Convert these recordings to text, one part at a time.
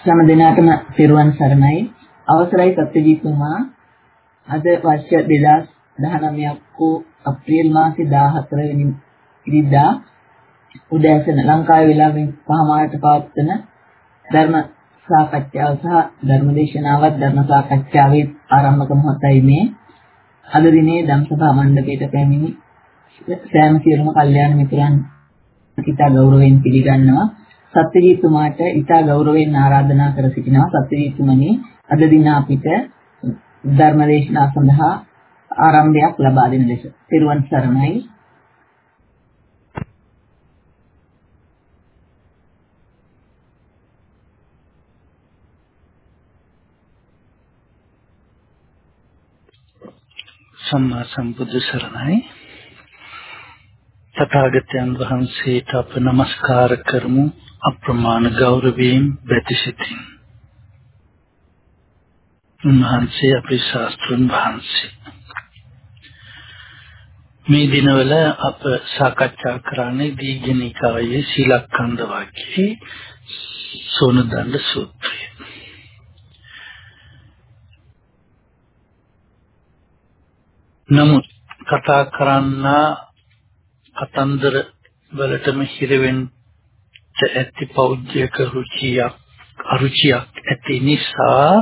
සෑම දිනකටම පිරුවන් සරණයි. අවසරයි සත්‍යජීතුමා අද වර්ෂ 2019ක් වූ අප්‍රේල් මාසේ 14 වෙනි ඉරිදා උදෑසන ලංකාවේ වෙලාවෙන් පහමාරට පවත්වන ධර්ම සාකච්ඡාව සහ ධර්මදේශනාවත් ධර්ම සාකච්ඡාවේ ආරම්භක මොහොතයි මේ. අද දිනේ ධම්සභා මණ්ඩපයට පැමිණි සෑම සියලුම කල්යාණ මිත්‍රයන් ඉතා ගෞරවයෙන් පිළිගන්නවා. සත්‍යජීතුමාට ඉතා ගෞරවයෙන් ආරාධනා කර සිටිනවා සත්‍යජීතුමනි අද දින අපිට ධර්මදේශනා සඳහා ආරම්භයක් ලබා දෙන ලෙස. පෙරවන් සරණයි. සම්මා සම්බුදු සරණයි. තථාගතයන් වහන්සේට අප নমස්කාර කරමු. අප්‍රමාණ ගෞරවයෙන් බැතිසිතින් උන්වහන්සේ අපේ ශාස්ත්‍රඥ වහන්සේ. මේ දිනවල අප සාකච්ඡා කරන්නේ දීඝනිකායේ සීලකන්ද වාක්‍යයේ සෝනදණ්ඩ සූත්‍රය. නමුත් කතා කරන්න කතන්දර වලටම හිරවෙන්න ඇති පෞද්ගලික රුචියක් අරුචියක් ඇති නිසා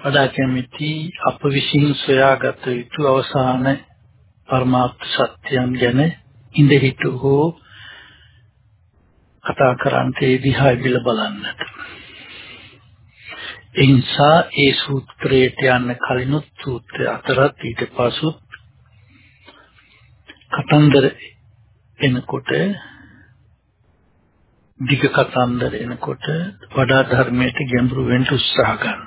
වඩා කැමති අප විසින් සොයාගත යුතු අවසාන පරමාර්ථ සත්‍යයන් ගැන ඉඳ හිටු හෝ කතා කරන්නේ දිහා බිල බලන්නට. ඒ නිසා ඒ සූත්‍රයට යන්න කලිනුත් සූත්‍රය අතරත් ඊට පසු කතන්දර එනකොට ධික කතන්දර එනකොට වඩා ධර්මයට ගැඹුරු වෙන්න උත්සාහ ගන්න.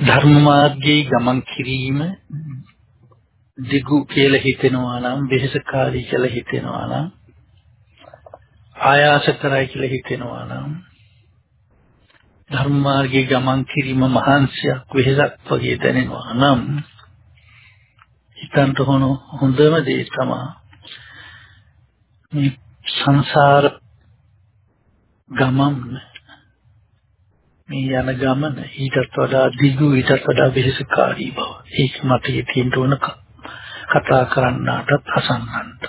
ධර්ම මාර්ගයේ ගමන් කිරීම දිගු කියලා හිතෙනවා නම් වෙහෙසකාරී කියලා හිතෙනවා නම් ආයාස කරයි කියලා හිතෙනවා නම් ධර්ම මාර්ගයේ ගමන් කිරීම මහන්සියක් වෙහෙසක් වගේ දැනෙනවා නම් හිතන්ට හොන හොඳම දේ තමයි මේ සංසාර ගමන් මේ යන ගමන ඊටත් වඩා දිගු ඊටත් වඩා වෙහෙසකාරී බව. ඒක මතයේ තියෙන්න ඕන කතා කරන්නටත් අසන්නන්ට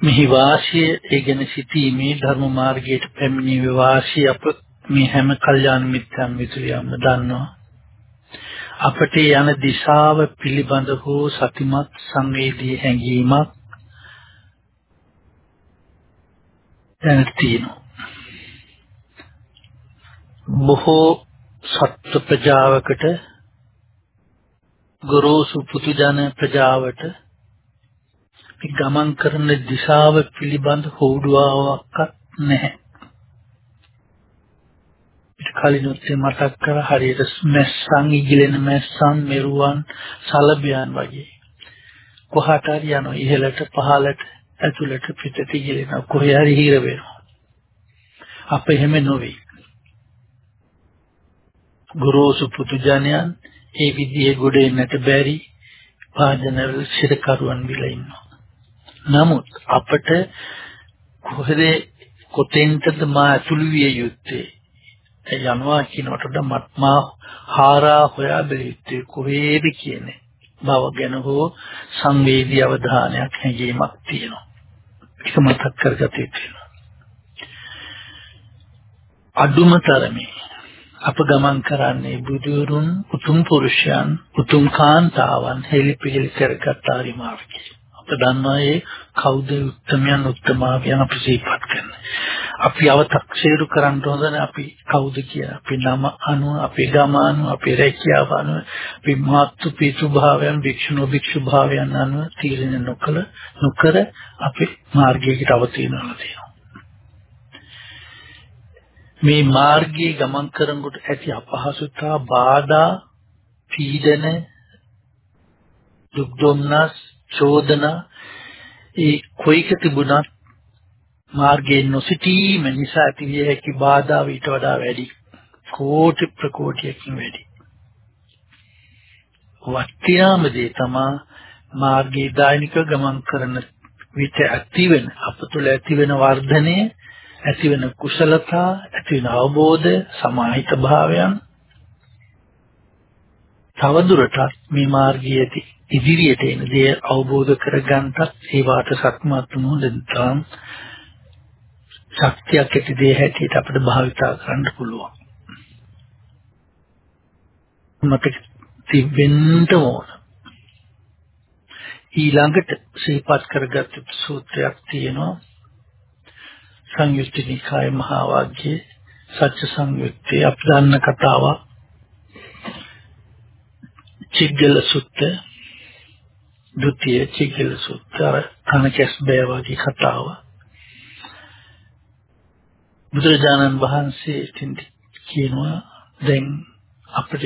මෙහි වාසිය ඒ ගැන සිටීමේ ධර්ම මාර්ගයට පැමිණීමේ වාසිය අප මේ හැම කල්යාණ මිත්‍යන් විසියම දන්නවා. අපට යන දිශාව පිළිබඳ හෝ සතිමත් සංවේදී හැඟීමක් දැන තියෙනවා බොහෝ සත්ත්ව ප්‍රජාවකට ගොරෝසු පුදුජන ප්‍රජාවට මේ ගමන් කරන දිශාව පිළිබඳ හොඩුවාවක්වත් නැහැ. ඊට කලිනුත් මතක් කර හරියට මැස්සන් ඉගිලෙන මැස්සන් මෙරුවන් සලබියන් වගේ. කොහාට හරි යනවා ඉහළට පහළට ඇතුළට පිටට ඉගිලෙන කොහේ හරි හිර වෙනවා. අප එහෙම නොවේ. ගුරුසු පුදුජනයන් ඒ විදිහේ ගොඩ එන්නට බැරි වාදනවල සිරකරුවන් විලා ඉන්නවා. නමුත් අපට කොහෙද කොතෙන්ටද මා ඇතුළු විය යුත්තේ යනවා කියනකොට මත්මා හාරා හොයා බැලිත්තේ කොහේද කියන්නේ? බව ගැන හෝ සංවේදී අවධානයක් හැඟීමක් තියෙනවා. ඒක මතක් කරගත යුතුයි. අදුම තරමේ අප ගමන් කරන්නේ බුදුරුන් උතුම් පුරුෂයන් උතුම් කාන්තාවන් හෙලිපෙහෙලි කරගත් ආරිමාර්ගය. දන්නවා ඒ කවුද උත්තමයන් උත්තමාවියන් අපි සිහිපත් කරන. අපි අව탁සේරු කරන්න හොඳ අපි කවුද කියලා. අපි නම අනුව, අපේ ගම අනුව, අපේ රැකියාව අනුව, අපි මාතු පිසු භාවයන්, වික්ෂුණෝ වික්ෂු භාවයන් අනුව තීරණය නොකළ නොකර අපි මාර්ගයකට අවතීර්ණව තියෙනවා. මේ මාර්ගයේ ගමන් කරනකොට ඇති අපහසුතා, බාධා, පීඩන, දුක් දුම්නස් චෝදනා ඒ කොයික තිබුණත් මාර්ගයේ නොසිටීම නිසා ඇතිවිය හැකි බාධා ඊට වඩා වැඩි. කෝටි ප්‍රකෝටියකින් වැඩි. වටිනාම දේ තමයි මාර්ගයේ දායනික ගමන් කරන විට ඇතිවෙන අප තුළ ඇතිවෙන වර්ධනය ඇතිවෙන කුසලතා ඇතිවෙන අවබෝධ සමාහිත භාවයන් තවදුරටත් මේ මාර්ගයේදී ඉදිරියට එන දේ අවබෝධ කරගන්නත් ඒ වාට සක්මත් වුණොත් ශක්තියක් ඇති දේ හැටියට අපිට භාවිතා කරන්න පුළුවන්. මතක තිබෙන්න ඕන. ඊළඟට සිහිපත් කරගත් සූත්‍රයක් තියෙනවා. සංයුක්ත නිකාය මහා වාක්‍යයේ සත්‍ය සංයුක්තේ අපි දන්න කතාවක්. චිග්ගල සුත්ත ဒုတိ ය චිග්ගල සුත්ත කනකස් බෑ වගේ කතාව බුදුරජාණන් වහන්සේ කියනවා දැන් අපිට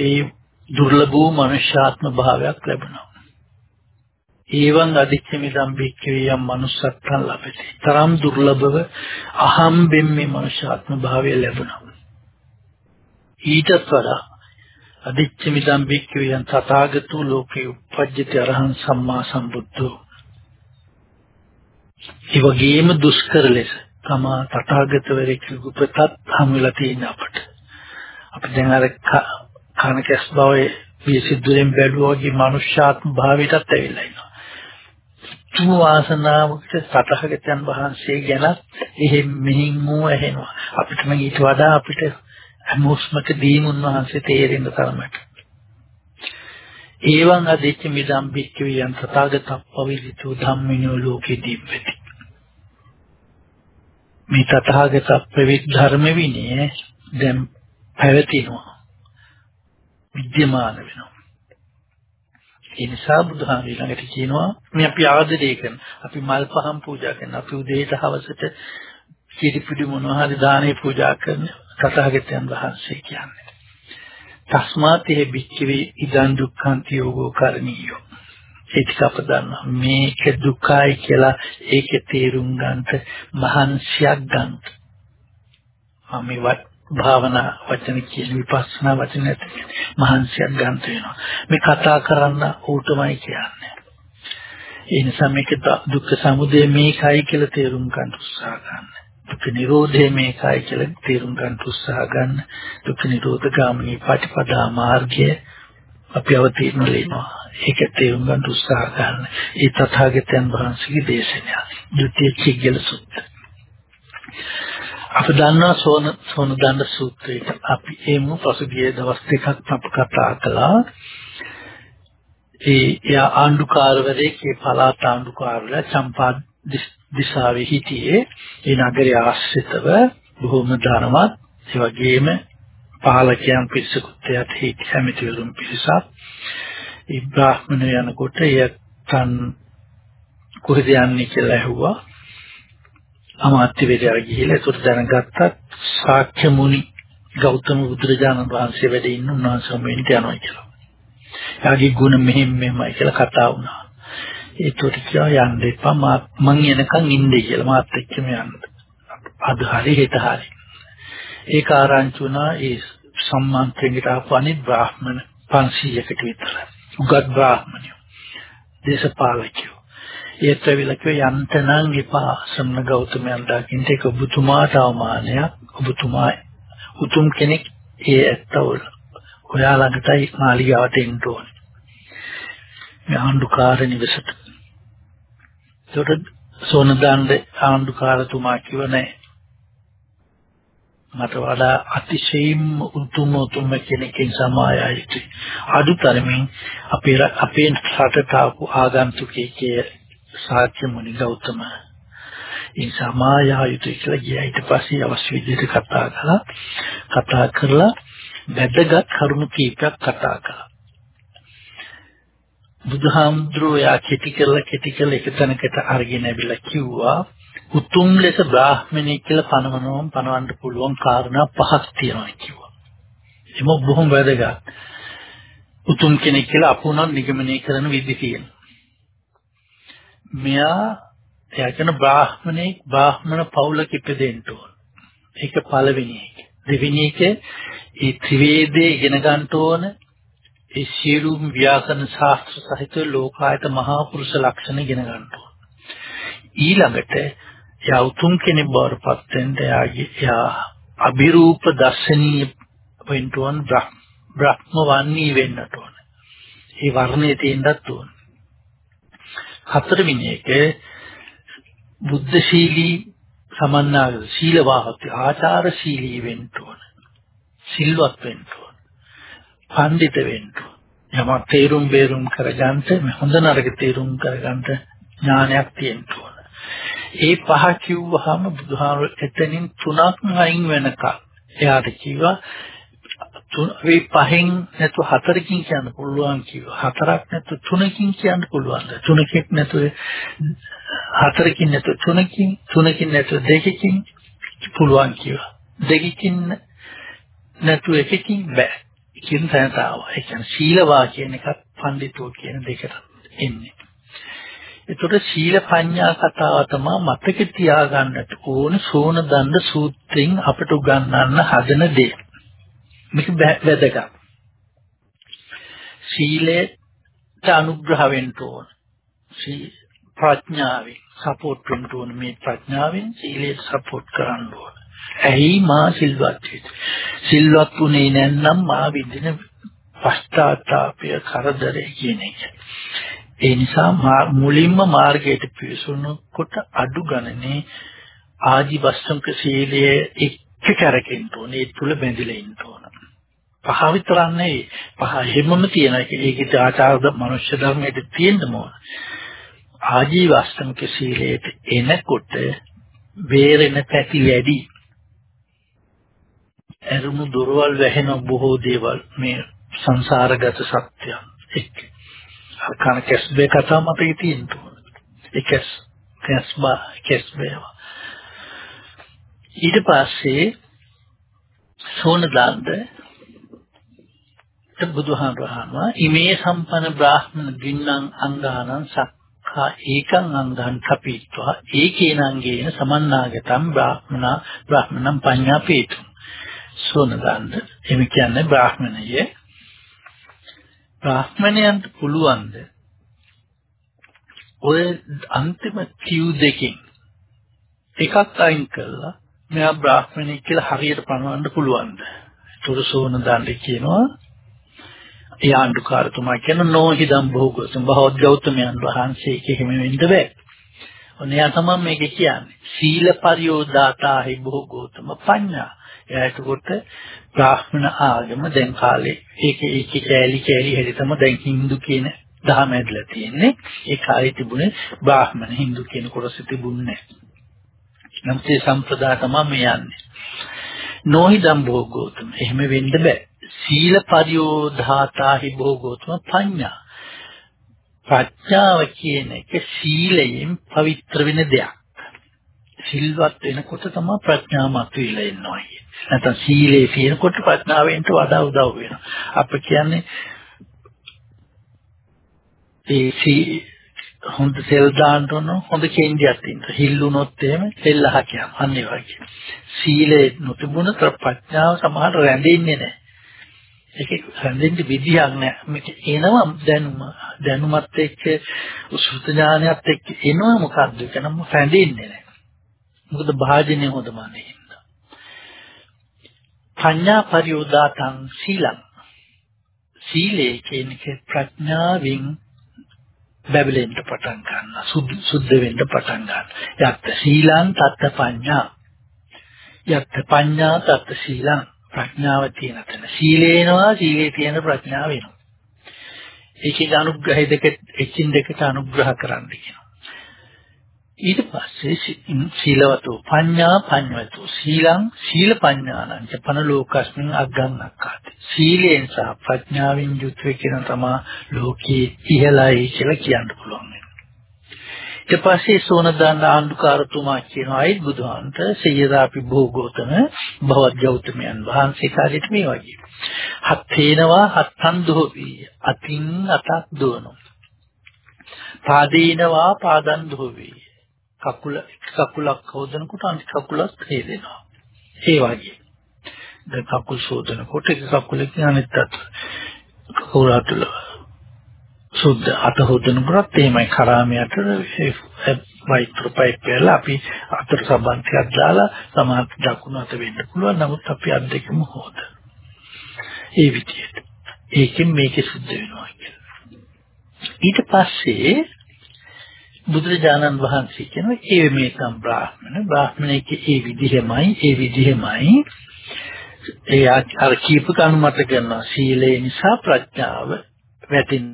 දුර්ලභ වූ මනුෂ්‍යාත්ම භාවයක් ලැබෙනවා ඒවන් අධිච්චමිදම් බික්කවේ යම් manussත්තන් ලැබෙති. තරම් දුර්ලභව අහම්බෙන් මේ මනුෂ්‍යාත්ම භාවය ලැබුණා. ඊටත් වඩා අධිච්චමිදම් බික්කවේ යම් තථාගතෝ ලෝකේ උපජ්ජති අරහං සම්මා සම්බුද්ධෝ. ඒ වගේම දුෂ්කර ලෙස තමා තථාගතවරයෙකු උපතත් හමුලා තියෙන අපට. අපි දැන් අර කනකස් බවේ විසිද්දුරෙන් බැලුවා වගේ මනුෂ්‍යාත්ම භාවයටත් ඇවිල්ලා ඉන්නවා. උතුම් වාසනාවකට සතහගතයන් වහන්සේ ගැන එහෙම මෙහින් වූ ඇහෙනවා. අපිට නම් ඊට වඩා අපිට අමුස්මක දීමුන් වහන්සේ තේරෙන්න තරමට. ඒවං අදිච්ච මිදම් බික්කවේ යන් තථාගතප්පවිදිතු ධම්මිනෝ ලෝකේ දීපති. මේ තථාගත ප්‍රවිත් ධර්ම විනය දැන් පැවතිනවා. විද්‍යමාන වෙනවා. ඒ නිසා බුදුහාම ඊළඟට කියනවා මේ අපි ආදරය කරන අපි මල් පහන් පූජා කරන අපි උදේට හවසට කිරිපිඩි මොනවා හරි දානේ පූජා කරන තථාගතයන් වහන්සේ කියන්නේ. තස්මාත් එහි බිච්චවි ඉදන් දුක්ඛන්ති යෝගෝ කරණීයෝ. ඒක අප දන්නවා මේක දුකයි කියලා ඒකේ තේරුම් ගන්නට මහන්සියක් ගන්න. මම භාවනා වචන කියන විපස්සනා වචන ඇති මහන්සියක් ගන්න වෙනවා. මේ කතා කරන්න ඌටමයි කියන්නේ. ඒ නිසා මේක දුක්ඛ සමුදය මේකයි කියලා තේරුම් ගන්න උත්සාහ ගන්න. දුක්ඛ නිරෝධය මේකයි කියලා තේරුම් ගන්න උත්සාහ ගන්න. දුක්ඛ නිරෝධ ගාමිනී පටිපදා මාර්ගය අපි අවතීර්ණ වෙනවා. ඒක තේරුම් ගන්න උත්සාහ ගන්න. ඒ තථාගතයන් වහන්සේගේ දේශනය. ဒုတိ ය චිග්ගල සූත්‍රය. අප දන්නවා සෝන සෝන දණ්ඩ සූත්‍රයට අපි එමු පසුගිය දවස් දෙකක් අප කතා කළා ඒ යා ආණ්ඩුකාරවරයෙක් ඒ පළාත් ආණ්ඩුකාරවරයා චම්පා දිසාවේ හිටියේ ඒ නගරයේ ආශ්‍රිතව බොහොම ධනවත් ඒ වගේම පාලකයන් පිරිසකුත් එයත් හිටි හැමතිවරුන් පිරිසක් ඒ බ්‍රාහ්මණ යනකොට එයන් කොහෙද යන්නේ කියලා ඇහුවා අමාත්‍යවරයා ගිහිල්ලා ඒකට දැනගත්තත් ශාක්‍ය මුනි ගෞතම බුදුරජාණන් වහන්සේ වැඩ ඉන්න උන්වහන්සේ මෙන්ට යනවා කියලා. එයාගේ ගුණ මෙහෙම මෙහෙමයි කියලා කතා වුණා. ඒකට කියා යන්න එපා මං එනකන් ඉන්නේ කියලා මාත් එක්කම යන්න. අද හරි හෙට හරි. ඒක ආරංචි වුණා ඒ සම්මාන්ත්‍රණයට ආපු අනිත් බ්‍රාහ්මණ 500කට විතර. උගත් බ්‍රාහ්මණයෝ. දේශපාලකයෝ. ඒත් ඇවිල්ලා කිව්වා යන්ත නම් එපා සම්න ගෞතමයන් දකින්න ඒක ඔබතුමාට අවමානයක් ඔබතුමා උතුම් කෙනෙක් ඒ ඇත්තවල ඔයා ළඟටයි මාලිගාවට එන්න ඕනේ මේ ආණ්ඩුකාර නිවසට ඒකට සෝනදාන්ද ආණ්ඩුකාරතුමා කිව්ව නෑ මට වඩා අතිශයින්ම උතුම් උතුම් කෙනෙක්ගෙන් සමායයිති අදුතරමින් අපේ අපේ රටට ආපු ආගන්තුකෙක් සාක්‍ය මුනි ගෞතම. ඒ සමායා යුතුයි කියලා ගියා. ඊට පස්සේ අවශ්‍ය විදිහට කතා කළා. කතා කරලා වැදගත් කරුණු කීපයක් කතා කළා. බුදුහාමුදුරුවෝ යා කෙටි කරලා කෙටි කරලා එක තැනකට අරගෙන ඇවිල්ලා කිව්වා උතුම් ලෙස බ්‍රාහ්මණයෙක් කියලා පනවනවම් පනවන්න පුළුවන් කාරණා පහක් තියෙනවා කිව්වා. එම බොහොම වැදගත්. උතුම් කෙනෙක් කියලා අපුණන් නිගමනය කරන විදි තියෙනවා. මෙයා එයා කියන බ්‍රාහ්මණේ බ්‍රාහ්මණ පවුලක ඉපදෙන්න ඕන. ඒක පළවෙනි එක. දෙවෙනි එක ඒ ත්‍රිවේදයේ ඉගෙන ගන්න ඕන. ඒ සියලුම ව්‍යාකරණ ශාස්ත්‍ර සහිත ලෝකායත මහා පුරුෂ ලක්ෂණ ඉගෙන ගන්න ඕන. ඊළඟට යා උතුම් කෙනෙක් බවට පත් වෙන්න යාගේ යා අභිරූප දර්ශනීය වෙන්න ඕන බ්‍රහ්ම වන්නී වෙන්නට ඕන. ඒ වර්ණයේ තියෙන්නත් ඕන. හතරවෙනි එක බුද්ධශීලී සමන්නාග සීලවාහක ආචාරශීලී වෙන්න ඕන. සිල්වත් වෙන්න ඕන. පඬිත වෙන්න ඕන. යමක් තේරුම් බේරුම් කරගන්න හොඳ නරක තේරුම් කරගන්න ඥානයක් තියෙන්න ඕන. ඒ පහ කිව්වහම බුදුහාම එතනින් තුනක් අයින් වෙනකල් එයාට කිව්වා මේ පහෙන් නැතු හතරකින් කියන්න පුළුවන් කිව්වා. හතරක් නැතු තුනකින් කියන්න පුළුවන්. තුනකින් නැතු හතරකින් නැතු තුනකින් තුනකින් නැතු දෙකකින් පුළුවන් කිව්වා. දෙකකින් නැතු එකකින් බෑ. කියන තැනට ආවා. ඒ කියන්නේ සීලවා කියන එකත් පඬිතුව කියන දෙකට එන්නේ. ඒතකොට සීල පඤ්ඤා කතාව තමයි මතක තියාගන්නට ඕන සෝන දණ්ඩ සූත්‍රයෙන් අපට උගන්වන්න හදන දේ. මේක වැදගත්. සීලයට අනුග්‍රහ වෙන්න ඕන. ප්‍රඥාවෙන් සපෝට් වෙන්න ඕන මේ ප්‍රඥාවෙන් සීලයට සපෝට් කරන්න ඕන. ඇයි මා සිල්වත් සිල්වත් උනේ නැත්නම් මා විඳින පශ්චාත්තාපය කරදරේ කියන එක. ඒ නිසා මුලින්ම මාර්ගයට පිවිසුනකොට අඩු ගණනේ ආජීවස්සම්ක සීලයේ එක්ක කරකින්න ඕනේ ඒ තුල බැඳිලා ඉන්න ඕන. පහ විතරක් නෙවෙයි පහ හැමම තියෙන එක ඒකේ ආචාරද මනුෂ්‍ය ධර්මයේ තියෙන්නම ඕන. ආජීවස්සම්ක සීලයට එනකොට වේරෙන පැති වැඩි ඇරුණු දොරවල් වැහෙන බොහෝ දේවල් මේ සංසාරගත සත්‍යයන් එක්ක. අර කන කැස්බේ කතාව මතකේ තියෙනවා. ඒ කැස් කැස්බා කැස්බේ. ඊට පස්සේ සෝනදාන්ද බුදුහාමරහම ඉමේ සම්පන්න බ්‍රාහ්මණ දින්නම් අංගානං සක්ඛා ඒකං අංගං කපිත්වා ඒකේන අංගේන සමන්නාගතම් බ්‍රාහ්මණ බ්‍රාහ්මණම් පඤ්ඤාපේතු සෝනදන්න එමෙ කියන්නේ බ්‍රාහ්මණයේ බ්‍රාහ්මණයන්ට පුළුවන්ද ඔය අන්තිම කිව් දෙකෙන් එකක් අයින් කළා මෙයා බ්‍රාහ්මණයෙක් කියලා හරියට පනවන්න පුළුවන්ද? තුරුසෝන දණ්ඩේ කියනවා ඒ ආණ්ඩුකාරතුමා කියන නෝහිදම් භෝගතුම් බහවත් ගෞතමයන් වහන්සේ කිහිම වෙන්න බෑ. ඔන්න එයා තමයි මේක කියන්නේ. සීල පරියෝදාතාහි භෝගෝතම පඤ්ඤා. එයාට බ්‍රාහ්මණ ආගම දැන් කාලේ ඒක ඒක කෑලි කෑලි හැදිතම දැන් Hindu කියන දහම ඇදලා තියෙන්නේ. ඒ කාලේ තිබුණේ බ්‍රාහ්මණ Hindu කියන කොටස තිබුණේ නැහැ. නමුත් ඒ සම්ප්‍රදාය තමයි මේ යන්නේ. නොහිදම් භෝගෝතම. එහෙම වෙන්න බෑ. සීල පරියෝධාතාහි භෝගෝතම පඤ්ඤා. ප්‍රඥාව කියන එක සීලයෙන් පවිත්‍ර වෙන දෙයක්. සිල්වත් වෙනකොට තමයි ප්‍රඥාව මතුවලා එනවා කියන්නේ. නැත්නම් සීලේ තියෙනකොට ප්‍රඥාවෙන්ට වඩා උදව් වෙනවා. අප කියන්නේ ඒ සී හොඳ සෙල් දාන්න ඕන හොඳ කෙන්ජියක් තියෙනවා. හිල්ලුනොත් එහෙම සෙල්ලහ කියන. අන්න ඒ වගේ. සීලේ නොතිබුණ ප්‍රඥාව සමහර රැඳෙන්නේ නැහැ. ඒක රැඳෙන්න විදියක් නැහැ. මේක එනවා දැනුම දැනුමත් එක්ක උසුත ඥානයත් එක්ක එනවා මොකද්ද? ඒක නම් රැඳෙන්නේ නැහැ. මොකද භාජනය හොඳම නේ. පඤ්ඤා පරියෝදාතං සීලං. සීලේ කියන්නේ ප්‍රඥාවෙන් බැබලෙන්න පටන් ගන්න සුද්ධ වෙන්න පටන් ගන්න යත් සීලං තත්ත පඤ්ඤා. යත් පඤ්ඤා තත්ත සීලං. ප්‍රඥාව තියෙන තැන. සීලේනවා සීලේ තියෙන ප්‍රඥාව වෙනවා ඒකේ අනුග්‍රහය දෙක එකින් දෙකට අනුග්‍රහ කරන්න කියනවා. ඊට පස්සේ සීලවතෝ පඤ්ඤා පඤ්ඤවතෝ සීලං සීල පඤ්ඤානං චපන ලෝකස්මින් අග්ගන්නක්කාති සීලෙන් සහ ප්‍රඥාවෙන් යුත් වේ කියන තමා ලෝකයේ ඉහළයි කියලා කියන්න පුළුවන්. ඊට පස්සේ සෝනදාන ආණ්ඩුකාරතුමා කියනවා අයි බුදුහන්ට සේයදාපි භෝගෝතම භවත් ගෞතමයන් වහන්සේ කාලෙට මේ වගේ. හත් හත්තන් දෝවි අතින් අතක් දෝනෝ පාදීනවා පාදන් දෝවි කකුල කකුලක් හොදනකොට අනිත් කකුලත් හේදෙනවා. ඒ වගේ. දැන් කකුල් සෝදනකොට එක කකුලකින් අනිත් අත කෝරාතුල සුද්ධ අත හොදනකොටත් එහෙමයි කරාමයට වයිත්‍ර පයිප් වල අපි අතට සම්බන්ධයක් දාලා සමාත් දකුණු අත වෙන්න පුළුවන් නමුත් අපි අත් දෙකම හොද. ඒ විදිහට. ඒකෙන් මේකේ සුද්ධ වෙනවා ඊට පස්සේ බුදුරජාණන් වහන්සේ කියනවා ඒ මේකම් බ්‍රාහ්මණ බ්‍රාහ්මණයෙක් ඒ විදිහමයි ඒ විදිහමයි ඒ අර කීප කණු මත කරනවා සීලය නිසා ප්‍රඥාව වැටෙන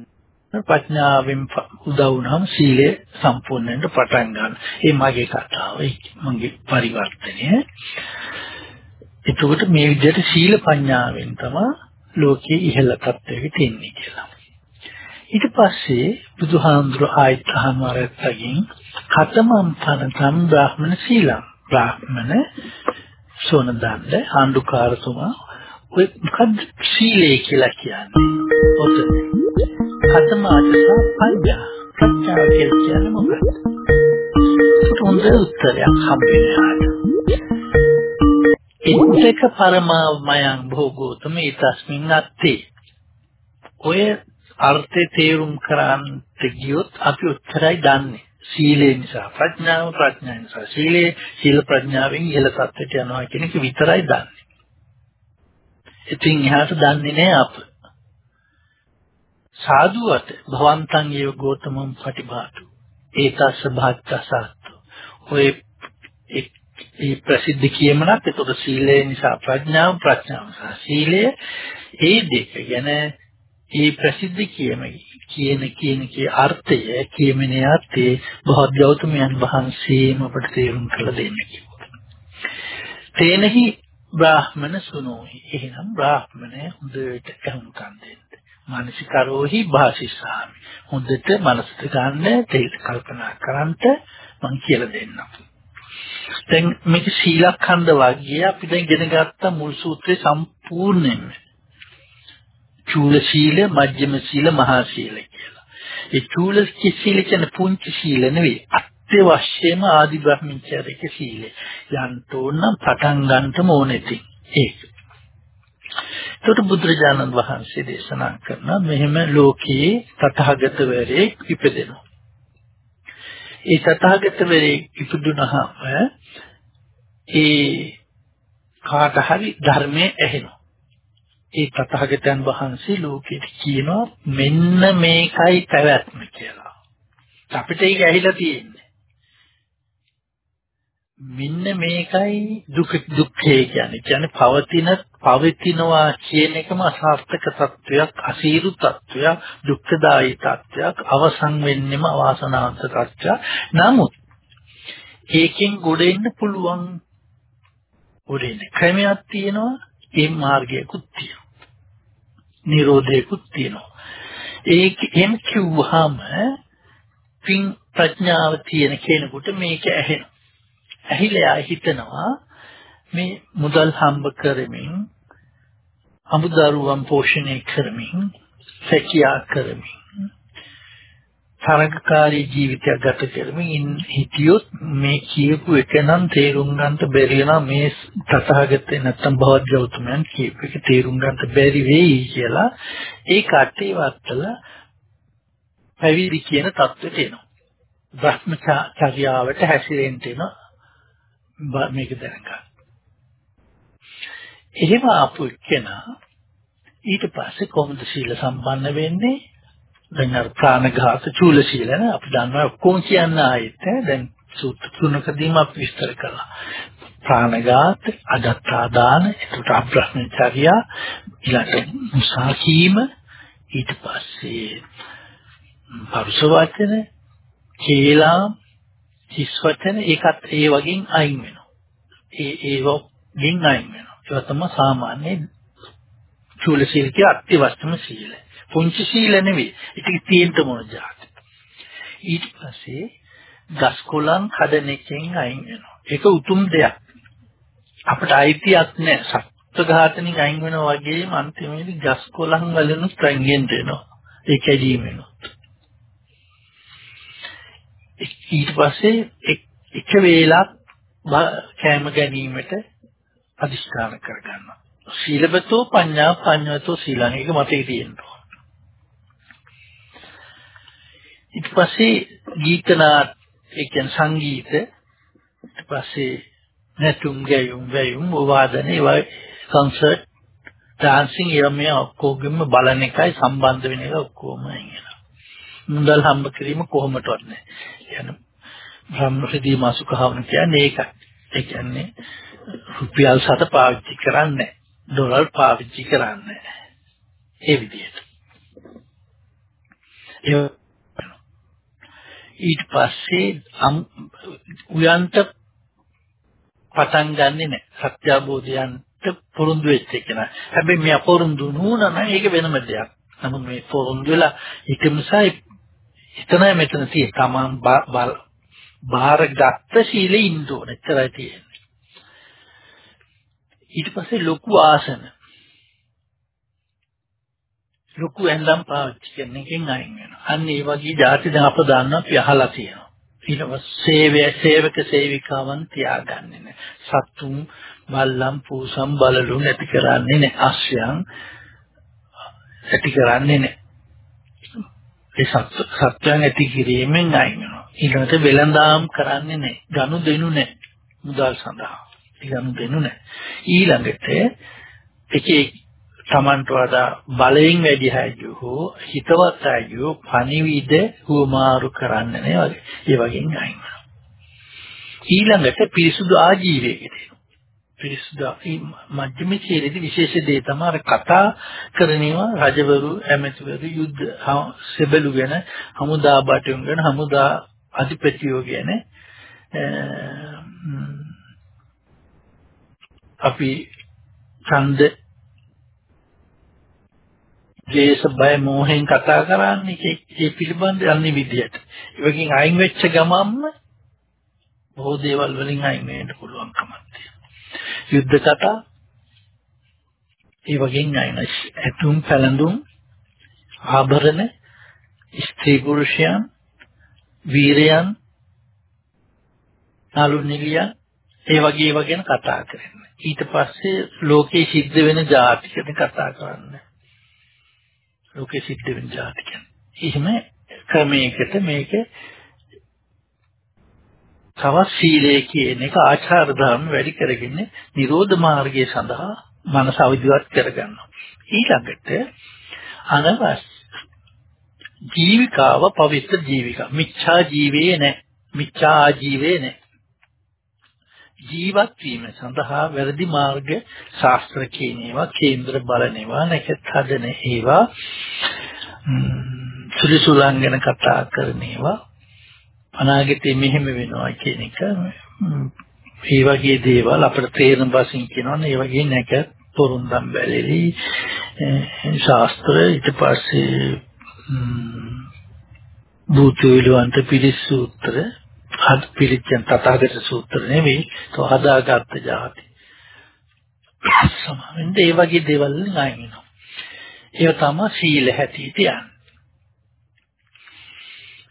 ප්‍රඥාවෙන් උදව් වුණාම සීලය සම්පූර්ණයෙන්ම පටන් ගන්න. ඒ මගේ කතාව. මගේ පරිවර්තනය. එතකොට මේ විදිහට සීල පඤ්ඤාවෙන් තමයි ලෝකයේ ඉහළ තත්ත්වෙට එන්නේ කියලා. ඊට පස්සේ බුදුහාමුදුර ආයත් අහමාරයෙන් කතමම් පනතම් බ්‍රාහ්මණ සීලං. බ්‍රාහ්මණ සෝනදන්ද ආණ්ඩුකාරතුමා ඔය මොකද්ද සීලය කියලා කියන්නේ? ඔතන. කතමාචසා පඤ්ඤා. ප්‍රඥා කියලා කියන්නේ මොකක්ද හොඳ උත්තරයක් හම්බෙන්නේ ඉත්තක පරමාමයන් භෝගෝතම ඊතස්මින් අත්තේ. ඔය අර්ථය තේරුම් කරන්ට ගියොත් අපි උත්තරයි දන්නේ. සීලය නිසා ප්‍රඥාව ප්‍රඥා නිසා සීලය සීල ප්‍රඥාවෙන් ඉහළ තත්ත්වයට යනවා කියන එක විතරයි දන්නේ. ඉතින් එහාට දන්නේ නැහැ අප. සාදුවට භවන්තං යෝ ගෝතමම් පටිභාතු. ඒතස්ස භාත්තසත්තු. ඔය ඒ ප්‍රසිද්ධ කියමනක් ඒතකොට සීලය නිසා ප්‍රඥාව ප්‍රඥාව නිසා සීලය ඒ දෙක ගැන ඒ ප්‍රසිද්ධ කියම කියන කියන කී අර්ථය කියමනේ අර්ථේ බොහෝ ගෞතමයන් වහන්සේම අපට තේරුම් කළ දෙන්න කිව්වා. තේනහි බ්‍රාහ්මණ සුනෝහි. එහෙනම් බ්‍රාහ්මණය හොඳට අහුම්කම් දෙන්න. මානසිකරෝහි භාසිසාමි. හොඳට මනසට ගන්න තේල් කල්පනා කරන්ට මං කියලා දෙන්නම්. දැන් මේක සීලඛණ්ඩ වර්ගය අපි දැන් ඉගෙන ගත්ත මුල් සූත්‍රයේ සම්පූර්ණයෙන්ම චූල සීල, මජ්ක්‍ධිම සීල, මහා සීල කියලා. ඒ චූල සීල කියන්නේ පුංචි සීල නෙවෙයි. අත්‍යවශ්‍යම ආදි බ්‍රහ්මචර්යක සීලය. යන්න ඕන පටන් ගන්නම ඕනේ තින්. ඒක. ඒකට බුදුරජාණන් වහන්සේ දේශනා කරන මෙහෙම ලෝකයේ තථාගතවරේ ඉපදෙනවා. ඒ තථාගතවරේ ඉපදුනහම ඒ කාට හරි ධර්මයේ ඇහෙනවා. ඒ තථාගතයන් වහන්සේ ලෝකෙට කියනවා මෙන්න මේකයි පැවැත්ම කියලා. අපිට ඒක ඇහිලා තියෙන්නේ. මෙන්න මේකයි දුක දුක්ඛය කියන්නේ. කියන්නේ පවතින පවතිනවා කියන එකම අසාර්ථක තත්වයක්, අසීරු තත්වයක්, දුක්ඛදායී තත්වයක්, අවසන් වෙන්නෙම අවාසනාවන්ත තත්වයක්. නමුත් ඒකෙන් ගොඩ එන්න පුළුවන් උරින් ක්‍රමයක් තියෙනවා ඒ මාර්ගයකුත් තියෙනවා නිරෝධයකුත් තියෙනවා. ඒක එම් කිව්වහම පින් ප්‍රඥාව තියෙන කෙනෙකුට මේක ඇහෙනවා. ඇහිලා හිතනවා මේ මුදල් හම්බ කරමින් අමුදරුවන් පෝෂණය කරමින් සැකියා කරමින් තරගකාරී ජීවිතයක් ගත කරමින් හිටියොත් මේ කියපු එක නම් තේරුම් ගන්න බැරි නම් මේ තථාගතේ නැත්තම් භවද්ගෞතමයන් කියපු එක තේරුම් ගන්න බැරි වෙයි කියලා ඒ කටේ වත්තල පැවිදි කියන தත්වෙට එනවා. භ්‍රමචර්යාවට හැසිරෙන්න එනවා මේක දැනගන්න. එහෙම ආපු එක්කෙනා ඊට පස්සේ කොහොමද සීල සම්පන්න වෙන්නේ? දැන් අර ප්‍රාණඝාත චූල සීලන අපි දන්නවා ඔක්කොම කියන්න ආයෙත් දැන් සූත්‍ර තුනකදීම අපි විස්තර කළා. ප්‍රාණඝාත, අදත්තා දාන, ඒකට අබ්‍රහ්මචර්ය, ඊළඟට මුසා කීම, ඊට පස්සේ පරුස වචන, කේලා, හිස් වචන ඒකත් ඒ වගේ අයින් වෙනවා. ඒ ඒවගෙන් අයින් වෙනවා. ඒක තමයි සාමාන්‍ය චූල සීල කිය අත්‍යවශ්‍යම සීලය. පුංචි සීල නෙවෙයි. ඒක තියෙන්න මොන જાති. ඊට පස්සේ ගස් කොළන් හදන එකෙන් අයින් වෙනවා. ඒක උතුම් දෙයක්. අපට අයිතියක් නැහැ. සත්ත්ව ඝාතනින් අයින් වෙනවා වගේම අන්තිමේදී ගස් කොළන් වලිනුත් අයින් වෙනවා. ඒ කැදීම වෙනවා. ඊට පස්සේ එක වේලක් කෑම ගැනීමට අදිස්ථාන කරගන්නවා. සීලබතෝ පඤ්ඤා පඤ්ඤවතෝ සීලං එක මතේ තියෙනවා. ඊට පස්සේ ගීතනා ඒ කියන්නේ සංගීත ඊට පස්සේ නැටුම් ගැයුම් වැයුම් වාදන ඒවා කන්සර්ට් ඩාන්සින් ඒවා මේ ඔක්කොගෙම බලන එකයි සම්බන්ධ වෙන එක ඔක්කොම එනවා. මුදල් හම්බ කිරීම කොහොමදවත් නැහැ. කියන්නේ බ්‍රහ්මසිදී මාසුකහවන කියන්නේ ඒකයි. ඒ කියන්නේ රුපියල් සත පාවිච්චි කරන්නේ ඩොලර් පාවිච්චි කරන්නේ ඒ විදිහට. ඒ ඊට පස්සේ උයන්ට පටන් ගන්නෙ නැහැ. සත්‍ය අවබෝධයන්ට පුරුදු වෙච්ච කෙනා. හැබැයි මේ අපොරුන්දු නුනන ඒක වෙනම දෙයක්. නමුත් මේ පොරුන්දු වෙලා ඒක නිසා එතන මෙතන තියෙන තමන් බාරගත්ත සීලෙ ඉන්න ඕන. එච්චරයි තියෙන්නේ. ඊට පස්සේ ලොකු ආසන ලොකු ඇඳම් පාවිච්චි කරන එකෙන් අයින් වෙනවා. අන්න ඒ වගේ જાති දැන් අප දන්නවා අපි අහලා තියෙනවා. ඊට පස්සේ සේවය සේවක සේවිකාවන් තියාගන්නේ නැහැ. සතුන් මල්ලම් පූසම් බලලු නැති කරන්නේ නැහැ. අශ්වයන් ඇති කරන්නේ නැහැ. ඒ සත්‍යයන් ඇති කිරීමෙන් අයින් වෙනවා. ඊළඟට වෙළඳාම් කරන්නේ නැහැ. ගනු දෙනු නැහැ. මුදල් සඳහා. ඒ ගනු දෙනු නැහැ. ඊළඟට එකේ Tamanට වඩා බලයෙන් වැඩි හැජු හෝ හිතවත් හැජු පණිවිඩ හුවමාරු කරන්නේ නැහැ වගේ. ඒ වගේ අයින් වෙනවා. ඊළඟට පිරිසුදු ආජීවයකට පිරිසුදු මධ්‍යම ශීලයේ විශේෂ දේ තමයි කතා කරනවා රජවරු ඇමතිවරු යුද්ධ සෙබළු ගැන හමුදා බටුන් ගැන හමුදා අධිපතියෝ ගැන අපි ඡන්ද ද්වේෂ බය මෝහෙන් කතා කරන්නේ ඒ පිළිබඳ අන්නේ විදියට. ඒවකින් අයින් වෙච්ච ගමන්ම බොහෝ දේවල් වලින් අයින් වෙන්න පුළුවන්කමක් තියෙනවා. යුද්ධ කතා ඒ වගේන් අයින් ඇතුම් පැලඳුම් ආභරණ ස්ත්‍රී පුරුෂයන් වීරයන් නාලු නිලියන් ඒ වගේ ඒවා ගැන කතා කරන්නේ. ඊට පස්සේ ලෝකේ සිද්ධ වෙන જાති ගැන කතා කරන්නේ. ලෝකෙ සිද්ධ වෙන જાති කියන්නේ. එහෙම ක්‍රමයකට මේක තවත් සීලය කියන එක ආචාර ධර්ම වැඩි කරගෙන නිරෝධ මාර්ගය සඳහා මනස අවදිවත් කරගන්නවා. ඊළඟට අනවස් ජීවිකාව පවිත්‍ර ජීවිකා. මිච්ඡා ජීවේ නැහැ. මිච්ඡා ආජීවේ නැහැ. ජීවත් වීම සඳහා වැරදි මාර්ග ශාස්ත්‍ර කියන ඒවා කේන්ද්‍ර බලන ඒවා නැකත් හදන ඒවා සුලිසුලන් ගැන කතා කරන ඒවා. අනාගතේ මෙහෙම වෙනවා කියන එක මේ වගේ දේවල් අපිට තේරෙන බසින් කියනවනේ ඒ වගේ නැක පොරුන්දම් බැලලි ශාස්ත්‍ර ඊට පස්සේ භූත විලවන්ත පිළිසූත්‍ර හත් පිළිච්ඡන් තථාගත සූත්‍ර නෙවෙයි તો හදාගත්ත જાති. සමාවෙන්ද ඒ වගේ දේවල් නෑ වෙනවා. ඒක තමයි සීල හැටි තියන්නේ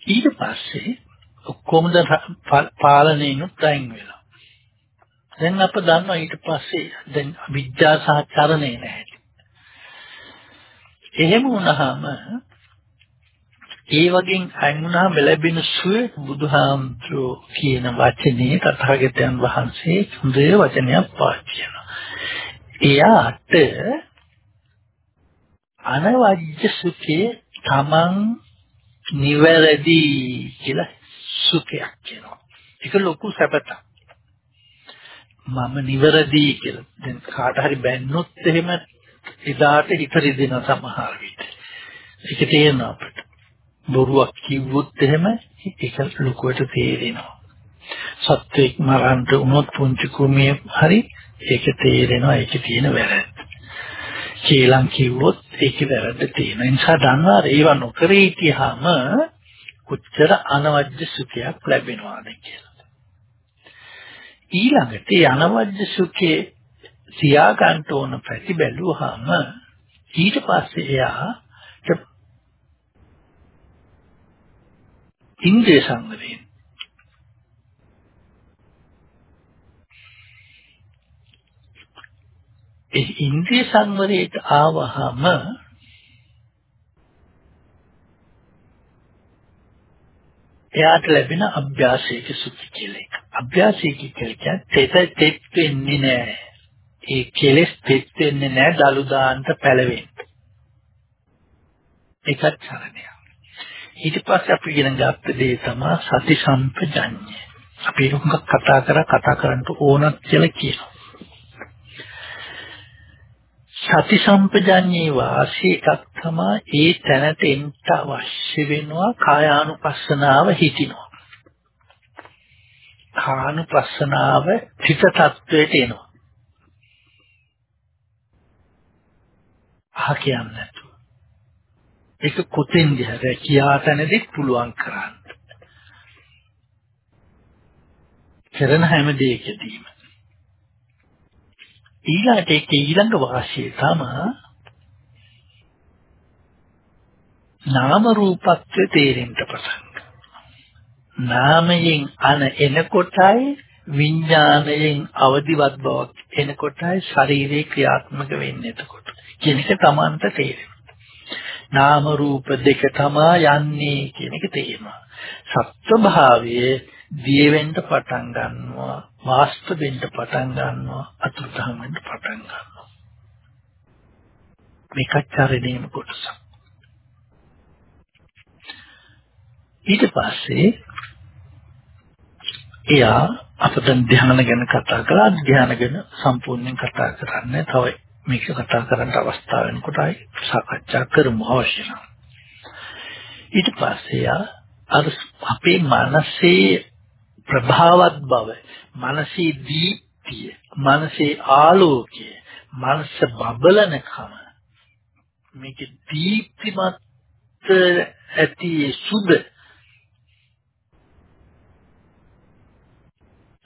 ඊට පස්සේ ඔක්කොම පාලනයෙන්ුත් අයින් වෙලා දැන් අප දන්නවා ඊට පස්සේ දැන් විද්‍යා සහචරණේ නැහැ. එහෙම වුණාම ඒ වගේ අයිමුණාම ලැබෙන සුවේ බුදුහාමුදුරෝ කියන වචනේ තථාගතයන් වහන්සේ හොඳේ වචනයක් පාවිච්චි කරනවා. එයාට අනවජ්‍ය සුඛේ තමන් නිවැරදි කියලා සුඛයක් කියනවා. ඒක ලොකු සැපතක්. මම නිවැරදි කියලා. දැන් කාට හරි බැන්නොත් එහෙම එදාට හිත රිදෙන සමහර විට. ඒක තේරෙනවා අපිට. බොරුවක් කිව්වොත් එහෙම ඒක ලොකුවට තේරෙනවා. සත්‍යෙක් මරන්න උනොත් පුංචි කුමිය හරි ඒක තේරෙනවා ඒකේ තියෙන වැරද්ද. කේලම් කිව්වොත් ඒකේ වැරද්ද තියෙන නිසා දන්නවා ඒව නොකර හිටියාම කොච්චර අනවජ්‍ය සුඛයක් ලැබෙනවද කියලා. ඊළඟට ඒ අනවජ්‍ය සුඛේ තියා ගන්න ඕන ප්‍රතිබැලුවාම ඊට පස්සේ එයා ඉන්ද්‍රිය සංවරයෙන් ඒ ඉන්ද්‍රිය සංවරයට ආවහම එයාට ලැබෙන අභ්‍යාසයක සුඛ කියලා එක. අභ්‍යාසයක කියන්නේ තෙත තෙත් වෙන්නේ නැහැ. ඒ කෙලෙස් තෙත් වෙන්නේ නැහැ දලු දාන්න පැලවෙන්න. ඒකත් චරණය. ඊට පස්සේ අපි ඉගෙන ගත්ත දේ තමයි සති සම්පජඤ්ඤය. අපි ඒක කතා කරා කතා කරන්න ඕනත් කියලා කියනවා. සති සම්පජඤ්ඤේ වාසිය එකක් තමයි ඒ තැනට එන්න අවශ්‍ය වෙනවා කායානුපස්සනාව හිතිනවා. කානුපස්සනාව චිත tattweට එනවා. අහ කියන්නේ නැතුව. ඒක කොතෙන්ද හැබැයි කියා තැනදී පුළුවන් කරන්න. කරන හැම දෙයකදීම. ඊළඟට ඒක ඊළඟ වාසිය තමයි නාම රූපත්වය තේරෙන්න පටන් නාමයෙන් අන එනකොටයි විඥාණයෙන් අවදිවත් බවක් එනකොටයි ශරීරේ ක්‍රියාත්මක වෙන්නේ එතකොට. කියන එක තමන්ට තේරෙනවා. නාම රූප දෙක තමා යන්නේ කියන එක තේරෙනවා. සත්ව භාවයේ දියෙවෙන්න පටන් ගන්නවා වාස්ත වෙන්න පටන් ගන්නවා අතුරුදහන් වෙන්න පටන් ගන්නවා. මේකත් චරිතේම කොටස ඊට පස්සේ එයා අප දැන් ධ්‍යාන ගැන කතා කළා. ධ්‍යාන ගැන සම්පූර්ණයෙන් කතා කරන්නේ තව මේක කතා කරන්න අවස්ථාව වෙනකොටයි සාකච්ඡා කරමු අවශ්‍ය නම්. ඊට පස්සේ යා අර අපේ මනසේ ප්‍රභාවත් බව මනසේ දීප්තිය මනසේ ආලෝකය මනස බබලනකම මේක දීප්තිමත් ඇති සුබ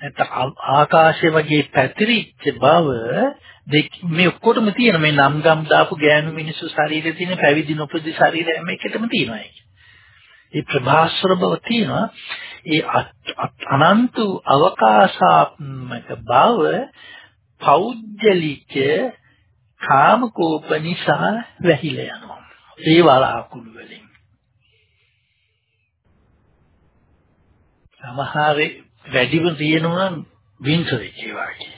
නැත්නම් ආකාශය වගේ පැතිරිච්ච බව මේ ඔක්කොටම තියෙන මේ නම් ගම් දාපු ගෑනු මිනිස්සු ශරීරේ තියෙන පැවිදි නොපදි ශරීරය මේකටම තියෙනවා ඒක. ඒ ප්‍රභාස්වර බව තියෙනවා. ඒ අනන්ත අවකාශාත්මක බව පෞද්ගලික කාමකෝප නිසා වැහිලා යනවා. ඒ වලාකුළු වලින්. සමහර වැඩිම තියෙනවා නම් වින්ටර් එකේ වගේ.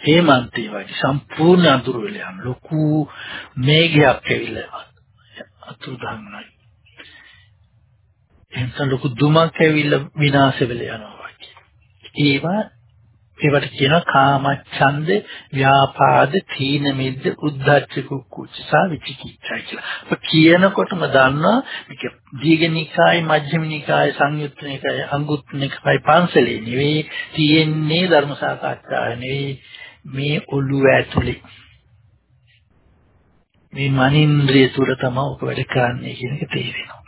හේමන්තේ වගේ සම්පූර්ණ අඳුර වෙලා යන ලොකු මේඝයක් ඇවිල්ලා අතුරු දහන්නයි. එහෙනම් ලොකු දුමක් ඇවිල්ලා විනාශ වෙලා යනවා වගේ. ඒවා ඒවට කියනවා කාමච්ඡන්ද, ව්‍යාපාද, තීන මිද්ද, උද්ධච්ච කුච්චසා විචිකිච්ඡා කියලා. ඔය කියනකොටම දන්නවා මේක දීඝනිකාය, මජ්ක්‍ධිමනිකාය, සංයුත්නිකාය, අංගුත්නිකාය පන්සලේ නෙවෙයි තියෙන්නේ ධර්ම සාකච්ඡාව නෙවෙයි මේ ඔළුව ඇතුලේ. මේ මනින්ද්‍රිය තුල තමයි ඔක වැඩ කරන්නේ කියන එක තේරෙනවා.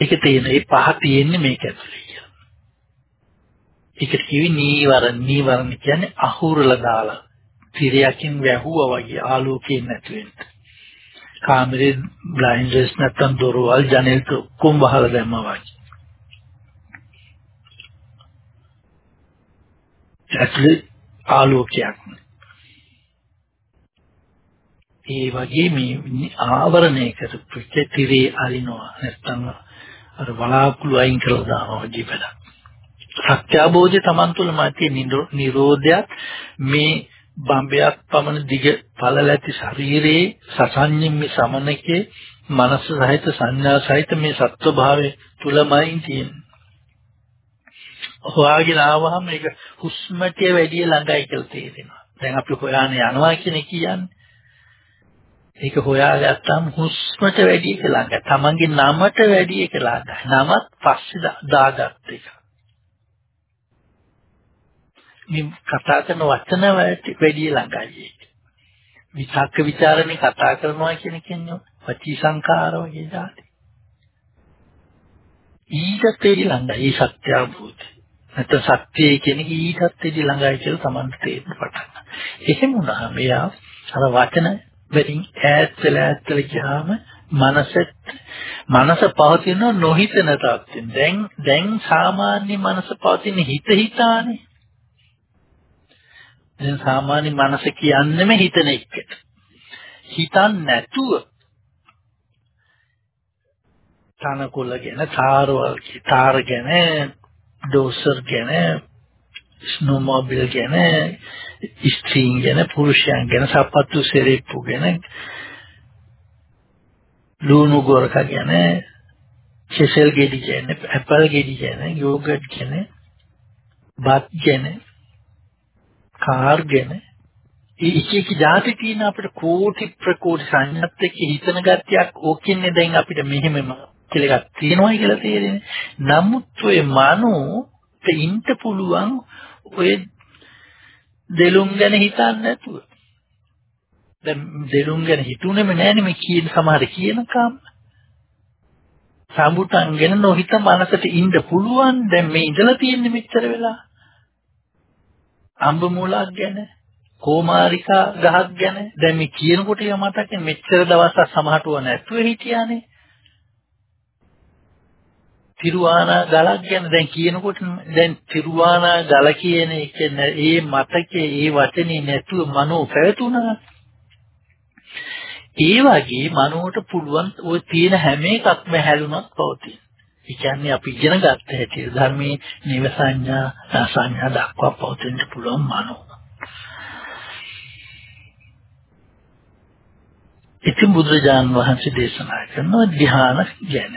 ඒක තියෙන ඒ පහ තියෙන්නේ මේක ඇතුලේ කියලා. ඒකට කිවි නීවරණ නීවරණ කියන්නේ අහුරලා දාලා තිරයකින් වැහුවා වගේ ආලෝකයෙන් නැති වෙන්න. කාමරේ බ්ලයින්ඩ්ස් නැත්තම් දොරවල් ජනෙල් කොම් වහලා දැම්මා වගේ. ඇතුලේ ආලෝකයක් ඒ වගේ මේ ආවරණය කරපු තිරේ අරිනවා නැත්තම් අර වලාකුළු අයින් කරලා දානවා වගේ වැඩක්. සත්‍යාබෝධය Taman තුල මාති නිරෝධයක් මේ බම්බයක් පමණ දිග පළල ඇති ශරීරයේ සසඤ්ඤම්මි සමනකේ මනස සහිත සංඥා සහිත මේ සත්ව භාවයේ තුලමයි තියෙන්නේ. හොයාගෙන ආවහම මේක හුස්මට වැඩි ළඟයි කියලා තේරෙනවා. දැන් අපි හොයාගෙන යනවා කියන කියන්නේ ඒක හොයාගත්තාම හුස්මට වැඩි එක ළඟ. තමන්ගේ නමට වැඩි එක ළඟ. නමත් පස්සේ දාගත්ත එක. මේ කතා කරන වචන වලට වැඩි ළඟයි ඒක. විතක්ක ਵਿਚාරණේ කතා කරනවා කියන කියන්නේ වචී සංකාර වගේ දාටි. ඊටත් වැඩි ළඟයි සත්‍ය අවබෝධය. නැත්නම් සත්‍යය කියන එක ඊටත් වැඩි ළඟයි කියලා Tamanට තේරෙන්න පටන් ගන්නවා. එහෙම වුණාම එයා අර වචන වලින් ඈත් වෙලා ඈත් වෙලා ගියාම මනසෙත් මනස පවතින නොහිතන තත්ත්වෙන් දැන් දැන් සාමාන්‍ය මනස පවතින හිත හිතානේ දැන් සාමාන්‍ය මනස කියන්නේම හිතන එකට. හිතන් නැතුව තනකොළ ගැන, තාරවල් තාර ගැන, ඩෝසර් ගැන, ස්නෝමොබයිල් ගැන, ස්ත්‍රීන් ගැන, පුරුෂයන් ගැන, සපත්තු සෙරෙප්පු ගැන, ලුණු ගොරක ගැන, කෙසෙල් ගෙඩි ගැන, ඇපල් ගෙඩි ගැන, යෝගට් ගැන, බත් ගැන, කාර් ගැන එක එක જાති තියෙන අපිට කෝටි ප්‍රකෝටි සංඥාත් එක්ක හිතන ගතියක් ඕකින්නේ දැන් අපිට මෙහෙමම කියලා එකක් තියෙනවා කියලා තේරෙන්නේ. නමුත් ඔය මනෝ ඉන්න පුළුවන් ඔය දෙලුම් ගැන හිතන්නේ නැතුව. දැන් දෙලුම් ගැන හිතුනේම නෑනේ මේ කියන සමහර කියනකම්. සම්බුතන් ගැන නොහිත මනසට ඉන්න පුළුවන් දැන් මේ ඉඳලා තියෙන්නේ මෙච්චර වෙලා. අඹ මූලක් ගැන කෝමාරිකා ගහක් ගැන දැන් මේ කියනකොට මතක මෙච්චර දවසක් සමහරටුව නැතුව හිටියානේ තිරුවානා ගලක් ගැන දැන් කියනකොට දැන් තිරුවානා ගල කියන එක ඒ මතකේ ඒ වචනේ නැතුව මනෝ පැවතුණා. ඒ වගේ මනෝට පුළුවන් ওই තියෙන හැම එකක්ම හැලුණක් පවතින. ඒ කියන්නේ අපි ඉගෙන ගත්ත හැටි ධර්මයේ නිව සංඥා සංඥා දක්වා පවතින්න පුළුවන් මනෝ. ඉතින් බුදුරජාන් වහන්සේ දේශනා කරන ධ්‍යාන ගැන.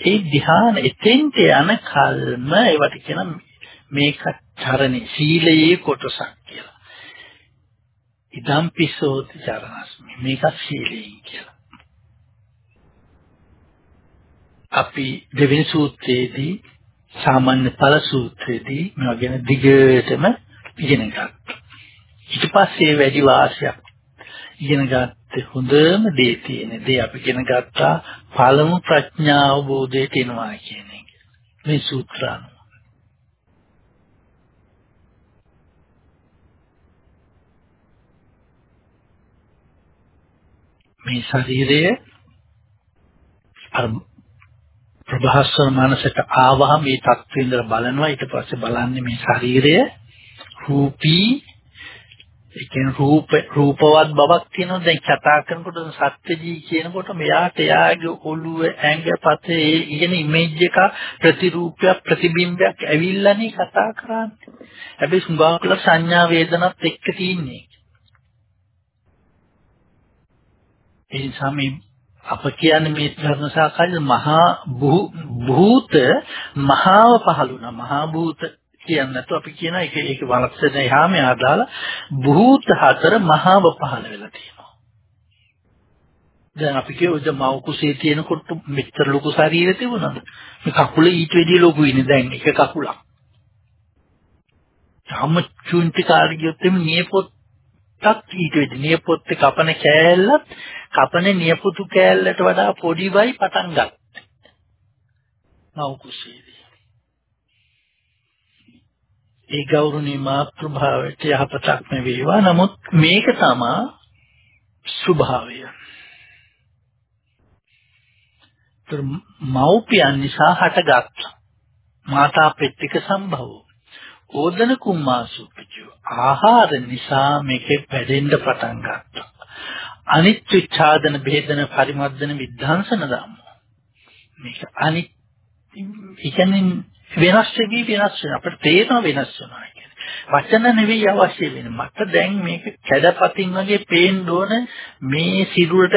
ඒ ධ්‍යාන එතෙන්ට යන කල්ම ඒවට කියන මේක චරණේ සීලයේ කොටසක් කියලා. ඉදම් පිසෝති චරණස්මි මේක සීලයෙන් කියලා. අපි දෙවෙනි සූත්‍රයේදී සාමාන්‍ය ඵල සූත්‍රයේදී මේවා ගැන දිගටම ඉගෙන ගත්තා. ඊට පස්සේ වැඩි වාසියක් ඉගෙන ගත්තේ හොඳම දේ තියෙන දේ අපි ඉගෙන ගත්තා පළමු ප්‍රඥා අවබෝධයට එනවා කියන එක. මේ සූත්‍රාන. මේ ශරීරය අර ප්‍රභාස්වර මානසට ආවහම මේ තත්ත්වෙන්දර බලනවා. ඊට පස්සේ බලන්නේ මේ ශරීරය රූපී ඒ කියන්නේ රූප රූපවත් බවක් තියෙනවා. දැන් කතා කරනකොට සත්‍යජී කියනකොට මෙයාට එයාගේ ඔළුව ඇඟ පතේ ඒ ඉගෙන ඉමේජ් එක ප්‍රතිරූපයක් ප්‍රතිබිම්බයක් ඇවිල්ලානේ කතා කරන්නේ. හැබැයි සුභාකල සංඥා වේදනත් එක්ක තියෙන්නේ. ඒ නිසා මේ අප කියන්නේ මේ ධර්ම සාකච්ඡා මහා භූත මහාව පහළුණා මහා භූත කියන්නේ නැතු අපි කියන එක ඒක වලක්ෂණ එහාම ආදාලා භූත හතර මහාව පහළ වෙලා තියෙනවා. දැන් අපි කියවද මව කුසේ තියෙනකොට මෙච්චර ලොකු ශරීරය තිබුණාද? මේ කකුල ඊට වැඩිය ලොකුයිනේ දැන් එක කකුලක්. තාම චුන්ටි කාර්යයත් එමු නියපොත්තක් ඊට වැඩි නියපොත්ත කපන කෑල්ලත් කපන නියපොතු කෑල්ලට වඩා පොඩිවයි පටන් ගත්තා. මව කුසේ ඒ ගෞරවනීය මාතෘ භාවයට යහපතක් වේවා. නමුත් මේක තමයි ස්වභාවය. මෞපියන් නිසා හටගත් මාතා පෙට්ටික සම්භව. ඕදන කුම්මාසුපිචු ආහාර නිසා මේකේ පැදෙන්න පටන් ගත්තා. අනිත්‍ය ඡාදන ભેදන පරිමර්දන විද්ධාංශන දාමු. මේක අනිත් ඒ කියන්නේ වෙනස් වෙවි වෙනස් වෙන අපිට තේරෙනවා වෙනස් වෙනවා කියන්නේ. වචන නෙවෙයි අවශ්‍ය වෙන්නේ. මට දැන් මේක කැඩපතින් වගේ පේන්න ඕන මේ සිදුරට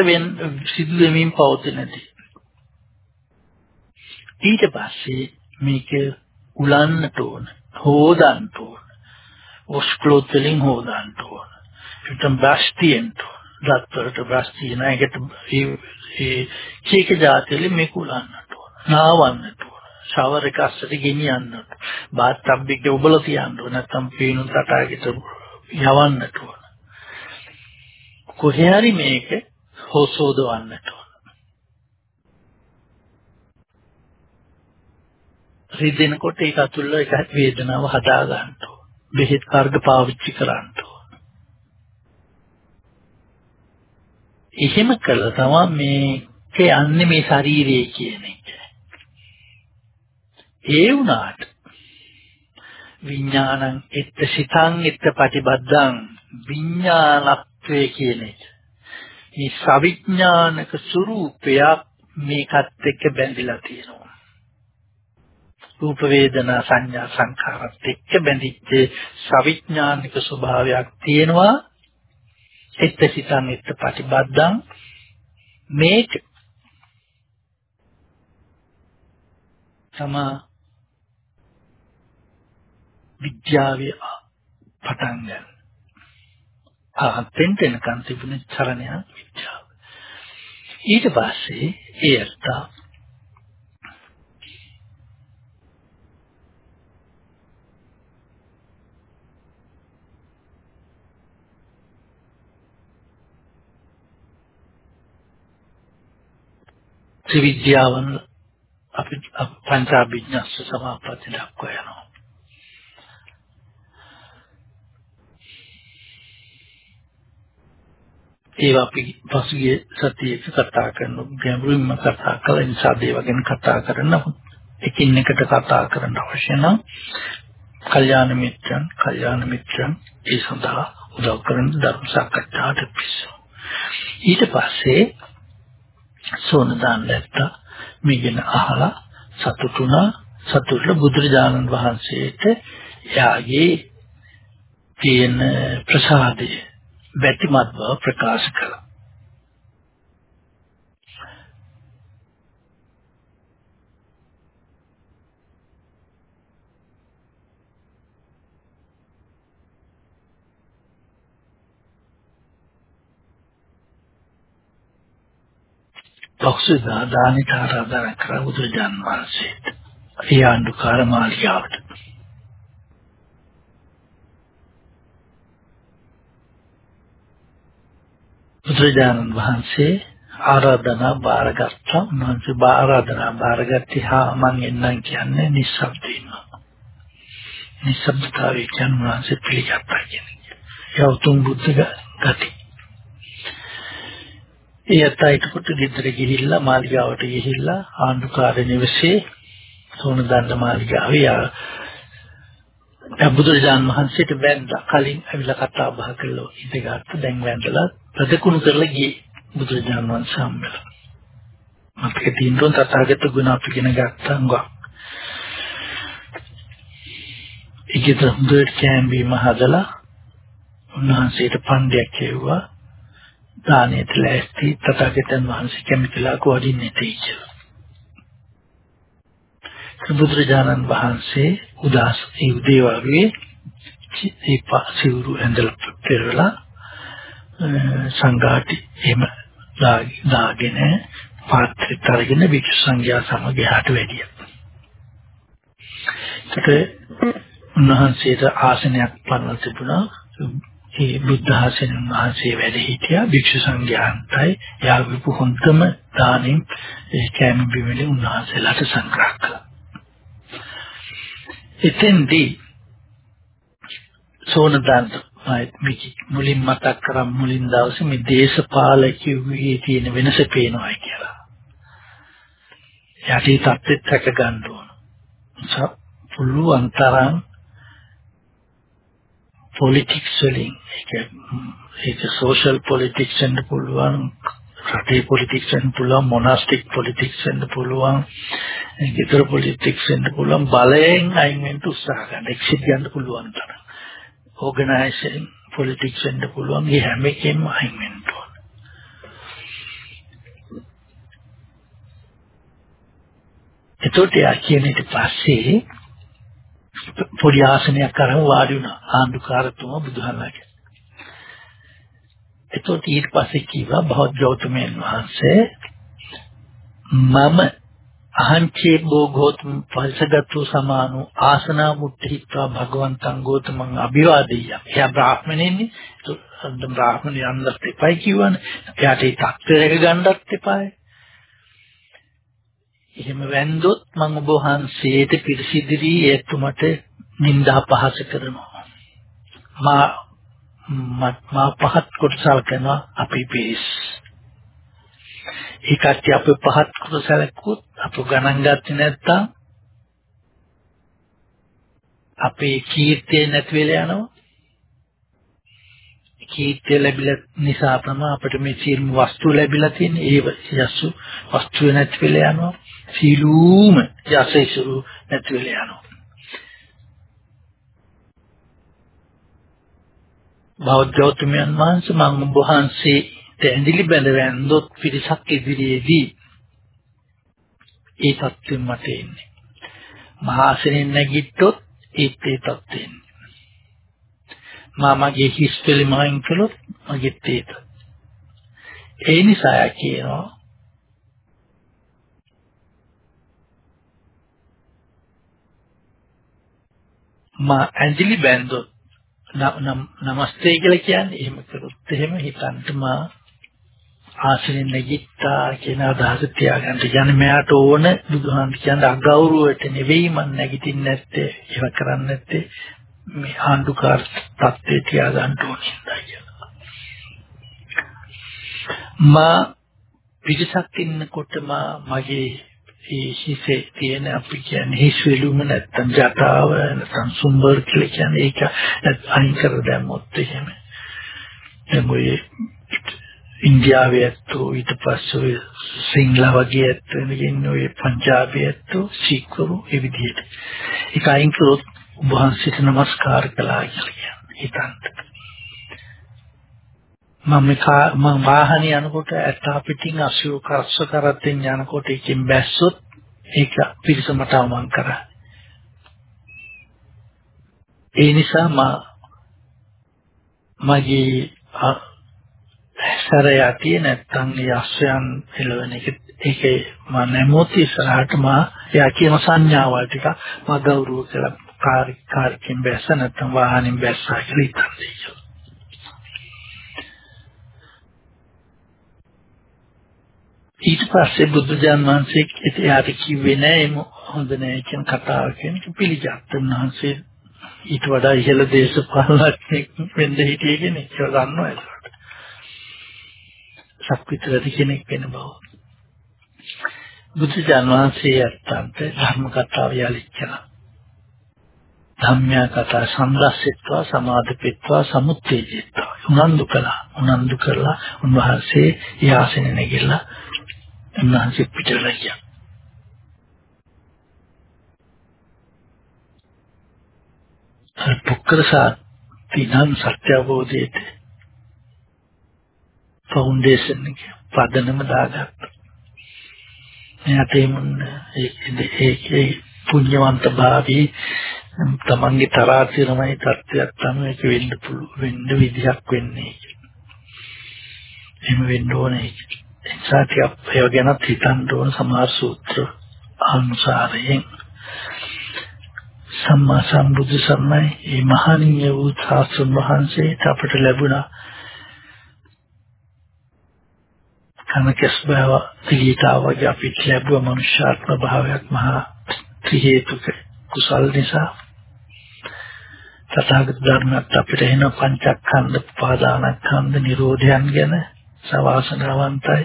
සිදු වෙමින් පවතිනදී. ඊට පස්සේ මේක උලන්නට ඕන, හොදන්න ඕන. ඔස්ක්ලොත් වලින් හොදන්න ඕන. ඊටම බස්තියෙන්ට දත්තරට බස්තියන එකට ඒ කීක જાතිලි මේක උලන්නට ඕන. නාවන්නට ෂවර් එක අස්සට ගෙනියන්න ඕන. බාත් ටබ් එකේ ඔබලා තියන්න ඕන. නැත්නම් පීනු තටාගෙට යවන්නට ඕන. කොහේ හරි මේක හොසෝදවන්නට ඕන. රිදෙනකොට ඒක අතුල්ල ඒක වේදනාව හදා ගන්න ඕන. බෙහෙත් වර්ග පාවිච්චි කරන්න ඕන. එහෙම කළා තමයි මේක යන්නේ මේ ශරීරයේ කියන එක. ඒ වුණාට විඥානං එත්ත සිතං එත්ත ප්‍රතිබද්ධං විඥානත්වයේ කියන එක. මේ සවිඥානික ස්වરૂපයක් මේකත් එක්ක බැඳිලා තියෙනවා. රූප වේදනා සංඥා සංඛාරත් එක්ක බැඳිච්ච සවිඥානික ස්වභාවයක් තියෙනවා. එත්තසිතං එත්ත ප්‍රතිබද්ධං මේක තම විද්‍යාවේ පටන් ගන්න. ආතෙන් තැනකන් තිබුණ චරණය විද්‍යාව. ඊට පස්සේ ඒත් ත්‍රිවිද්‍යාවන් අපි පංචාභිඥස්ස සමාපatti දක්වා යනවා. ඒවා අපි පසුගිය සතියේක කතා කරන ගැඹුරින්ම කතා කළ නිසා දේව ගැන කතා කරන එකින් එකට කතා කරන්න අවශ්‍ය නම් කල්යාණ මිත්‍රන් කල්යාණ මිත්‍රන් ඒ සඳහා උදව් කරන ධර්ම සාකච්ඡාට පිස්සු ඊට පස්සේ සෝනදාන් දැත්තා මේගෙන අහලා සතුටුනා සතුටුල බුදුරජාණන් වහන්සේට යාගේ තියෙන ප්‍රසාදය වැටිමත් බව ප්‍රකාශ කළා. පක්ෂදා දානිත ආරාධනා කර බුදුරජාන් වහන්සේට. ඒ ආණ්ඩුකාර මාලිගාවට. බුදුරජාණන් වහන්සේ ආරාධනා බාරගත්තා. උන්වහන්සේ ආරාධනා බාරගත්තේ හා මං එන්නම් කියන්නේ නිස්සබ්දීම. නිස්සබ්දතාවය කියන්නේ උන්වහන්සේ පිළිගත්තා කියන්නේ. ඒ උතුම් බුද්ධ ගති. ඒ අතයිට කොට ගෙදර ගිහිල්ලා මාලිගාවට ගිහිල්ලා ආණ්ඩුකාර නිවසේ සෝනදන්න මාලිගාවේ බුදුරජාන් වහන්සේට වැඳලා කලින් ඇවිල්ලා කතා බහ කළා ඉඳගත්ත දැන් වැඳලා ප්‍රතිකුණු කරලා ගියේ බුදුරජාන් වහන්සේ හම්බෙලා මතක තියෙනවා තථාගත ගුණ අපි ඉගෙන ගත්තා ගා ඒකේ හොඳට කැම්බීම හදලා උන්වහන්සේට පණ්ඩයක් කියුවා දානෙට ලෑස්ති තථාගතයන් වහන්සේ කැමතිලා කොහොදින්නේ තේජ බුදුරජාණන් වහන්සේ උදාස් ඒ උදේ වගේ ඒ පාසිවුරු ඇඳලා පෙරලා සංඝාටි එහෙම දාගෙන පාත්‍රයට අරගෙන වික්ෂ සංඝයා සමග එහාට වැඩියා. ඒකට උන්වහන්සේට ආසනයක් පනවලා තිබුණා. ඒ බුද්ධ ආසනෙන් වහන්සේ වැඩ හිටියා වික්ෂ සංඝයාන්ටයි යාවිපු හොඳම දානින් ඒ කැම බිමලේ උන්වහන්සේලාට සංග්‍රහ කළා. එතෙන්දී සෝනදන්ත මිකි මුලින් මතක් කරා මුලින් දවසේ මේ දේශපාලකයෝගේ තියෙන වෙනස පේනවා කියලා. යටි තත්ත්වෙත් හැක ගන්න ඕන. පුළුවන් තරම් පොලිටික්ස් වලින්. ඒක ඒක සෝෂල් පොලිටික්ස් වෙන්න පුළුවන් රටේ පොලිටික්ස් වෙන්න පුළුවන් මොනාස්ටික් පොලිටික්ස් වෙන්න පුළුවන් ගෙදර පොලිටික්ස් වෙන්න පුළුවන් බලයෙන් අයින් වෙන්න උත්සාහ ගන්න එක්සිට් ගන්න පුළුවන් තරම්. ඕගනයිසේෂන් පොලිටික්ස් වෙන්න පුළුවන් මේ හැම එකෙම අයින් වෙන්න ඕන. එතකොට යා කියන ඊට පස්සේ පොඩි ආසනයක් අරන් වාඩි වුණා ආණ්ඩුකාරතුමා බුදුහාමගේ එතකොට ඊට පස්සේ කිව්වා බෞද්ධ ගෞතමයන් වහන්සේ මම අහංචේ බෝගෝතම පල්සගතු සමානු ආසනා මුට්ඨිත්වා භගවන්තං ගෝතමං අභිවාදෙය. එයා බ්‍රාහ්මණෙන්නේ. සද්ද බ්‍රාහ්මණය යන්නත් එපයි කිව්වනේ. එයාට ඒ තත්ත්වයක ගන්නත් එපායි. එහෙම වැන්දොත් මම ඔබ වහන්සේට පිරිසිදුරි ඒතුමට නිന്ദා පහස කරනවා. මා මා පහත් කොටසල් කරනවා අපි පිරිස්. ඒ කට්ටිය අපේ පහත් කොටසලකුත් අපු ගණන් ගත්තේ නැත්තම් අපේ කීර්තිය නැති වෙලා යනවා. කීර්තිය ලැබිලා නිසා තමයි අපිට මේ සියලුම වස්තු ලැබිලා තියෙන්නේ. ඒ යසු වස්තු නැති වෙලා යනවා. සීලූම යසයිසුරු නැති වෙලා යනවා. බෞද්ධෝතුමයන් වහන්සේ මම ඔබ වහන්සේ ඇඳිලි බැඳ වැන්දොත් පිරිසක් ඉදිරියේදී ඒ තත්ත්වෙම මට එන්නේ. මහාසනෙන් නැගිට්ටොත් ඒත් ඒ තත්ත්වෙ මා මගේ හිස් පිළිමයින් කළොත් මගේ තේත. ඒ නිසා කියනවා මා ඇන්ජලි බැන්දොත් නමස්තේ කියලා කියන්නේ එහෙම කරොත් එහෙම හිතන්ට මා ආසනෙන් නැගිට්ටා කියන අදහස තියාගන්න. කියන්නේ මෙයාට ඕන බුදුහාම කියන්නේ අගෞරවයට නෙවෙයි මම නැගිටින්නේ නැත්තේ. ඒව කරන්නේ නැත්තේ මේ ආණ්ඩුකාර තත්ත්වයේ තියාගන්න ඕනේ කියලා. මා පිටසක් ඉන්නකොට මගේ ඒ හිසේ තියෙන අපි කියන්නේ හිස් වෙලුම නැත්තම් ජටාව නැත්තම් සුම්බර් කියලා කියන්නේ ඒක අයින් කර දැම්මොත් එහෙම. එමුයි ඉන්දියාවේ ඇත්තෝ ඊට පස්සේ සිංහල වගේ ඇත්තෝ ඉන්නේ ඔය පංජාබේ ඇත්තෝ සීක්වරු ඒ විදිහට. ඒක අයින් කරොත් වහන්සේට নমස්කාර කළා කියලා හිතන්න. මම මම වාහනේ යනකොට ඇත්තා පිටින් අසියු කරස්ස කරත්ෙන් යනකොට එකකින් බැස්සොත් ඒක පිරිසමට අවමන් කරා. ඒ නිසා මා මගේ සර යටි නැත්තම් යස්යන් එළවෙන එක ඒකේ මම නැමොත් ඉස්සරහට මා එයා කියන සංඥාවල් ටික මා ගෞරව කළා කාර් කාර්කින් බැස්ස නැත්තම් වාහනින් බැස්සා කියලා හිතන්නේ. ඊට පස්සේ බුදුජාන් වහන්සේ එයාට කිව්වේ නෑ එම හොඳ නෑ කියන කතාව කියන පිළිගත්ත උන්වහන්සේ ඊට වඩා ඉහළ දේශපාලනඥයෙක් වෙන්න හිටියේ කෙනෙක් ඒක දන්නවා ඒකට. සක්විතරදි කෙනෙක් වෙන බව. බුදුජාන් වහන්සේ අත්තන්ට ධර්ම කතාව යලිච්චා. ධම්මයා කතා සම්දස්සෙත්වා සමාධිපෙත්වා සමුත්තේජෙත්වා උනන්දු කළා උනන්දු කරලා උන්වහන්සේ යාසනේ නැගිලා උන්වහන්සේ පිටරලා ගියා. පුක්කරසා තිනම් සත්‍ය අවබෝධයට ෆවුන්ඩේෂන් එක පදනම දාගත්තා. එයාට එමුන්න ඒකේ පුණ්‍යවන්ත භාවී තමන්ගේ තරාතිරමයි තත්ත්වයක් තමයි ඒක වෙන්න පුළුවන් වෙන්න විදිහක් වෙන්නේ. එහෙම වෙන්න ඕනේ. එනිසා ටිකක් ඒව ගැන හිතන්න ඕන සමහර සූත්‍ර අනුසාරයෙන්. සම්මා සම්බුදු සමයි මේ මහණීය වූ සාසුන් වහන්සේට අපට ලැබුණා කනකස් බව පිළිතාවගේ අපිට ලැබුව මනුෂ්‍යාත්ම භාවයක් මහා ත්‍රි හේතුක කුසල් නිසා. තථාගත ධර්මات අපිට එන පංචස්කන්ධ පාදානස්කන්ධ නිරෝධයන් ගැන සවාසනාවන්තයි.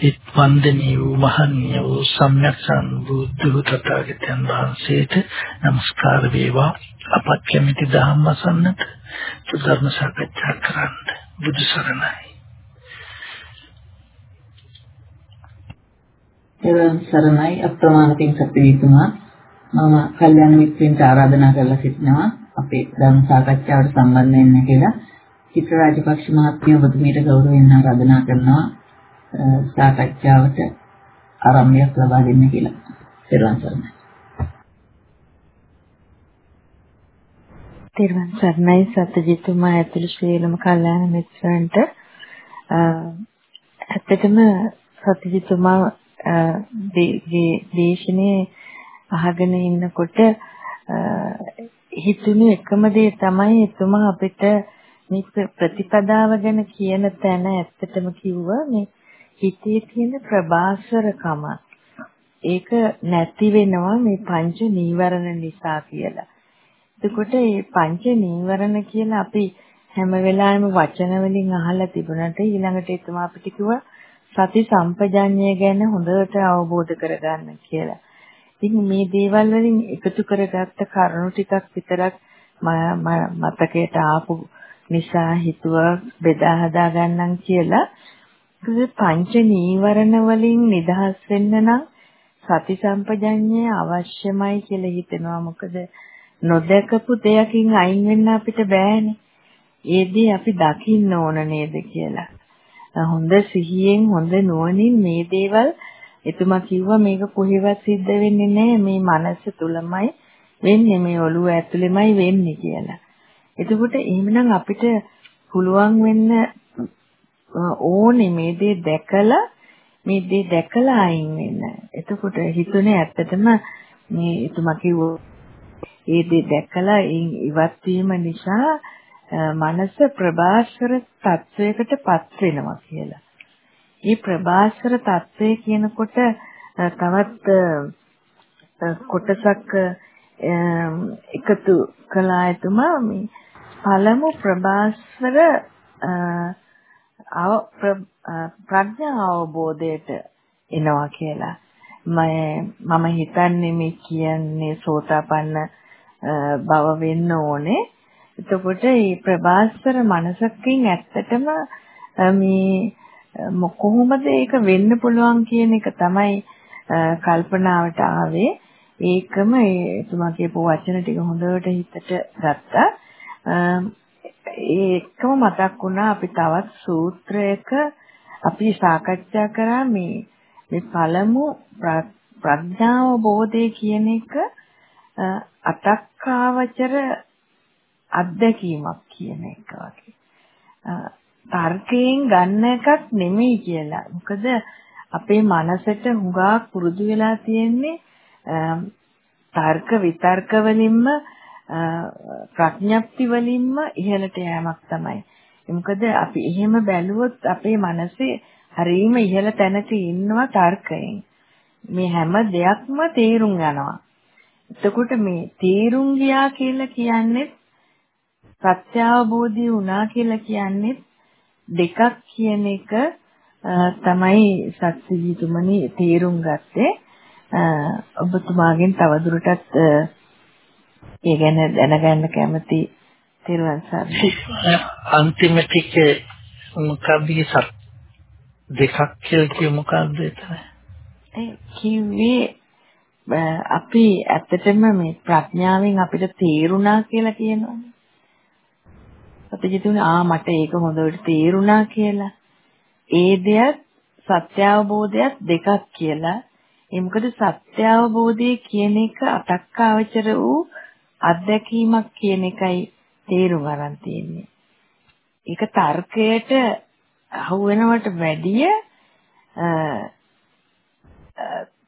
ඉත් වන්දනීය වූ මහණීය වූ සම්්‍යක් සම්බුද්ධ තථාගතයන් වහන්සේට নমස්කාර වේවා. අපත් කැමැති ධම්මසන්නට ධර්ම සාකච්ඡා කරන්න බුදු සරණයි. එවන් සරණයි. අප්‍රමාණකින් සත්‍යීතුමා මම කල්යාණ මිත්‍රයන්ට ආරාධනා කරලා සිටිනවා. අපේ ධර්ම සාකච්ඡාවට සම්බන්ධ වෙන්න කියලා. චිත්‍ර රාජපක්ෂ මහත්මිය ඔබතුමීට ගෞරවයෙන් ආරාධනා කරනවා සාකච්ඡාවට ආරම්භයක් ලබා දෙන්න කියලා. ත්වන් සරණයි. ත්වන් සරණයි සත්‍යජිතුමා ඇතුළු ශ්‍රීලම කල්යාණ මිත්‍රයන්ට ඇත්තටම සත්‍යජිතුමා දේශනේ අහගෙන ඉන්නකොට හිතුණු එකම දේ තමයි එතුමා අපිට මේ ප්‍රතිපදාව ගැන කියන තැන ඇත්තටම කිව්වා මේ හිතේ තියෙන ප්‍රබාසරකම ඒක නැති වෙනවා මේ පංච නීවරණ නිසා කියලා. එතකොට මේ පංච නීවරණ කියලා අපි හැම වෙලාවෙම වචන වලින් අහලා තිබුණාට ඊළඟට එතුමා අපිට කිව්වා සති සම්පජාඤ්ඤය ගැන හොඳට අවබෝධ කරගන්න කියලා. ඉතින් මේ දේවල් වලින් එකතු කරගත්ත කරුණු ටිකක් විතරක් මතකයට ආපු නිසා හිතුවා බෙදා හදා ගන්නම් කියලා. පංච නීවරණ වලින් නිදහස් වෙන්න නම් සති සම්පජඤ්ඤය අවශ්‍යමයි කියලා හිතෙනවා. මොකද නොදකපු දෙයකින් අයින් වෙන්න අපිට බෑනේ. ඒ දේ අපි දකින්න ඕන නේද කියලා. හොඳ සිහියෙන් හොඳ නුවණින් මේ දේවල් එතුමා කිව්වා මේක කොහෙවත් සිද්ධ වෙන්නේ නැහැ මේ මනස තුලමයි වෙන්නේ මේ ඔළුව ඇතුලෙමයි වෙන්නේ කියලා. එතකොට එහෙමනම් අපිට පුළුවන් වෙන්න ඕනේ මේ දේ දැකලා මේ දේ දැකලා අයින් වෙන්න. එතකොට හිතුනේ ඇත්තටම මේ එතුමා කිව්වා ඒ දේ දැකලා ඉවත් වීම නිසා මනස ප්‍රබාස්වර තත්වයකට පත් වෙනවා කියලා. මේ ප්‍රබාස්වර තත්වය කියනකොට තවත් කොටසක් එකතු කළා එතුමා මේ පළමු ප්‍රභාස්වර ප්‍රඥා අවබෝධයට එනවා කියලා. මම හිතන්නේ මේ කියන්නේ සෝතාපන්න බව වෙන්න ඕනේ. එතකොට මේ ප්‍රභාස්වර මනසකින් ඇත්තටම මේ කොහොමද ඒක වෙන්න පුළුවන් කියන එක තමයි කල්පනාවට ආවේ. ඒකම එතුමා කියපු වචන ටික හොඳට හිතට ගත්තා. ඒකම මතක් වුණා අපි තවත් සූත්‍රයක අපි සාකච්ඡා කරා මේ මේ පළමු ප්‍රඥාව බෝධය කියන එක අතක්කාවචර අත්දැකීමක් කියන එක වගේ. තර්කයෙන් ගන්න එකක් නෙමෙයි කියලා. මොකද අපේ මනසට හුඟක් පුරුදු වෙලා තියෙන්නේ තර්ක විතර්ක වලින්ම ප්‍රඥප්ති වලින්ම ඉහළට යෑමක් තමයි. මොකද අපි එහෙම බැලුවොත් අපේ මනසේ හරීම ඉහළ තැනක ඉන්නවා තර්කයෙන්. මේ හැම දෙයක්ම තේරුම් යනවා. එතකොට මේ තේරුම් ගියා කියලා කියන්නේ සත්‍ය අවබෝධය වුණා කියලා කියන්නේ දෙකක් කියන එක තමයි සත්‍යජීතුමනි තේරුම් ගත්තේ. ඔබතුමාගෙන් තවදුරටත් ඒ ගැන දැනගන්න කැමති තිරුවන් සරණයි. අන්තිම ටිකේ මොකක්ද සත් දෙකක් කියලා කිය මොකක්ද එතන? ඒ කිව්වේ අපි ඇත්තටම මේ ප්‍රඥාවෙන් අපිට තේරුණා කියලා කියනවානේ. හිතුනේ ආ මට ඒක හොඳට තේරුණා කියලා. ඒ දෙයක් සත්‍ය අවබෝධයක් දෙකක් කියලා ඒ මොකද සත්‍ය අවබෝධය කියන එක අතක්කාවචර වූ අත්දැකීමක් කියන එකයි තේරුම් ගන්න තියෙන්නේ. ඒක තර්කයට අහු වෙනවට වැඩිය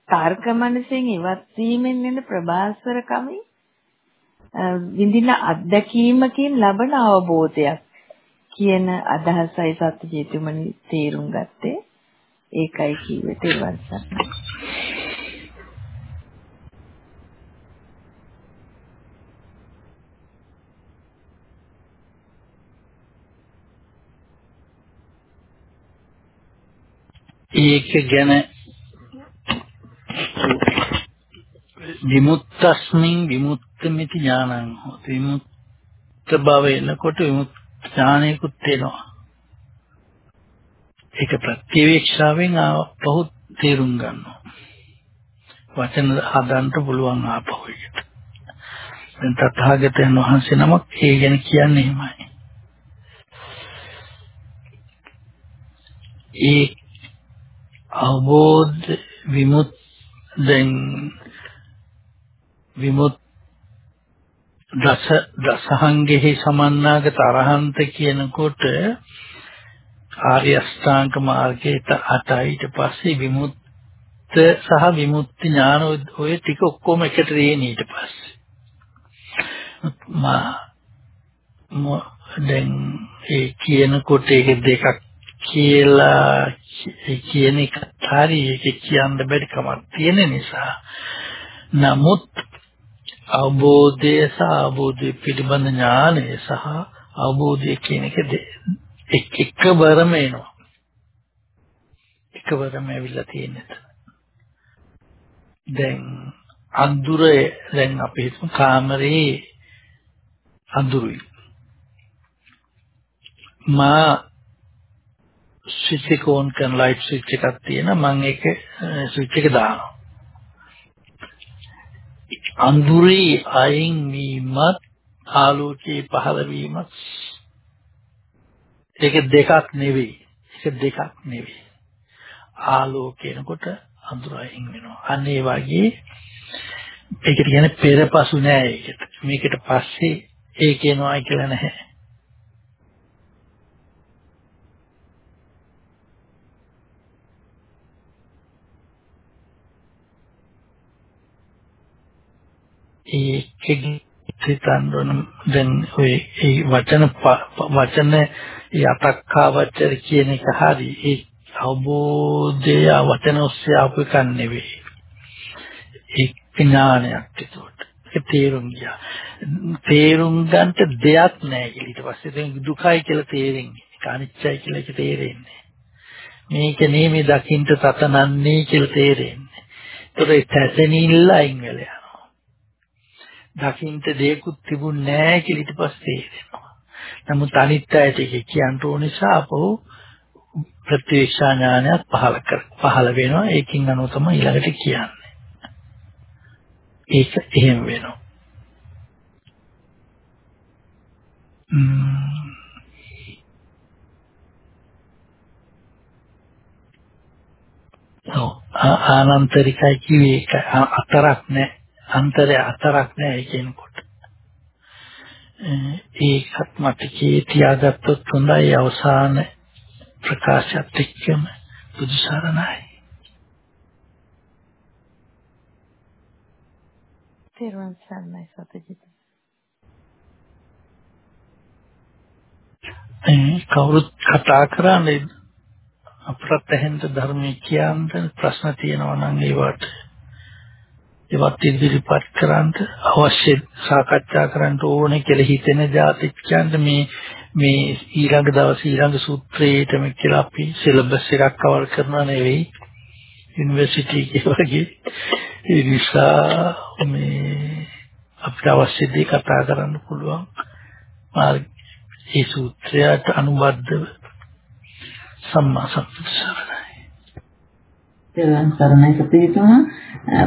තර්ක මනසෙන් ඉවත් වීමෙන් එන ප්‍රබාස්වරකමින් විඳින අත්දැකීමකින් ලබන අවබෝධයක් කියන අදහසයි සත්‍යජීතුමනි තේරුම් ගත්තේ. ඒකයි කිව්වේ තේරුවන් සරණයි. ඒක ගැන විමුක්තස්මින් විමුක්තമിതി ඥානං හොති. විමුක්ත භව එනකොට විමුක්ත ඥානයකුත් එනවා. ඒක ප්‍රතිවේක්ෂාවෙන් ආපහු තේරුම් ගන්නවා. වචන හදන්න පුළුවන් ආපහු එකට. දැන් තථාගතයන් වහන්සේ නමක් ඒ ගැන කියන්නේ එහෙමයි. ඒ අවබෝධ විමුත් දැන් විමුත් දස දසහංගෙහි සමන්නාගත අරහන්ත කියනකොට ආර්ය අෂ්ටාංග මාර්ගයට අටයි. ඊට පස්සේ විමුක්ත සහ විමුක්ති ඥාන ඔය ටික ඔක්කොම එකට දෙන්නේ ඊට පස්සේ. මා දැන් ඒ කියනකොට ඒක දෙකක් කියලා කියන එක හරි ඒක කියන්න බැරි කමක් තියෙන නිසා. නමුත් අවබෝධය සහ අවබෝධය පිළිබඳ ඥානය සහ අවබෝධය කියන එක එක් එකවරම එනවා. එකවරම ඇවිල්ලා තියෙනවා දැන් අඳුර දැන් අපි හිතමු කාමරේ අඳුරුයි. මා ස්විච් එක ඕන් කරන ලයිට් ස්විච් එකක් තියෙනවා. මම ඒක ස්විච් එක දානවා. අඳුරේ අයින් වීමත් ආලෝකයේ පහළ වීමත් ඒක දෙකක් නෙවෙයි. ඒක දෙකක් නෙවෙයි. ආලෝකේනකොට අඳුර අයින් වෙනවා. අන්න ඒ වගේ ඒකට කියන්නේ පෙරපසු නෑ ඒකට. මේකට පස්සේ ඒ කියනවා කියලා නැහැ. ඒකෙන් හිතන්න ඕන දැන් ඔය ඒ වචන වචන යතක්කාවචර කියන එක හරි ඒ අවබෝධය වචන ඔස්සේ ආපු එකක් නෙවෙයි. ඒ ඥානයක් ඒකට. ඒක තේරුම් ගියා. තේරුම් ගන්නට දෙයක් නැහැ කියලා. ඊට පස්සේ දැන් දුකයි කියලා තේරෙන්නේ. ඒක අනිත්‍යයි කියලා ඒක තේරෙන්නේ. මේක නෙමෙයි දකින්න තතනන්නේ කියලා තේරෙන්නේ. ඒතර ඒ තැසෙනිල්ල අයින් වෙලා දකින්ට දෙයක්වත් තිබුණේ නැහැ කියලා ඊට පස්සේ තේරෙනවා. නමුත් අනිත් අයට ඒක කියන්න ඕන නිසා අපෝ ප්‍රත්‍යක්ෂා ඥානයක් පහල කර පහල වෙනවා. ඒකින් අනුව තමයි ඊළඟට කියන්නේ. ඒක එහෙම වෙනවා. ආනන්තරිකයි කිව්වේ ඒක අතරක් නැහැ. අන්තරය අතරක් නෑ ඒ කියනකොට. ඒකත් මතකයේ තියාගත්තොත් හොඳයි අවසාන ප්‍රකාශයත් එක්කම බුදු සරණයි. තෙරුවන් සරණයි සතජිත. කවුරුත් කතා කරන්නේ අපරත් ඇහෙන්න ධර්මයේ කියන්න ප්‍රශ්න තියෙනවා නම් ඒවට ඒවත් ඉදිරිපත් කරන්න අවශ්‍ය සාකච්ඡා කරන්න ඕනේ කියලා හිතෙන જાතිච්ඡන්ද මේ මේ ඊළඟ දවසේ ඊළඟ සූත්‍රයේටම කියලා අපි සිලබස් එකක් කවර් කරනවා නෙවෙයි යුනිවර්සිටි එකේ වගේ. ඒ නිසා මේ අපිට අවශ්‍ය දේ කතා කරන්න පුළුවන්. මාර්ග ඒ සූත්‍රයට අනුබද්ධව සම්මා සම්බුද්ධ තෙරුවන් සරණයි සතුටුතුමා.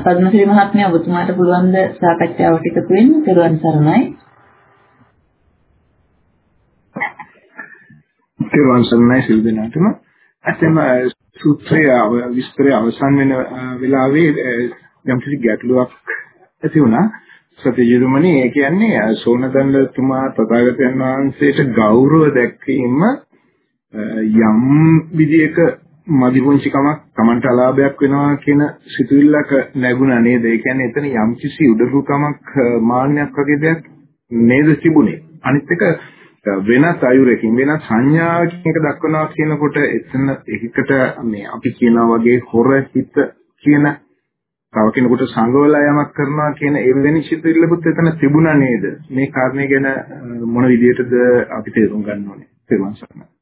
පද්මශ්‍රී මහත්මිය ඔබතුමාට පුළුවන් ද සාකච්ඡාවට එකතු වෙන්න? තෙරුවන් සරණයි. තෙරුවන් සරණයි සිල් දෙනාටම. ඇත්තම සූත්‍රය විස්තරය අවසන් වෙන වෙලාවේ යම් කිසි ගැටලුවක් ඇති වුණා. සත්‍යජිරුමනි ඒ කියන්නේ සෝනදණ්ඩ තුමා තථාගතයන් වහන්සේට ගෞරව දැක්වීම යම් විදියක මදි පුංචි කමක් Tamanට අලාභයක් වෙනවා කියන සිතුවිල්ලක නැගුණා නේද? ඒ කියන්නේ එතන යම්කිසි උඩඟුකමක් මාන්නයක් වගේ දෙයක් නේද තිබුණේ. අනිත් එක වෙනත් අයුරකින් වෙනත් සංඥාවකින් එක දක්වනවා කියනකොට එතන එකකට මේ අපි කියනවා වගේ හොර හිත කියන තව කෙනෙකුට සංගවලා යමක් කරනවා කියන එවැනි සිතුවිල්ලකුත් එතන තිබුණා නේද? මේ කාරණේ ගැන මොන විදිහටද අපි තේරුම් ගන්න ඕනේ? තේරුම් ගන්න.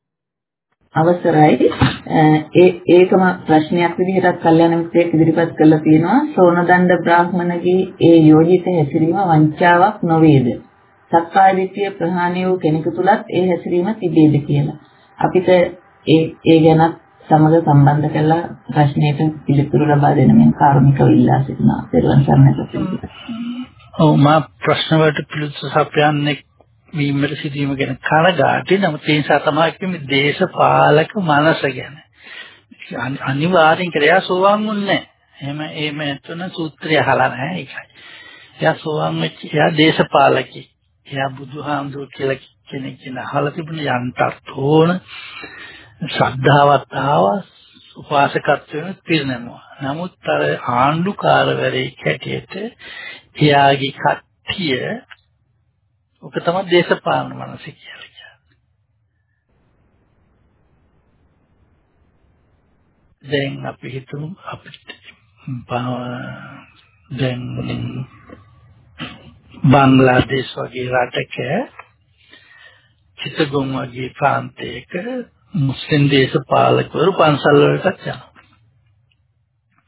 අවසරයි. ඒ ඒකම ප්‍රශ්නයක් විදිහටත් කල්යනා මිත්‍රයෙක් ඉදිරිපත් කළා තියෙනවා. සෝනදණ්ඩ බ්‍රාහ්මණගේ ඒ යෝජිත හැසිරීම වංචාවක් නොවේද? සක්කාය දිට්ඨිය ප්‍රහාණය වූ කෙනෙකු තුලත් ඒ හැසිරීම තිබේද කියලා. අපිට ඒ ඒ ගැන සමග සම්බන්ධ කරලා ප්‍රශ්නයට පිළිතුරු ලබා දෙන මෙන් කාරුණිකව ඉල්ලා සිටිනවා. ඊළඟ සම්මත ඔව් මා ප්‍රශ්න වලට පිළිතුරු සපයන්නේ වීමට සිටීම ගැන කනගාටුයි. නමුත් ඒ නිසා තමයි කිව්වේ දේශපාලක මනස ගැන. අනිවාර්යෙන් කියලා සෝවාන් වුන්නේ එහෙම එහෙම නැත්නම් සූත්‍රය අහලා නැහැ ඒකයි. එයා සෝවාන් වෙච්ච එයා දේශපාලකෙක්. එයා බුදුහාමුදුරු කියලා කෙනෙක් කියන අහලා තිබුණ යන්ටත් ඕන ශ්‍රද්ධාවත් ආවා උපාසකත්වයෙන් පිරිනැමුවා. නමුත් අර ආණ්ඩුකාරවරයෙක් හැටියට එයාගේ කට්ටිය ඔක තමයි දේශපාලන මනස කියලා කියන්නේ. දැන් අපි හිතමු අපිට දැන් බංග්ලාදේශ වගේ රටක චිත්තගොම් වගේ ප්‍රාන්තයක මුස්ලිම් දේශපාලකවරු පන්සල් වලට යනවා.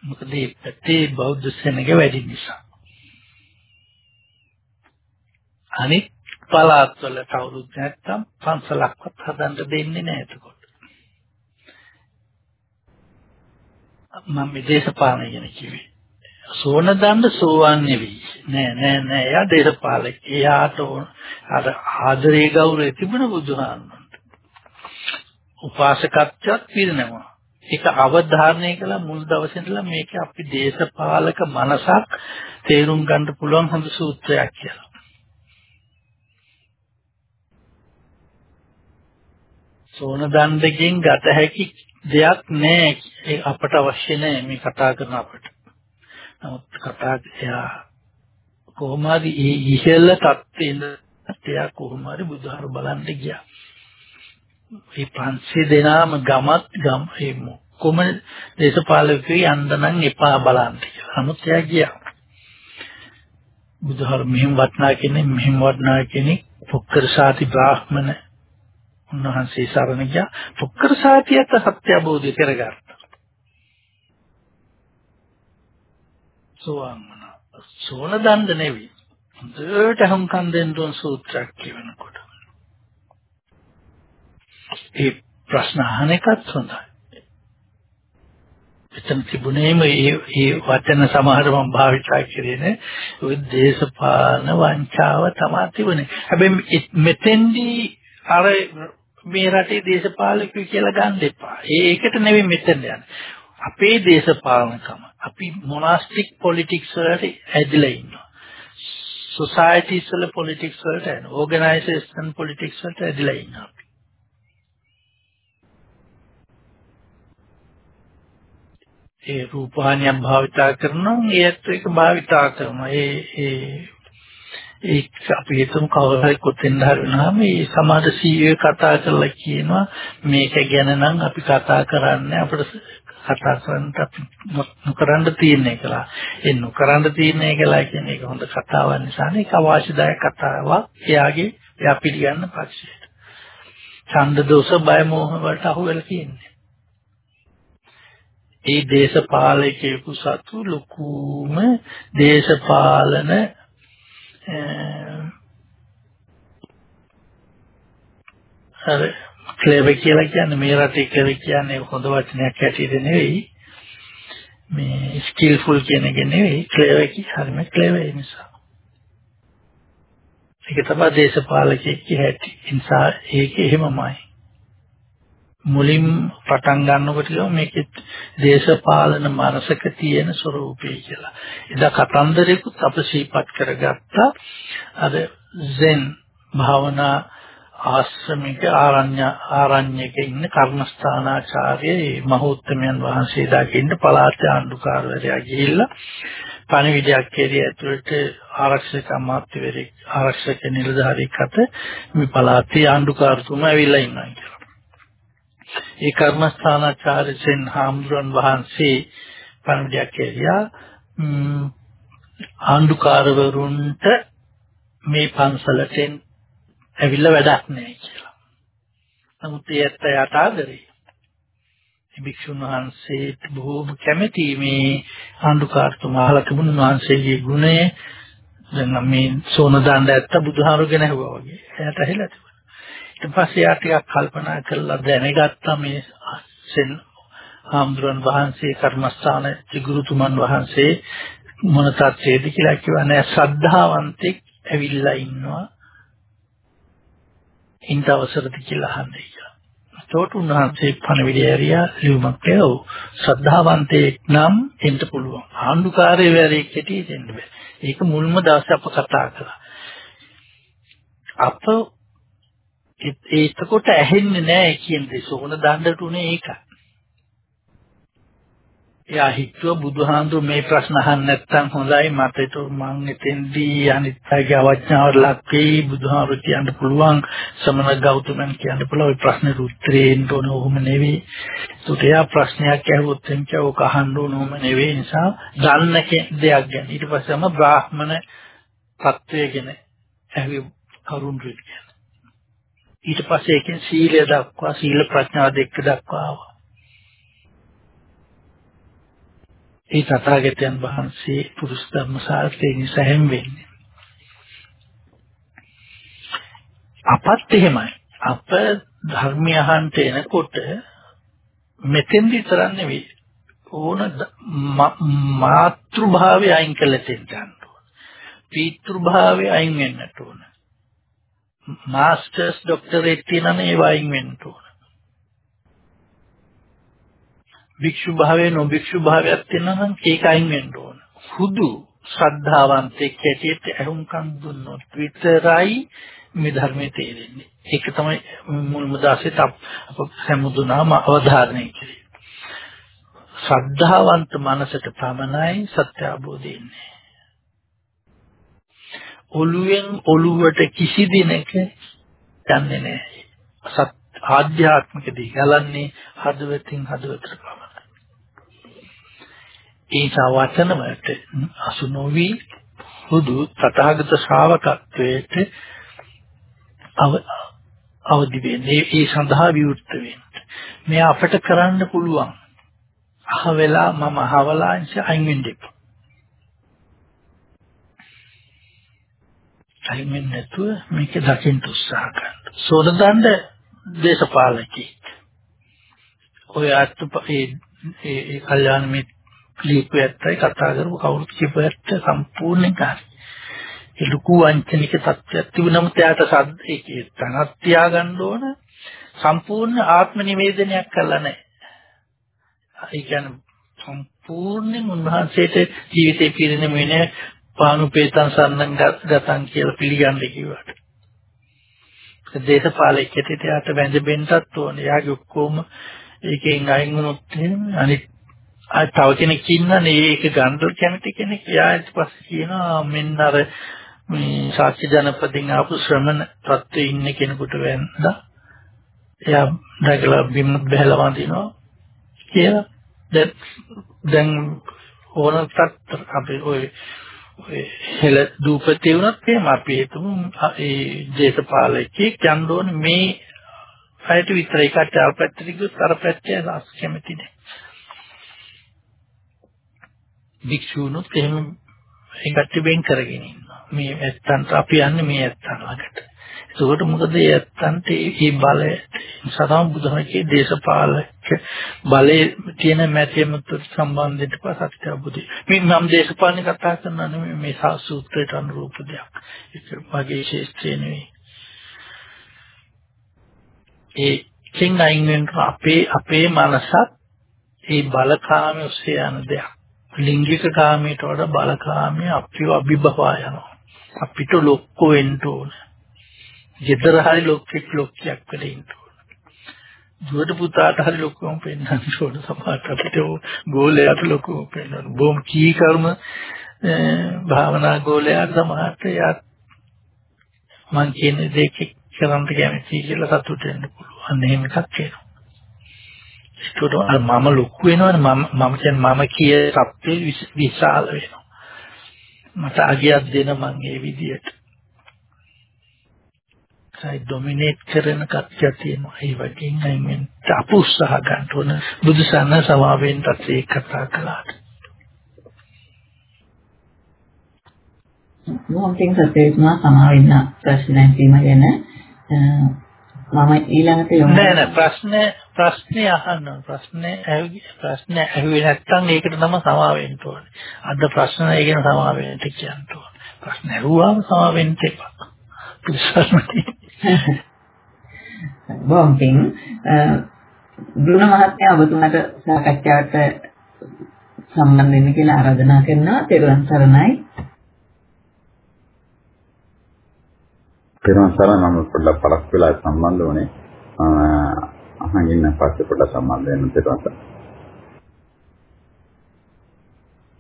මොකද මේ පැත්තේ බෞද්ධ සෙනග වැඩි නිසා. අනිත් පළාත්වල කවුරුත් නැත්තම් පන්සලක්වත් හදන්න දෙන්නේ නැහැ එතකොට. මම මේ දේශපාලනය ගැන කිව්වේ. සෝන දණ්ඩ සෝවන් නෙවෙයි. නෑ නෑ නෑ එයා දේශපාලක. එයාට අර ආදරේ ගෞරවය තිබුණ බුදුහාමුදුරන්ට. උපාසකත්වයක් පිරිනමනවා. ඒක අවධාරණය කළ මුල් දවසේ ඉඳලා මේක අපි දේශපාලක මනසක් තේරුම් ගන්න පුළුවන් හොඳ සූත්‍රයක් කියලා. සෝන දණ්ඩකින් ගත හැකි දෙයක් නෑ අපට අවශ්‍ය නෑ මේ කතා කරන අපට. නමුත් කතා එයා කොහොම හරි ඒ ඉහළ තත්ත්වේ ඉඳලා එයා කොහොම හරි බුදුහාර බලන්න ගියා. මේ 500 දෙනාම ගමත් ගම ඒ කොම දේශපාලකයෝ යන්න නම් එපා බලන්න කියලා. නමුත් එයා ගියා. බුදුහාර මෙහෙම වටනා කෙනෙක් මෙහෙම වටනා කෙනෙක් පුක්කර සාති බ්‍රාහ්මණ උන්වහන්සේ සරණ ගියා. පුක්කර සාතියත් සත්‍ය අවබෝධ කරගත්තා. සෝවාන් වුණා. සෝන දණ්ඩ නෙවෙයි. හොඳට හුම්කම් දෙන්න උන් සූත්‍රයක් කියනකොට. ඒ ප්‍රශ්න අහන එකත් හොඳයි. එතන තිබුණේම ඒ ඒ වචන සමහර මම භාවිතා කරන්නේ ওই දේශපාලන වංචාව තමයි තිබුණේ. හැබැයි මෙතෙන්දී අර මේ රටේ දේශපාලකයෝ කියලා ගන්න එපා. ඒකට නෙවෙයි මෙතන යන්නේ. අපේ දේශපාලනකම අපි මොනාස්ටික් පොලිටික්ස් වලට ඇදලා ඉන්නවා. සොසයිටිස් වල පොලිටික්ස් වලට එන ඕගනයිසේෂන් පොලිටික්ස් වලට ඇදලා ඉන්නවා. ඒ රූපහානියක් භාවිතා කරනවා ඒත් ඒක භාවිතා කරනවා ඒ ඒ ඒක අපි හිතමු කවුරු හරි කොතෙන් හරි වුණාම මේ සමාජ සීයේ කතා කරලා කියනවා මේක ගැන නම් අපි කතා කරන්නේ අපිට කතා කරන්න අපි නොකරන්න තියෙන්නේ කියලා. ඒ නොකරන්න තියෙන්නේ කියලා කියන්නේ ඒක හොඳ කතාවක් නිසා නේ ඒක අවශ්‍යදායක කතාවක්. එයාගේ එයා පිළිගන්න පක්ෂයට. ඡන්ද දෝෂ බය මෝහ වලට අහු වෙලා තියෙන්නේ. ඒ දේශපාලකයෙකු සතු ලොකුම දේශපාලන අර ක්ලෙවර් කියලා කියන්නේ මේ රටේ ක්ලෙවර් කියන්නේ හොඳ වචනයක් හැටියට නෙවෙයි. මේ ස්කිල්ෆුල් කියන එක නෙවෙයි. ක්ලෙවර් කියන්නේ හරිම ක්ලෙවර් නිසා. ඒක තමයි දේශපාලකයෙක් හැටි. නිසා ඒක එහෙමමයි. මුලින් පටන් ගන්නකොට මේකේ දේශපාලන මනසක තියෙන ස්වરૂපය කියලා. එදා කතන්දරෙකුත් අප සිහිපත් කරගත්තා. අර සෙන් භාවනා ආශ්‍රමික ආරණ්‍ය ආරණ්‍යක ඉන්න කර්මස්ථානාචාර්ය මහෞත්මයන් වහන්සේ දාකින්න පළාත් ආණ්ඩුකාරවරයා ගිහිල්ලා පණිවිඩයක් කෙරිය ඇතුළට ආරක්ෂක අමාත්‍යවරයෙක් ආරක්ෂක නිලධාරියෙක් අත මේ පළාතේ ආණ්ඩුකාරතුමා ඇවිල්ලා ඉන්නවා කියලා. ඒ කර්මස්ථානාචාර්ය සෙන් හාමුදුරන් වහන්සේ පණිවිඩයක් කෙරියා ආණ්ඩුකාරවරුන්ට මේ පන්සලට ඇවිල්ලා වැඩක් නැහැ කියලා. නමුත් ඒත් යට ආදරේ. භික්ෂුන් වහන්සේට බොහෝම කැමැති මේ ආණ්ඩුකාරතුමා අහලා තිබුණ වහන්සේගේ ගුණය දැන් මේ සෝන දාන්න ඇත්ත බුදුහාමුදුරගෙන ඇහුවා වගේ. එයාට ඇහිලා තිබුණා. ඊට පස්සේ එයා ටිකක් කල්පනා කරලා දැනගත්තා මේ සෙන් ආම්දුරන් වහන්සේ කර්මස්ථාන චිගුරුතුමන් වහන්සේ මොන තත්ත්වයේද කියලා කිව්වා නෑ ශ්‍රද්ධාවන්තෙක් ඇවිල්ලා ඉන්නවා ඉන්ට අවසරද කියලා අහන්නේ කියලා. ඒකට උන්වහන්සේ පණවිඩය ඇරියා ලියුමක් කළා. ශ්‍රද්ධාවන්තයෙක් නම් එන්න පුළුවන්. ආණ්ඩුකාරයේ වැඩේ කෙටි දෙන්න බෑ. ඒක මුල්ම දවසේ අප කතා කළා. අප ඒකට ඇහෙන්නේ නැහැ කියන දේ. සෝන දණ්ඩට උනේ ඒකයි. එයා හිතුව බුදුහාඳුර මේ ප්‍රශ්න අහන්න නැත්නම් හොඳයි මට ඒක මං එතෙන්දී අනිත්‍යගේ අවඥාවට ලක් වෙයි බුදුහාමුදුරු කියන්න පුළුවන් සමන ගෞතමයන් කියන්න පුළුවන් ওই ප්‍රශ්නෙට උත්තරේ එන්න ඕන ඔහොම නෙවෙයි. ඒකට එයා ප්‍රශ්නයක් ඇහුවොත් එන්ට ඕක අහන්න ඕන ඔහොම නෙවෙයි නිසා දන්න දෙයක් ගැන. ඊට පස්සේම බ්‍රාහ්මණ තත්වය ගැන ඇහුවේ කරුණ රීතිය ඊට පස්සේ ඒකෙන් සීලය දක්වා සීල ප්‍රඥා දෙක දක්වා ආවා ඒ තථාගතයන් වහන්සේ පුරුෂ ධර්ම සාර්ථේ නිසා හැම වෙන්නේ. අපත් එහෙමයි. අප ධර්මය අහන්ට එනකොට මෙතෙන් විතරක් නෙවෙයි ඕන මාතෘ භාවය අයින් කළ තෙන්ට යන්න ඕන. පීතෘ භාවය අයින් වෙන්නට ඕන. මාස්ටර්ස් ડોක්ටරේට් තියෙනනේ ඒව අයින් වෙන්න ඕන. භික්ෂු භාවයේ නොභික්ෂු භාවයක් තියෙනවා නම් ඒක අයින් වෙන්න ඕන. හුදු ශ්‍රද්ධාවන්තෙක් හැටියට අහුම්කම් දුන්නොත් විතරයි මේ ධර්මයේ තේරෙන්නේ. ඒක තමයි මුල්ම දාසෙත් අප හැමදුනාම අවධාරණය කරේ. ශ්‍රද්ධාවන්ත මනසට පමණයි සත්‍ය අවබෝධය එන්නේ. ඔළුවෙන් ඔළුවට කිසි දිනක යන්නේ නැහැ. සත් ආධ්‍යාත්මික දී ගලන්නේ හදවතින් හදවතට පමණයි. ඒ වචන වලට අසු නොවි හුදු තථාගත ශ්‍රාවකත්වයට අවදි වෙන්නේ ඒ සඳහා විවෘත වෙන්න. මේ අපිට කරන්න පුළුවන්. අහවෙලා මම අහවලා අයින් වෙන්න එපා. අයින් වෙන්නේ නැතුව මේක දකින්න උත්සාහ කරන්න. සෝදදණ්ඩ දේශපාලකෙක්. ඔය අත්ප ඒ ඒ කල්යාණ මේ ලිපියත්තයි කතා කරපු කවුරුත් කියපුවට සම්පූර්ණයෙන් කාර්ය. ඒ ලুকু වංචනික තත්ත්වයක් තිබුණම එයාට සද්ද ඒකේ තනක් තියාගන්න ඕන සම්පූර්ණ ආත්ම නිවේදනයක් කළා නැහැ. ඒ කියන්නේ සම්පූර්ණයෙන් උන්වහන්සේට ජීවිතේ පිරෙන මෙන්න පානුපේතං සන්නං ගතං කියලා පිළිගන්න කිව්වට. දේශපාලකයෙක් එයාට වැඳෙන්නත් ඕනේ. එයාගේ ඔක්කොම ඒකෙන් අයින් වුණොත් අනිත් අය තව කෙනෙක් ඉන්නනේ ඒක ගන්න කැමති කෙනෙක්. එයා ඊට පස්සේ කියනවා මෙන්න අර මේ සාක්ෂි ජනපදින් ආපු ශ්‍රමණ තත්ත්වයේ ඉන්න කෙනෙකුට වැන්දා. එයා දැකලා බිම් බහැලා වඳිනවා කියලා. දැන් දැන් ඕනකට අපි ඔය ඔය හෙල දූපතේ වුණත් එහෙම අපි හිතමු ඒ දේශපාලකෙක් යන්න ඕනේ මේ අයට විතරයි කට අල්පැත්තට ගියොත් අර පැත්තේ රාස් කැමති නෑ. වික්ෂුණුත් එහෙම ඒකට වෙන් කරගෙන ඉන්නවා. මේ ඇත්තන්ට අපි යන්නේ මේ ඇත්තන් ළඟට. ඒකට මොකද ඒ ඇත්තන්ට මේ බලය සදාම් බුදුහමගේ දේශපාලක බලයේ තියෙන මැතියමත් සම්බන්ධයට පසත්‍ය බුදු. මේ නම් දේශපාලන කතා කරනවා නෙමෙයි මේ සාසූත්‍රයට අනුරූප දෙයක්. ඒක මගේ ශේෂ්ත්‍රය නෙවෙයි. ඒ කින් අයින් අපේ අපේ මනසත් ඒ බලකාමයේ ඔස්සේ යන දෙයක්. ලිංගික කාමයට වඩා බලකාමයේ අපිව අභිභවා යනවා. අපිට ලොක්ක වෙන්න ඕන. ගෙදර හරි ලොක්කෙක් ලොක්කයක් වෙලා ඉන්න ඕන. දුවට පුතාට හරි ලොක්කම පෙන්වන්න ඕන සමහරට අපිට ගෝලයට ලොක්කම පෙන්වන්න. බොම් කී කර්ම භාවනා ගෝලයට සමහරට යා මං කියන දෙයක් කරන්න කැමති කියලා සතුට වෙන්න පුළුවන්. අන්න එහෙම එකක් වෙනවා. ඒකට මම ලොකු වෙනවනේ මම මම කියන්නේ මම කිය සත්‍ය විශාල වෙනවා. මට අගයක් දෙන මං ඒ විදියට. සයි ඩොමිනේට් කරන කච්චා තියෙනවා. ඒ වගේ නයිමෙන් අපුස්සහ ගන්න ඕන බුදුසන්න සමාවෙන්ටත් ඒක කතා කළාට. මොහොතින් සත්‍යවිතුමා සමාවෙන්න ප්‍රශ්න නැතිම ගැන මම ඊළඟට යොමු නෑ නෑ ප්‍රශ්නේ ප්‍රශ්නේ අහන්න ප්‍රශ්නේ ප්‍රශ්නේ ඇහුවේ නැත්නම් ඒකට තමයි සමා වෙන්න ඕනේ. අද ප්‍රශ්න ඒ ගැන සමා වෙන්න කියන්න ඕනේ. ප්‍රශ්න ඇහුවාම සමා වෙන්න එපා. ප්‍රශ්නේ. බොම්පින් දුන මහත්මයා ඔබතුමාට සාකච්ඡාවට සම්බන්ධ වෙන්න කියලා ආරාධනා කරනවා. තෙරුවන් සරණයි. තෙරුවන් සරණ නම් පොඩ්ඩක් පළක් වෙලා සම්බන්ධ වුණේ. අහන් ඉන්න පස්සේ පොඩ්ඩක් සම්බන්ධ වෙන්න තෙරුවන් සරණ.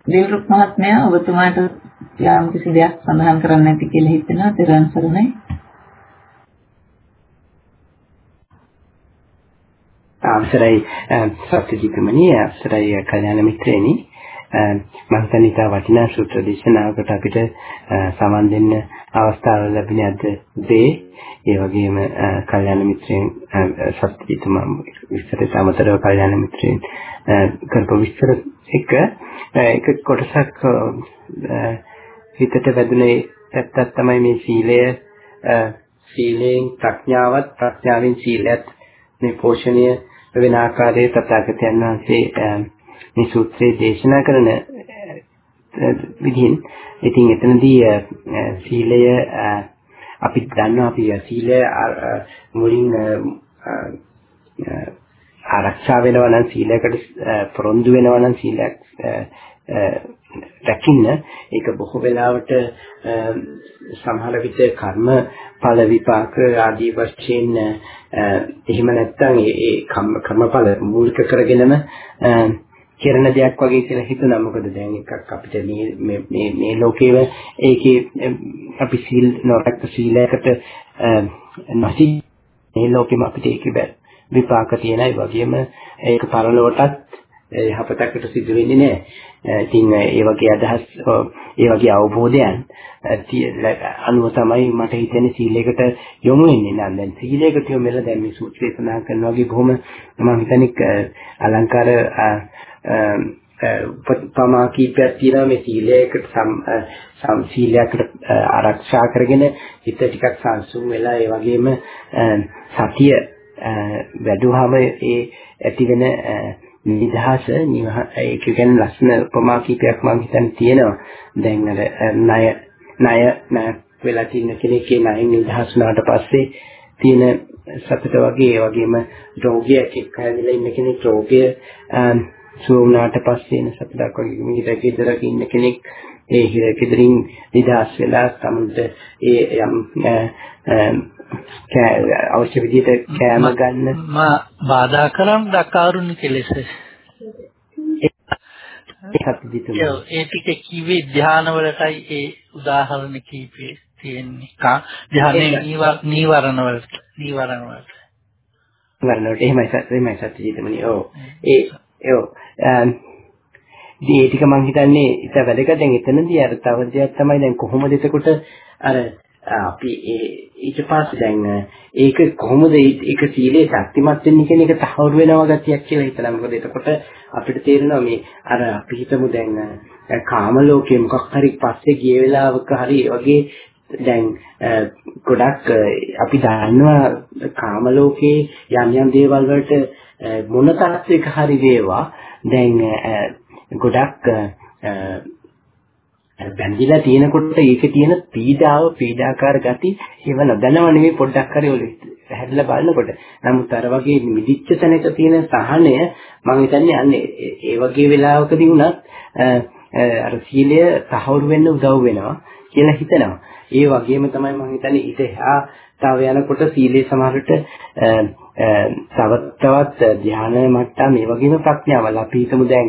දේවරුක් මහත්මයා ඔබතුමාට යම් කිසි දෙයක් සඳහන් කරන්න නැති කියලා හිතෙනවා තෙරුවන් සරණයි. අවසරයි සත්‍යජිතමනි අවසරයි කල්‍යාණ මිත්‍රේනි මම හිතන්නේ ඉතා වටිනා සූත්‍ර දේශනාවකට අපිට සමන් දෙන්න අවස්ථාව ලැබුණේ අද දේ ඒ වගේම කල්‍යාණ මිත්‍රයන් සත්‍යීතුමා විස්තරයට අමතරව කල්‍යාණ මිත්‍රයන් කරපු විස්තර එක එක කොටසක් හිතට වැදුනේ පැත්තක් තමයි මේ සීලය. සීලයෙන් ප්‍රඥාවත් ප්‍රඥාවෙන් සීලයත් මේ පෝෂණය වෙන ආකාරයේ තථාගතයන් වහන්සේ මේ සූත්‍රයේ දේශනා කරන විදිහින් ඉතින් එතනදී සීලය අපි දන්නවා අපි සීලය මුලින් ආරක්ෂා වෙනවා නම් සීලයකට පොරොන්දු වෙනවා නම් සීලයක් රැකින්න. ඒක බොහෝ වෙලාවට සමහර විට කර්ම ඵල විපාක ආදී වශයෙන් එහෙම නැත්නම් ඒ කර්මඵල මූලික කරගෙනම කරන දෙයක් වගේ කියලා හිතුණා. මොකද දැන් එකක් අපිට මේ මේ මේ ලෝකේව ඒකේ අපි සීල් නොරැක්ක සීලයකට නැති. මේ ලෝකෙම අපිට ඒකේ විපාක තියෙනයි වගේම ඒක පරලොවටත් යහපතකට සිදු වෙන්නේ නැහැ. ඉතින් ඒ වගේ අදහස් ඒ වගේ අවබෝධයන් අනුව තමයි මට හිතෙන්නේ සීලයකට යොමු වෙන්නේ නම් දැන් සීලයකට යොමු වෙලා දැන් මේ සූත්‍රය සඳහන් කරනවා වගේ බොහොම මම හිතන්නේ අලංකාර උපමා කීපයක් තියෙනවා මේ සීලයකට සම් සීලයකට ආරක්ෂා කරගෙන හිත ටිකක් සංසුන් වෙලා ඒ වගේම සතිය වැඩුවාම ඒ ඇති වෙන නිදහස ඒක කියන්නේ ලස්සන උපමා කීපයක් මම හිතන්නේ තියෙනවා. දැන් අර ණය ණය ණය වෙලා තියෙන කෙනෙක්ගේ ණයෙන් නිදහස් වුණාට පස්සේ තියෙන සතුට වගේ ඒ වගේම රෝගියෙක් එක්ක ඇවිල්ලා ඉන්න කෙනෙක් රෝගය සුව වුණාට පස්සේ එන සතුටක් වගේ මිහිර ගෙදරක ඉන්න කෙනෙක් ඒ හිර ගෙදරින් නිදහස් වෙලා සමුන්ට ඒ යම් අවශ්‍ය විදිහට කෑම ගන්න. මා බාධා කරන් දකාරුණි කෙලෙස. ඒ ටික කිව්වේ ධානවලටයි ඒ උදාහරණ කීපේ තියෙන්නේ. කා ධානයේ නීවරණ වලට නීවරණ වලට නීවරණ වලට එහෙමයි එහෙමයි සත්‍යජීතමනි. ඔව්. ඒ ඔව්. ඒ ටික මම හිතන්නේ ඉත වැදගත් දැන් එතනදී අර තව දෙයක් තමයි දැන් කොහොමද එතකොට අර අපි ඊට පස්සේ දැන් ඒක කොහොමද ඒක සීලේ ශක්තිමත් වෙන්නේ කියන එක තහවුරු වෙනවා ගතියක් කියලා හිතලා. මොකද එතකොට අපිට තේරෙනවා මේ අර අපි හිතමු දැන් කාම ලෝකේ මොකක් හරි පස්සේ ගිය වෙලාවක හරි වගේ දැන් ගොඩක් අපි දන්නවා කාම ලෝකේ යම් යම් දේවල් වලට මොන තරත්වයක හරි වේවා. දැන් ගොඩක් බැඳිලා තියෙනකොට ඒකේ තියෙන පීඩාව පීඩාකාර ගති ඒව නොදැනව නෙමෙයි පොඩ්ඩක් හරි ඔලෙ හැදලා බලනකොට. නමුත් අර වගේ මිදිච්ච තැනක තියෙන සහනය මම හිතන්නේ අන්නේ ඒ වගේ වෙලාවකදී වුණත් අර සීලය තහවුරු වෙන්න උදව් වෙනවා කියලා හිතනවා. ඒ වගේම තමයි මම හිතන්නේ ඊට එහා තව යනකොට සීලේ සමහරට තව තවත් ධ්‍යාන මට්ටම් මේ වගේම ප්‍රඥාවල්. අපි හිතමු දැන්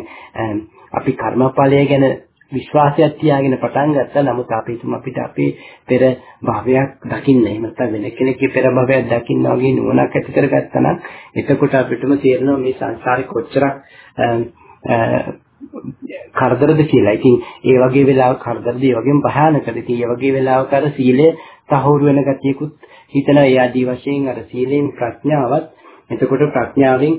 අපි කර්මඵලය ගැන විශ්වාසයක් තියාගෙන පටන් ගත්තා. නමුත් අපි තුම අපිට අපේ පෙර භවයක් දකින්න එහෙම නැත්නම් වෙන කෙනෙක්ගේ පෙර භවයක් දකින්න වගේ නුවණක් ඇති කරගත්තා නම් එතකොට අපිටම තේරෙනවා මේ සංසාරේ කොච්චරක් කරදරද කියලා. ඉතින් ඒ වගේ වෙලාවක කරදරද ඒ වගේම භයානකද. ඉතින් ඒ වගේ වෙලාවක අර සීලය තහවුරු වෙන ගතියකුත් හිතන ඒ ආදී වශයෙන් අර සීලෙන් ප්‍රඥාවත් එතකොට ප්‍රඥාවෙන්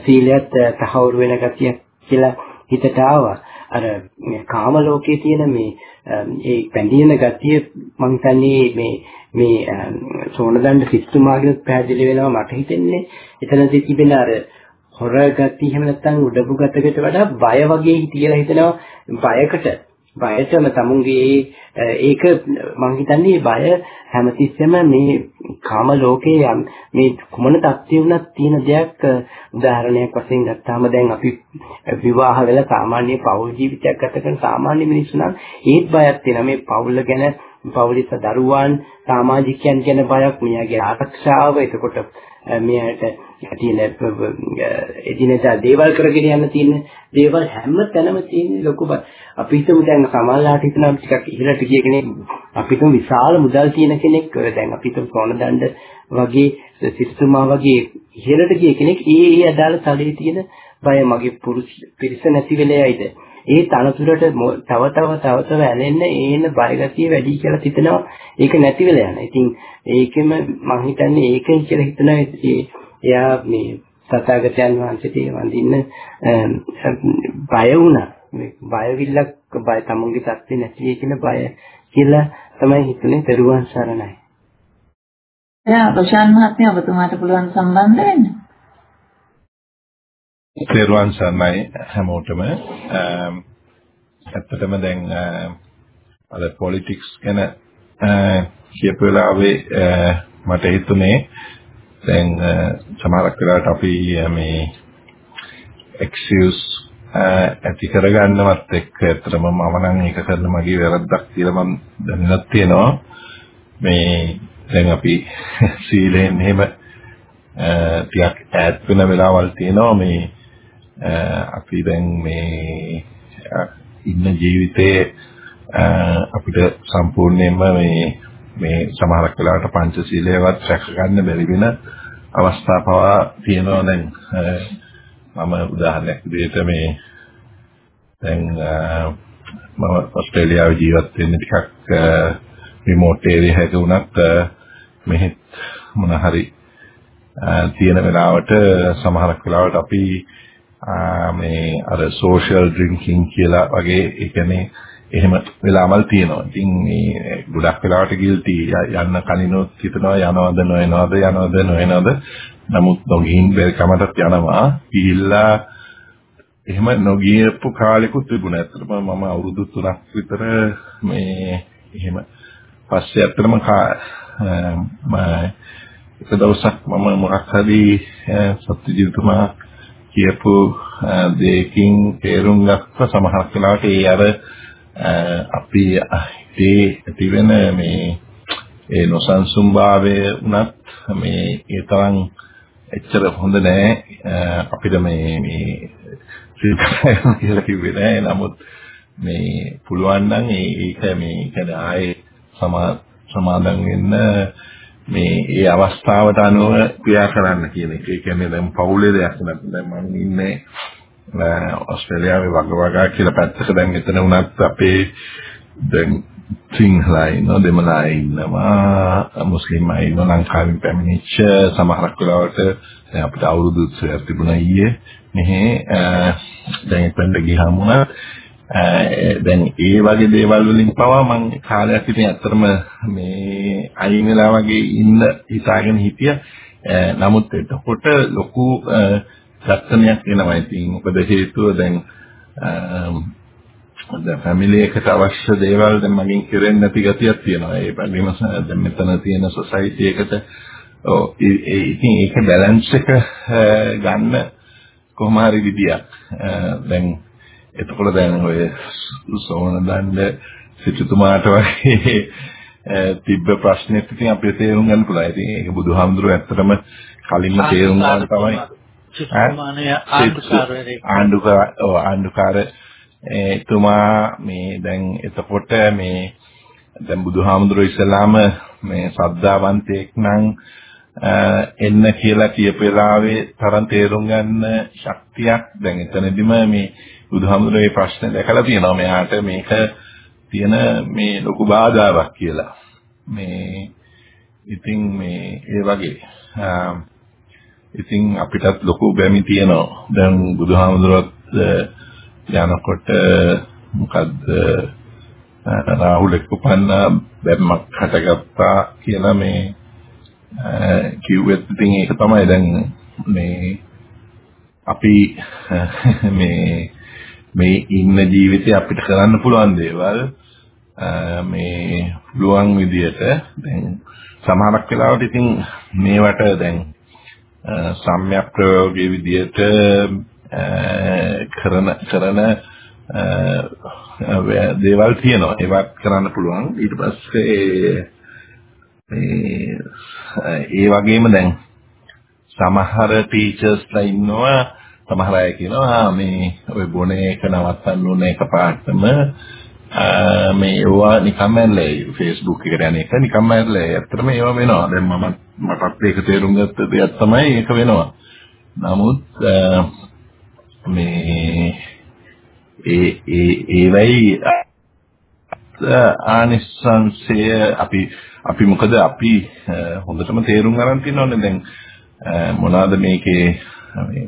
සීලයත් තහවුරු වෙන ගතියක් කියලා හිතට ආවා. අර කාම ලෝකයේ තියෙන මේ ඒ බැඳින ගතිය මං හිතන්නේ මේ මේ සෝනදණ්ඩ සිස්තුමාගේ පැහැදිලි වෙනවා මට හිතෙන්නේ. එතනදී තිබෙන අර හොර ගති එහෙම නැත්නම් උඩපු ගතකට වඩා බය වගේ හිතියලා හිතනවා. බයකට බයටම තමුන්ගේ ඒක මං හිතන්නේ බය හැමතිස්සෙම මේ කාම ලෝකයේ මේ කුමන තත්ත්වෙ වුණත් තියෙන දෙයක් උදාහරණයක් වශයෙන් ගත්තාම දැන් අපි විවාහ වෙලා සාමාන්‍ය පෞල් ජීවිතයක් ගත කරන සාමාන්‍ය මිනිස්සු නම් ඒත් බයක් තියෙනවා. මේ පෞල් ගැන පෞලිත දරුවන් සමාජිකයන් ගැන බයක් මෙයාගේ ආරක්ෂාව. එතකොට මෙයාට තියෙන එදිනෙදා දේවල් කරගෙන යන්න තියෙන දේවල් හැම තැනම තියෙන ලොකු අපි හිතමු දැන් සමාජලාට හිතනවා ටිකක් ඉහළට ගිය කෙනෙක් අපි හිතමු විශාල මුදල් තියෙන කෙනෙක්. දැන් අපි හිතමු සෝනදණ්ඩ වගේ සිස්තුමා වගේ ඉහළට ගිය කෙනෙක්. ඒ ඒ අදාළ තලයේ තියෙන බය මගේ පුරුෂ පිරිස නැති වෙලෙයිද ඒ තනතුරට තව තව තව තව ඇලෙන්න ඒන බයගතිය වැඩි කියලා හිතනවා ඒක නැති වෙලා යනවා. ඉතින් ඒකෙම මම හිතන්නේ ඒකයි කියලා හිතනවා එයා මේ තථාගතයන් වහන්සේට වඳින්න බය වුණා. මේ බයවිල්ලක් බය තමුන්ගේ සත්‍ය නැති වෙයි කියන බය කියලා තමයි හිතුනේ පෙරුවන් සරණයි. එයා ප්‍රශාන්ත මහත්මයා ඔබතුමාට පුළුවන් සම්බන්ධ වෙන්න. තෙරුවන් සරණයි හැමෝටම. ඇත්තටම දැන් අද පොලිටික්ස් ගැන කියපු වෙලාවේ මට හිතුනේ දැන් සමහරක් වෙලාවට අපි මේ excuse ඇති කරගන්නවත් එක්ක ඇත්තටම මම නම් ඒක කරන මගේ වැරද්දක් කියලා මම දැනනක් තියෙනවා මේ දැන් අපි සීලෙන් එහෙම ටිකක් ඈත් වෙන වෙලාවල් තියෙනවා මේ අපි දැන් මේ ඉන්න ජීවිතයේ අපිට සම්පූර්ණයෙන්ම මේ මේ සමහරක් වෙලාවට පංචශීලයවත් රැක ගන්න බැරි වෙන අවස්ථා පවා තියෙනවා දැන්. මම උදාහරණයක් විදිහට මේ දැන් මම ඕස්ට්‍රේලියාවේ ජීවත් වෙන්නේ ටිකක් රිමෝට් ඒරියා එකක වුණත් මෙහෙත් මොන හරි තියෙන වෙලාවට සමහරක් වෙලාවට අපි මේ අර සෝෂල් ඩ්‍රින්කින් කියලා වගේ ඒ කියන්නේ එහෙම වෙලාවල් තියෙනවා. ඉතින් මේ ගොඩක් වෙලාවට ගිල්ටි යන්න කලිනුත් හිතනවා යනවද නොයනවද යනවද නොයනවද. නමුත් නොගින් බැරිකමටත් යනවා. ගිහිල්ලා එහෙම නොගියපු කාලෙකුත් තිබුණා. ඇත්තටම මම අවුරුදු 3ක් විතර මේ එහෙම පස්සේ ඇත්තටම එක දවසක් මම මොකක් හරි සත්‍යජීවිතමා කියපු දෙයකින් තේරුම් ගත්ත සමහරක් වෙලාවට ඒ අර අපි හිතේ ඇතිවෙන මේ ඒ නොසන්සුන්භාවය උනත් මේ ඒ තරම් එච්චර හොඳ නෑ. අපිට මේ මේ කියලා කිව්වේ නෑ. නමුත් මේ පුළුවන් නම් ඒක මේ කියන්නේ ආයේ සමා සමාදන් වෙන්න මේ ඒ අවස්ථාවට අනුව ක්‍රියා කරන්න කියන එක. ඒ කියන්නේ දැන් පවුලේ දෙයක් නැත්නම් දැන් මම ඉන්නේ ඕස්ට්‍රේලියාවේ වගවගා කියලා පැත්තක දැන් එතන වුණත් අපේ දැන් සිංහලයි ඉන්නවා දෙමළයි ඉන්නවා මුස්ලිම් අය ඉන්නවා ලංකාවෙන් පැමිණිච්ච සමහරක් වෙලාවට දැන් අපිට අවුරුදු උත්සවයක් තිබුණා ඊයේ මෙහි දැන් එතනට ගියාම දැන් ඒ වගේ දේවල් වලින් පවා මම කාලයක් ඉතින් ඇත්තටම මේ අයින් වෙලා වගේ ඉන්න හිතාගෙන හිටියා. නමුත් එතකොට ලොකු දර්ශනයක් එනවා. ඉතින් මොකද හේතුව දැන් දැන් ෆැමිලි එකට අවශ්‍ය දේවල් දැන් මගෙන් කෙරෙන්නේ නැති ගතියක් තියෙනවා. ඒ වගේම දැන් මෙතන තියෙන සොසයිටි එකට ඔව් ඉතින් ඒක බැලන්ස් එක ගන්න කොහොම හරි විදියක්. දැන් එතකොට දැන් ඔය සෝන දණ්ඩ සිටුතුමාට වගේ තිබ්බ ප්‍රශ්නෙත් ඉතින් අපිට තේරුම් ගන්න පුළුවන්. ඉතින් ඒක බුදුහාමුදුරුවෝ ඇත්තටම කලින්ම තේරුම් ගන්න තමයි. සිටුමානය ආණ්ඩුකාරවරයෙක් ආණ්ඩුකාර ඔව් ආණ්ඩුකාර. එතුමා මේ දැන් එතකොට මේ දැන් බුදුහාමුදුරුවෝ ඉස්සලාම මේ සද්ධාවන්තයෙක් නම් එන්න කියලා කියපු වෙලාවේ තරම් තේරුම් ගන්න ශක්තියක් දැන් එතනදිම මේ බුදුහාමුදුරුවෝ මේ ප්‍රශ්නේ දැකලා තියෙනවා මෙයාට මේක තියෙන මේ ලොකු බාධාවක් කියලා. මේ ඉතින් මේ ඒ වගේ ඉතින් අපිටත් ලොකු බැමි තියෙනවා. දැන් බුදුහාමුදුරුවෝත් යනකොට මොකද්ද රාහුල කුපන්න බැම්මක් හටගත්තා කියලා මේ කිව්වෙත් ඉතින් ඒක තමයි දැන් මේ අපි මේ මේ ඉන්න ජීවිතේ අපිට කරන්න පුළුවන් දේවල් මේ පුළුවන් විදියට දැන් සමහරක් වෙලාවට ඉතින් මේවට දැන් සම්‍යක් ප්‍රයෝගයේ විදියට කරන කරන දේවල් තියෙනවා. ඒවත් කරන්න පුළුවන්. ඊට පස්සේ මේ ඒ වගේම දැන් සමහර ටීචර්ස්ලා ඉන්නවා. සමහර අය කියනවා මේ ඔය බොන එක නවත්තන්න ඕන එකපාරටම මේ ඒවා නිකම්ම ඇල්ලේ Facebook එකට යන එක නිකම්ම ඇල්ලේ ඇත්තටම ඒවා වෙනවා. දැන් මම මටත් ඒක තේරුම් ගත්ත දෙයක් තමයි ඒක වෙනවා. නමුත් මේ ඒ ඒ ඒවයි ආනිසංශය අපි අපි මොකද අපි හොඳටම තේරුම් ගන්න තියෙනවනේ. දැන් මොනවාද මේකේ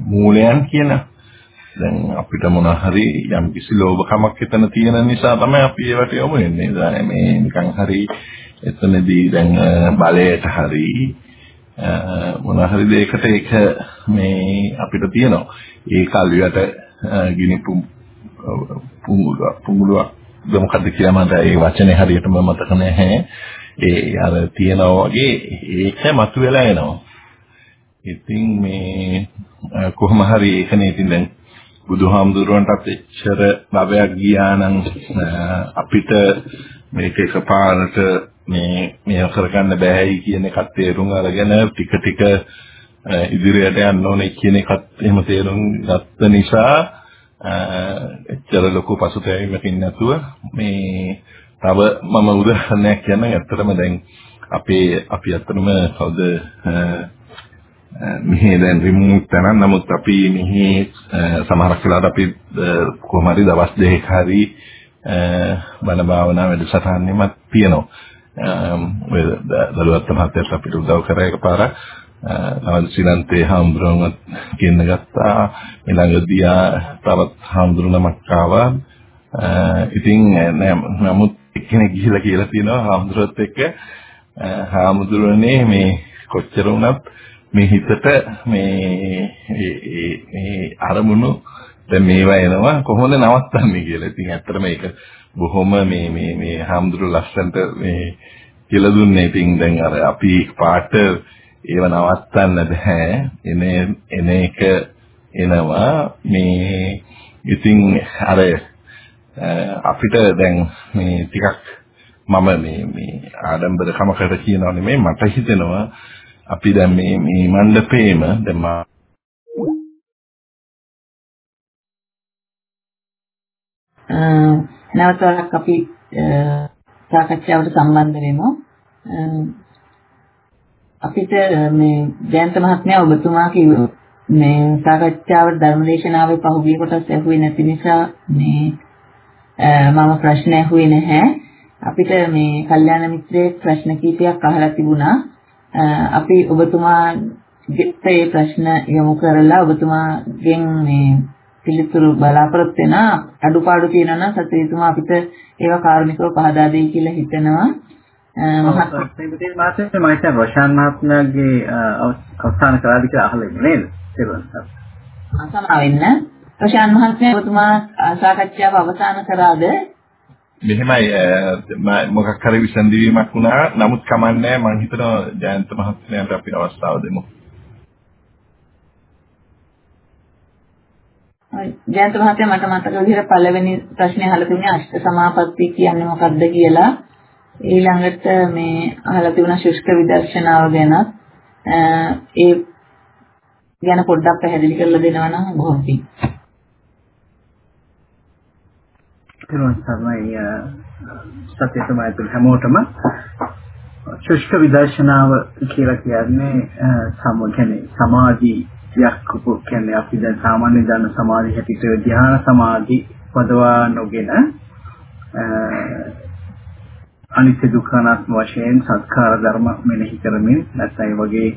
මූලයන් කියන දැන් අපිට මොන හරි යම් කිසි ලෝභකමක් එතන තියෙන නිසා තමයි අපි ඒවට යොමු වෙන්නේ. මේ නිකන් හරි එතනදී දැන් බලයට හරි මොන හරි දෙයකට ඒක මේ අපිට තියෙනවා. ඒ කල්වියට ගිනි පුඹුලුවක් පුඹුලුවක් මොකද්ද කියලා මට ඒ වචනේ හරියටම මතක නැහැ. ඒ අර තියනවා වගේ ඒක මතුවලා එනවා. ඉතින් මේ කොහොම හරි ඒකනේ ඉතින් දැන් බුදුහාමුදුරුවන්ටත් එච්චර භවයක් ගියා නම් අපිට මේක එකපාරට මේ මේ කරගන්න බෑයි කියන එකත් තේරුම් අරගෙන ටික ටික ඉදිරියට යන්න ඕනේ කියන එකත් එහෙම තේරුම් ගත්ත නිසා එච්චර ලොකු පසුතැවීමකින් නැතුව මේ තව මම උදාහරණයක් කියන්න ඇත්තටම දැන් අපේ අපි අතරම කවුද මෙහි දැන් රිමූව් කරන නමුත් අපි මෙහි සමහරක් වෙලාවට අපි කොහොම හරි දවස් දෙකක් හරි බණ භාවනා වැඩසටහනෙමත් තියෙනවා. ඔය දලුවත් මහත්තයාට අපිට උදව් කරා එකපාරක් නවල් ශ්‍රීලන්තේ හාමුදුරුවන්වත් කියන්න ගත්තා. ඊළඟදී තවත් හාමුදුරුවනමක් ආවා. ඉතින් නමුත් කෙනෙක් ගිහිලා කියලා තියෙනවා හාමුදුරුවොත් එක්ක. හාමුදුරුවනේ මේ කොච්චර වුණත් මේ හිතට මේ මේ අරමුණු දැන් මේවා එනවා කොහොමද නවත්තන්නේ කියලා. ඉතින් ඇත්තටම මේක බොහොම මේ මේ මේ හාමුදුරු ලස්සන්ට මේ කියලා දුන්නේ. ඉතින් දැන් අර අපි පාට ඒව නවත්තන්න බෑ. එන එන එක එනවා මේ ඉතින් අර අපිට දැන් මේ ටිකක් මම මේ මේ ආඩම්බරකමකට කියනවා නෙමෙයි මට හිතෙනවා අපි දැන් මේ මේ මණ්ඩපේම දැන් මා නැවතත් අපි සාකච්ඡාවට සම්බන්ධ වෙමු. අපිට මේ ජයන්ත මහත්මයා ඔබතුමා කිව්ව මේ සාකච්ඡාවට ධර්මදේශනාවේ පහුගිය කොටස් ඇහුවේ නැති නිසා මේ මම ප්‍රශ්න ඇහුවේ නැහැ. අපිට මේ කල්යාණ මිත්‍රයෙක් ප්‍රශ්න කීපයක් අහලා තිබුණා. අපි ඔබතුමාට ඒ ප්‍රශ්න යොමු කරලා ඔබතුමාගෙන් මේ පිළිතුරු බලාපොරොත්තු වෙන අඩුපාඩු තියෙනවා නම් සත්‍යතුමා අපිට ඒවා කාරුණිකව පහදා දෙයි කියලා හිතනවා. මහත්මයා මාසේ මම හිතන්නේ රොෂාන් මහත්මයාගේ අවසාන කරාද කියලා අහලා ඉන්නේ නේද? තේරුණා. අසමා වෙන්න. රොෂාන් මහත්මයා ඔබතුමා සාකච්ඡාව අවසන් කරාද? මෙහෙමයි මොකක් හරි විසඳීමක් වුණා නමුත් කමන්නේ මම හිතනවා ජයන්ත මහත්මයාට අපි අවස්ථාව දෙමු. ජයන්ත මහත්තයා මට මතක විදිහට පළවෙනි ප්‍රශ්නේ අහලා තිබුණේ අෂ්ට සමාපatti කියන්නේ මොකක්ද කියලා. ඊළඟට මේ අහලා තිබුණා ශුෂ්ක විදර්ශනාව ගැන. ඒ ගැන පොඩ්ඩක් පැහැදිලි කරලා දෙනවා නම් බොහොම පිං. තෙරුවන් සරණයි සත්‍ය තමයි හැමෝටම ශුෂ්ක විදර්ශනාව කියලා කියන්නේ සමගනේ සමාධියක් කියන්නේ අපි දැන් සාමාන්‍ය දන්න සමාධි හැටියට ධ්‍යාන සමාධි පදවා නොගෙන අනිත්‍ය දුක්ඛ අනාත්ම වශයෙන් සංස්කාර ධර්ම මෙනෙහි කරමින් නැත්නම් ඒ වගේ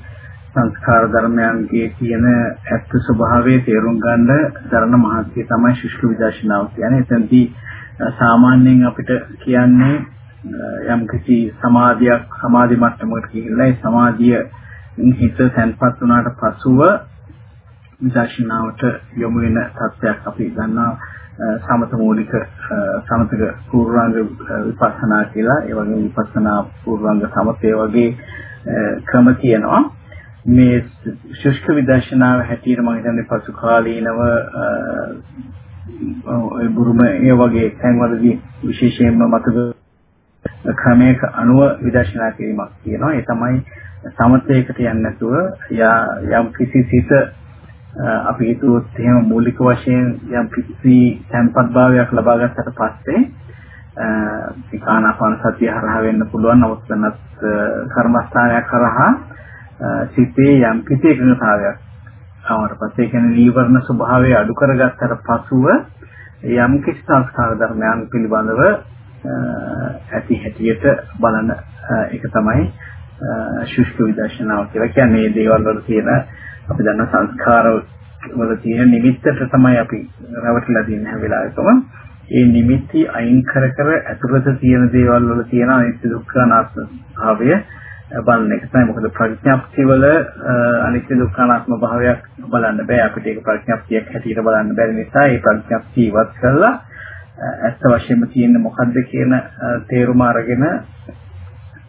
සංස්කාර ධර්මයන්ගේ තියෙන ඇත්ත ස්වභාවය තේරුම් ගන්න දරන මහත්ය තමයි ශුෂ්ක විදර්ශනාව කියන්නේ. එතනදී සාමාන්‍යයෙන් අපිට කියන්නේ යම් කිසි සමාධියක් සමාධි මට්ටමකට ගිහිල්ලා ඒ සමාධිය හිත තැන්පත් වුණාට පසුව විදර්ශනාවට යොමු වෙන තත්ත්වයක් අපි දන්නවා. සමත මූලික සමතක පූර්වාංග විපස්සනා කියලා. ඒ වගේ විපස්සනා පූර්වාංග සමතේ වගේ ක්‍රම තියෙනවා. මේ ශුෂ්ක විදර්ශනාව හැටියට මම හිතන්නේ පසු කාලීනව ඔය බුරුම ඒ වගේ තැන්වලදී විශේෂයෙන්ම මතක ක්‍රමයක අනුව විදර්ශනා කිරීමක් තියෙනවා. ඒ තමයි සමතේකට යන්නේ නැතුව යම් කිසි සිත අපි හිතුවොත් එහෙම මූලික වශයෙන් යම් කිසි tempat භාවයක් ලබා ගත්තට පස්සේ විකානාපාන සතිය හරහා වෙන්න පුළුවන් නමුත් වෙනත් කර්මස්ථානයක් හරහා සිතේ යම් කිසි එකඟතාවයක් ආවට පස්සේ කියන්නේ නීවරණ ස්වභාවය අඩු කරගත්තට පසුව යම් කිසි සංස්කාර ධර්මයන් පිළිබඳව ඇති හැටියට බලන එක තමයි ශුෂ්ක විදර්ශනාව කියලා කියන්නේ. මේ දේවල් වල තියෙන අපි දන්න සංස්කාර වල තියෙන නිමිත්තට තමයි අපි රැවටිලා තියෙන හැම වෙලාවෙකම ඒ නිමිති අයින් කර කර ඇතුළත තියෙන දේවල් වල තියෙන අනිත්‍ය දුක්ඛ අනාත්ම භාවය බලන එක තමයි. මොකද ප්‍රඥප්ති වල අනිත්‍ය දුක්ඛ අනාත්ම භාවයක් බලන්න බෑ. අපිට ඒක ප්‍රඥප්තියක් හැටියට බලන්න බැරි නිසා ඒ ප්‍රඥප්තිය ඉවත් කරලා ඇත්ත වශයෙන්ම තියෙන මොකද්ද කියන තේරුම අරගෙන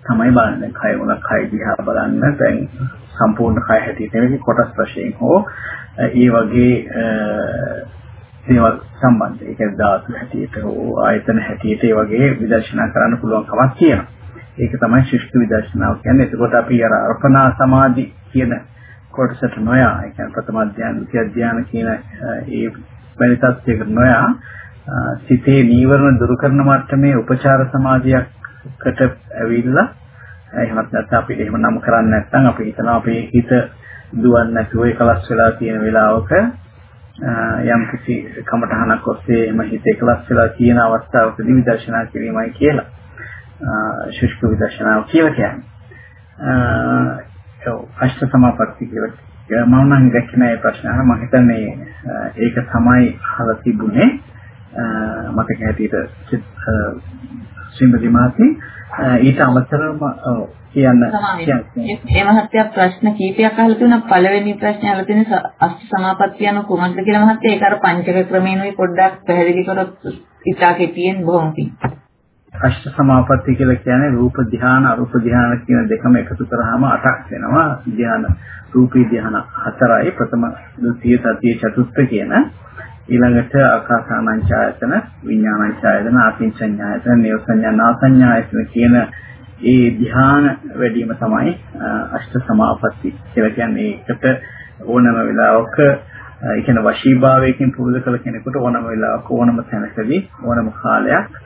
තමයි බලන්නේ. කය උන කය දිහා බලන්න. දැන් සම්පූර්ණ කය හැටියට නෙවෙයි කොටස් වශයෙන් හෝ ඒ වගේ දේවල් සම්බන්ධ ඒක ධාතු හැටියට හෝ ආයතන හැටියට ඒ වගේ විදර්ශනා කරන්න පුළුවන් කමක් තියෙනවා. ඒක තමයි ශිෂ්ට විදර්ශනාව කියන්නේ. එතකොට අපි අර අර්පණා සමාධි කියන කොටසට නොයා ඒ කියන්නේ ප්‍රථම ධ්‍යාන, ද්විතිය ධ්‍යාන කියන ඒ වැනි තත්ත්වයකට නොයා සිතේ නීවරණ දුරු කරන මට්ටමේ උපචාර සමාධියකට ඇවිල්ලා එහෙමත් නැත්නම් අපි එහෙම නම් කරන්නේ නැත්නම් අපි හිතනවා අපේ හිත දුවන්නේ නැතුව එකලස් වෙලා තියෙන වෙලාවක යම් කිසි කමඨහනක් ඔස්සේ එම හිත එකලස් වෙලා තියෙන අවස්ථාවකදී විදර්ශනා කිරීමයි කියලා. ශුෂ්ක විදර්ශනාව කියලා කියන්නේ. අෂ්ට සමාපatti කියලා මම නම් දැක්කේ නෑ ප්‍රශ්න අහන මම හිතන්නේ ඒක තමයි අහලා තිබුණේ. මතක හැටියට ශ්‍රීමති මහත්මිය ඊට අමතරව කියන්න ඒ මහත්තයා ප්‍රශ්න කීපයක් අහලා තිබුණා. පළවෙනි ප්‍රශ්නේ අහලා තියෙන අෂ්ට සමාපත්තිය යන කුමක්ද කියලා මහත්තයා. ඒක අර පංචක ක්‍රමේනෝයි පොඩ්ඩක් පැහැදිලි කරොත් ඉතා කෙටියෙන් බොහොම පිං අෂ්ට සමාපatti කියලා කියන්නේ රූප ධ්‍යාන අරූප ධ්‍යාන කියන දෙකම එකතු කරාම අටක් වෙනවා. ධ්‍යාන රූපී ධ්‍යාන හතරයි. ප්‍රථම ද්විතීය තතිය චතුර්ථ කියන. ඊළඟට ආකාසානංචායතන විඥානංචායතන ආකින්චඤ්ඤායතන නේවසඤ්ඤානාසඤ්ඤායතන කියන ඒ ධ්‍යාන වැඩිම තමයි අෂ්ට සමාපatti කියලා කියන්නේ ඒකට ඕනම වෙලාවක ඒ කියන්නේ වශීභාවයකින් පුරුදු කළ කෙනෙකුට ඕනම වෙලාවක ඕනම තැනකදී ඕනම කාලයක්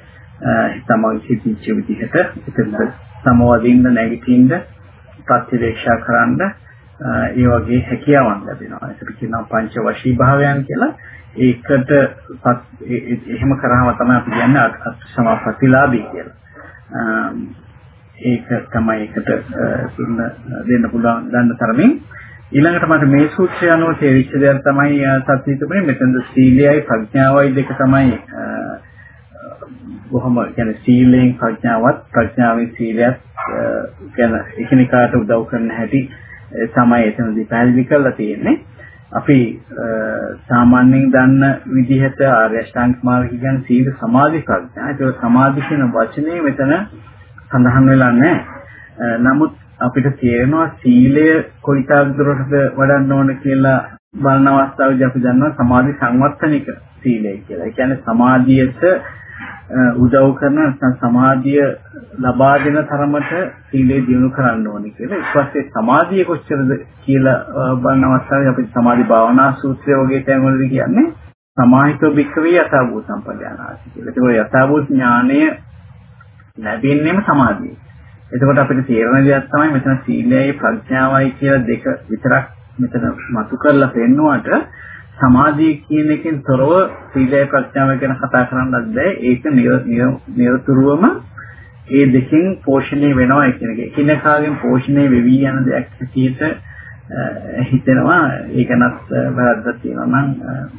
තමන්ගේ සිතිච්ච විදිහට එතන සමවදින්න නැගිටින්න ප්‍රතිවේක්ෂා කරන්න ඒ වගේ හැකියාවන් ලැබෙනවා. ඒකට කියනවා පංච වශී භාවයන් කියලා. ඒකට එහෙම කරාම තමයි අපි කියන්නේ අත් සමාපත්තිලාභී කියලා. ඒක තමයි එකට දෙන්න පුළුවන් ගන්න තරමින් ඊළඟට මට මේ සූත්‍රය අනුව තේරිච්ච දෙයක් තමයි සත්‍ය තුනේ මෙතනද සීලයයි ප්‍රඥාවයි දෙක තමයි බොහොම කියන්නේ සීලෙන් ප්‍රඥාවත් ප්‍රඥාවෙන් සීලයත් කියන එකිනෙකාට උදව් කරන හැටි තමයි එතනදී පැහැදිලි කරලා තියෙන්නේ. අපි සාමාන්‍යයෙන් දන්න විදිහට ආර්ය අෂ්ටාංග මාර්ගය කියන්නේ සීල සමාධි ප්‍රඥා. ඒක සමාධි කියන වචනේ මෙතන සඳහන් වෙලා නැහැ. නමුත් අපිට තේරෙනවා සීලය කොයිතාක් දුරටද වඩන්න ඕන කියලා බලන අවස්ථාවේදී අපි දන්නවා සමාධි සංවර්ධනික සීලය කියලා. ඒ කියන්නේ සමාධියට උදව් කරන නැත්නම් සමාධිය ලබා දෙන තරමට සීලය දියුණු කරන්න ඕනේ කියලා. ඊට පස්සේ සමාධිය කොච්චරද කියලා බලන අවස්ථාවේ අපි සමාධි භාවනා සූත්‍රය වගේ තැන්වලදී කියන්නේ සමාහිතෝ භික්ඛවේ යථාභූත සම්පදානාති කියලා. ඒක යථාභූත ඥානය ලැබෙන්නේම සමාධිය. එතකොට අපිට තේරෙන දෙයක් තමයි මෙතන සීලයයි ප්‍රඥාවයි කියලා දෙක විතරක් මෙතන මතු කරලා පෙන්නුවට සමාධිය කියන එකෙන් තොරව සීලය ප්‍රඥාව ගැන කතා කරන්නත් බෑ. ඒක නිරතුරුවම ඒ දෙකෙන් පෝෂණය වෙනවා කියන එක. එකිනෙකාගෙන් පෝෂණය වෙවි යන දෙයක් හැටියට හිතෙනවා. ඒකනත් වැරද්දක් තියෙනවා නම්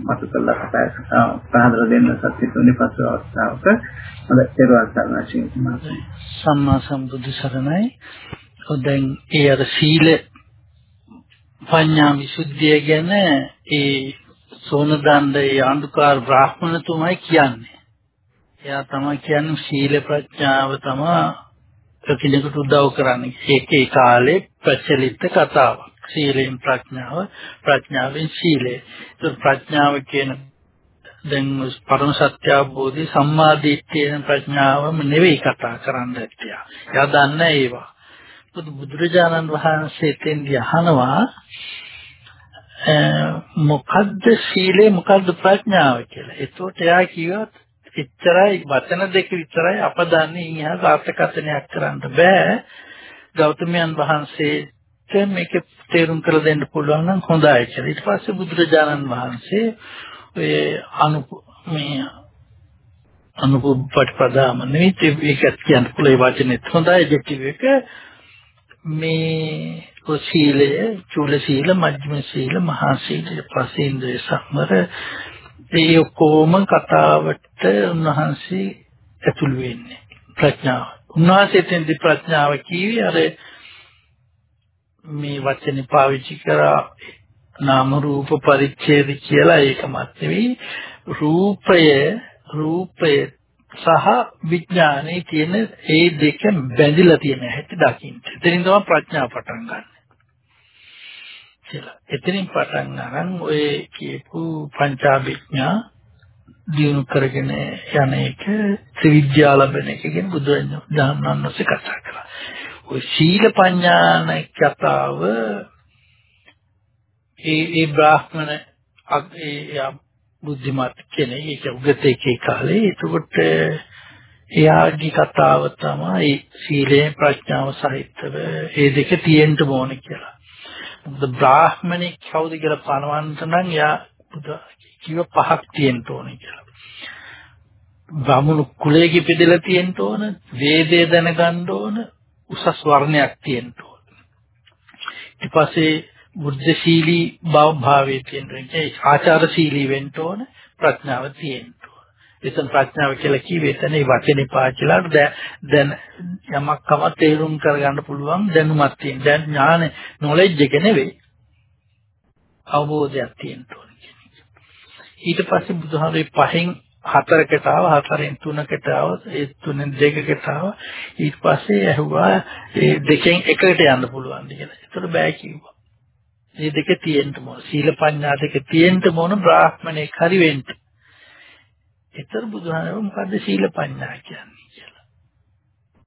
මතු කළා කතා පහදලා දෙන්න සත්‍ය තුනේ පසු අවස්ථාවක හොඳ තේරුවන් සම්මා සම්බුදු සරණයි. දැන් ඒ අර සීල පඤ්ඤා විසුද්ධිය ගැන ඒ සෝනදණ්ඩේ ආණ්ඩුකාර බ්‍රාහ්මණතුමයි කියන්නේ. එයා තමයි කියන්නේ සීල ප්‍රඥාව තමයි කෙනෙකුට උදව් කරන්නේ. ඒකේ කාලේ ප්‍රචලිත කතාවක්. සීලෙන් ප්‍රඥාව, ප්‍රඥාවෙන් සීලය. ඒක ප්‍රඥාව කියන දැන් පරම සත්‍ය අවබෝධي සම්මා දිට්ඨියන ප්‍රඥාවම නෙවෙයි කතා කරන්නේ ඇත්තියා. එයා දන්නේ ඒවා. බුදුරජාණන් වහන්සේ තෙන්දී අහනවා මොකද්ද සීලය මොකද්ද ප්‍රඥාව කියලා. ඒතකොට එයා කිව්වොත් එච්චරයි වචන දෙක විතරයි අප දන්නේ ඉහා සාර්ථකත්වයක් කරන්න බෑ. ගෞතමයන් වහන්සේට මේක තේරුම් කරලා දෙන්න පුළුවන් නම් හොඳයි කියලා. ඊට පස්සේ බුදුරජාණන් වහන්සේ ඔය අනු මේ අනුපපටිපදාම නෙවෙයි ඒක කියන්න පුළුවන් වචනේත් හොඳයි දෙකක මේ සීලය චූල සීල මජ්ක්‍ධිම සීල මහා සීල පසේන්ද්‍රය සම්මර ඒ ඔක්කොම කතාවට උන්වහන්සේ ඇතුළු වෙන්නේ ප්‍රඥාව. උන්වහන්සේ තෙන්දි ප්‍රඥාව කිව්වේ අර මේ වචනේ පාවිච්චි කරා නාම රූප පරිච්ඡේද කියලා ඒකමත් නෙවෙයි රූපය රූපය සහ විඥානයේ තියෙන ඒ දෙක බැඳිලා තියෙන හැටි දකින්න. එතනින් තමයි ප්‍රඥාව පටන් ගන්න. කියලා. එතනින් පටන් අරන් ඔය කියපු පංචාභිඥා දිනු කරගෙන යන එක ත්‍රිවිද්‍යා ලැබෙන එක කියන බුදුරජාණන් වහන්සේ කතා කළා. ඔය සීල පඤ්ඤාන කතාව ඒ ඒ බ්‍රාහ්මණ ඒ බුද්ධිමත් කෙනෙක් ඒක උගතේ කාලේ එතකොට එයාගේ කතාව තමයි සීලේ ප්‍රඥාව සහිතව ඒ දෙක තියෙන්න ඕන කියලා. මොකද බ්‍රාහ්මණෙක් කවුද කියලා පනවන්න නම් යා කිව්ව පහක් තියෙන්න ඕනේ කියලා. බ්‍රාහ්මණු කුලයේ පිටදලා තියෙන්න ඕන, වේදේ දැනගන්න ඕන, උසස් වර්ණයක් තියෙන්න ඕන. ඊට පස්සේ බුද්ධශීලී භාව භාවයේ තියෙන ආචාරශීලී වෙන්න ඕන, ප්‍රඥාව තියෙන්න ඕන. එතන ප්‍රඥාව කියලා කිව්වේ එතන ඒ වචනේ පාචලා දැන් යමක් කම තේරුම් කරගන්න පුළුවන් දැනුමක් තියෙන. දැන් ඥාන නොලෙජ් එක නෙවෙයි. අවබෝධයක් තියෙන්න ඕන ඊට පස්සේ බුදුහාමේ පහෙන් හතරකට ආව හතරෙන් තුනකට ආව ඒ තුනෙන් දෙකකට ආව ඊට පස්සේ ඇහුවා ඒ දෙකෙන් එකකට යන්න පුළුවන්ද කියලා. ඒතර බෑ කිව්වා. මේ දෙක තියෙන්න ඕන. සීල පඤ්ඤා දෙක තියෙන්න ඕන බ්‍රාහ්මණෙක් හරි වෙන්න. ඒතර බුදුහාමෝ මොකද්ද සීල පඤ්ඤා කියන්නේ කියලා.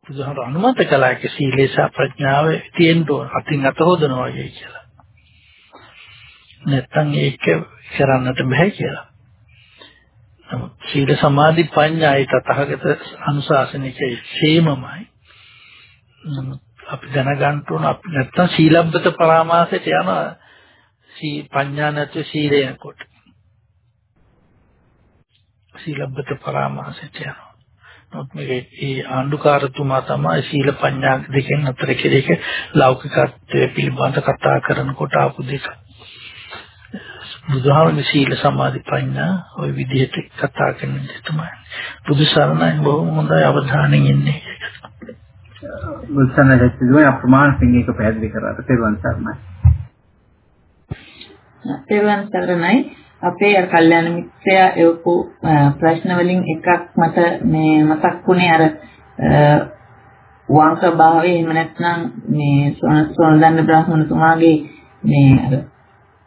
බුදුහාමෝ අනුමත කළා කිය සීලේ සහ ප්‍රඥාව තියෙන්න ඕන. අතින් අත හොදනවා වගේ කියලා. නැත්තම් ඒක කරන්නට බෑ කියලා. නමුත් සීල සමාධි ප්‍රඥායි තථාගත අනුශාසනිකයේ සේමමයි. නමුත් අපි දැනගන්න ඕන අපි නැත්තම් සීලබ්බත පරාමාසයට යනවා. සී පඤ්ඤා නැත්නම් සීලයනකොට. සීලබ්බත පරාමාසයට යනවා. නමුත් මේ ඒ ආණ්ඩුකාරතුමා තමයි සීල පඤ්ඤා දෙකෙන් අතර කෙරෙක ලෞකිකත්වයේ පිළිබඳ කතා කරනකොට ආපු දෙක. බුදුහාමුදුරේ සීල සමාධි ප්‍රඥා ওই විදිහට කතා කරන දේ තමයි. බුදු සරණයි බොහොම හොඳයි අවධානයෙන් ඉන්නේ. බුදුසසුන දැක්කේ අප්‍රමාණ සිංහයක පැහැදිලි කරාට තෙරුවන් සරණයි. තෙරුවන් සරණයි. අපේ අර කල්යාණ මිත්‍රයා එවපු ප්‍රශ්න වලින් එකක් මට මේ මතක් වුණේ අර වංක භාවයේ එහෙම නැත්නම් මේ සෝනදන්න බ්‍රාහ්මණතුමාගේ මේ අර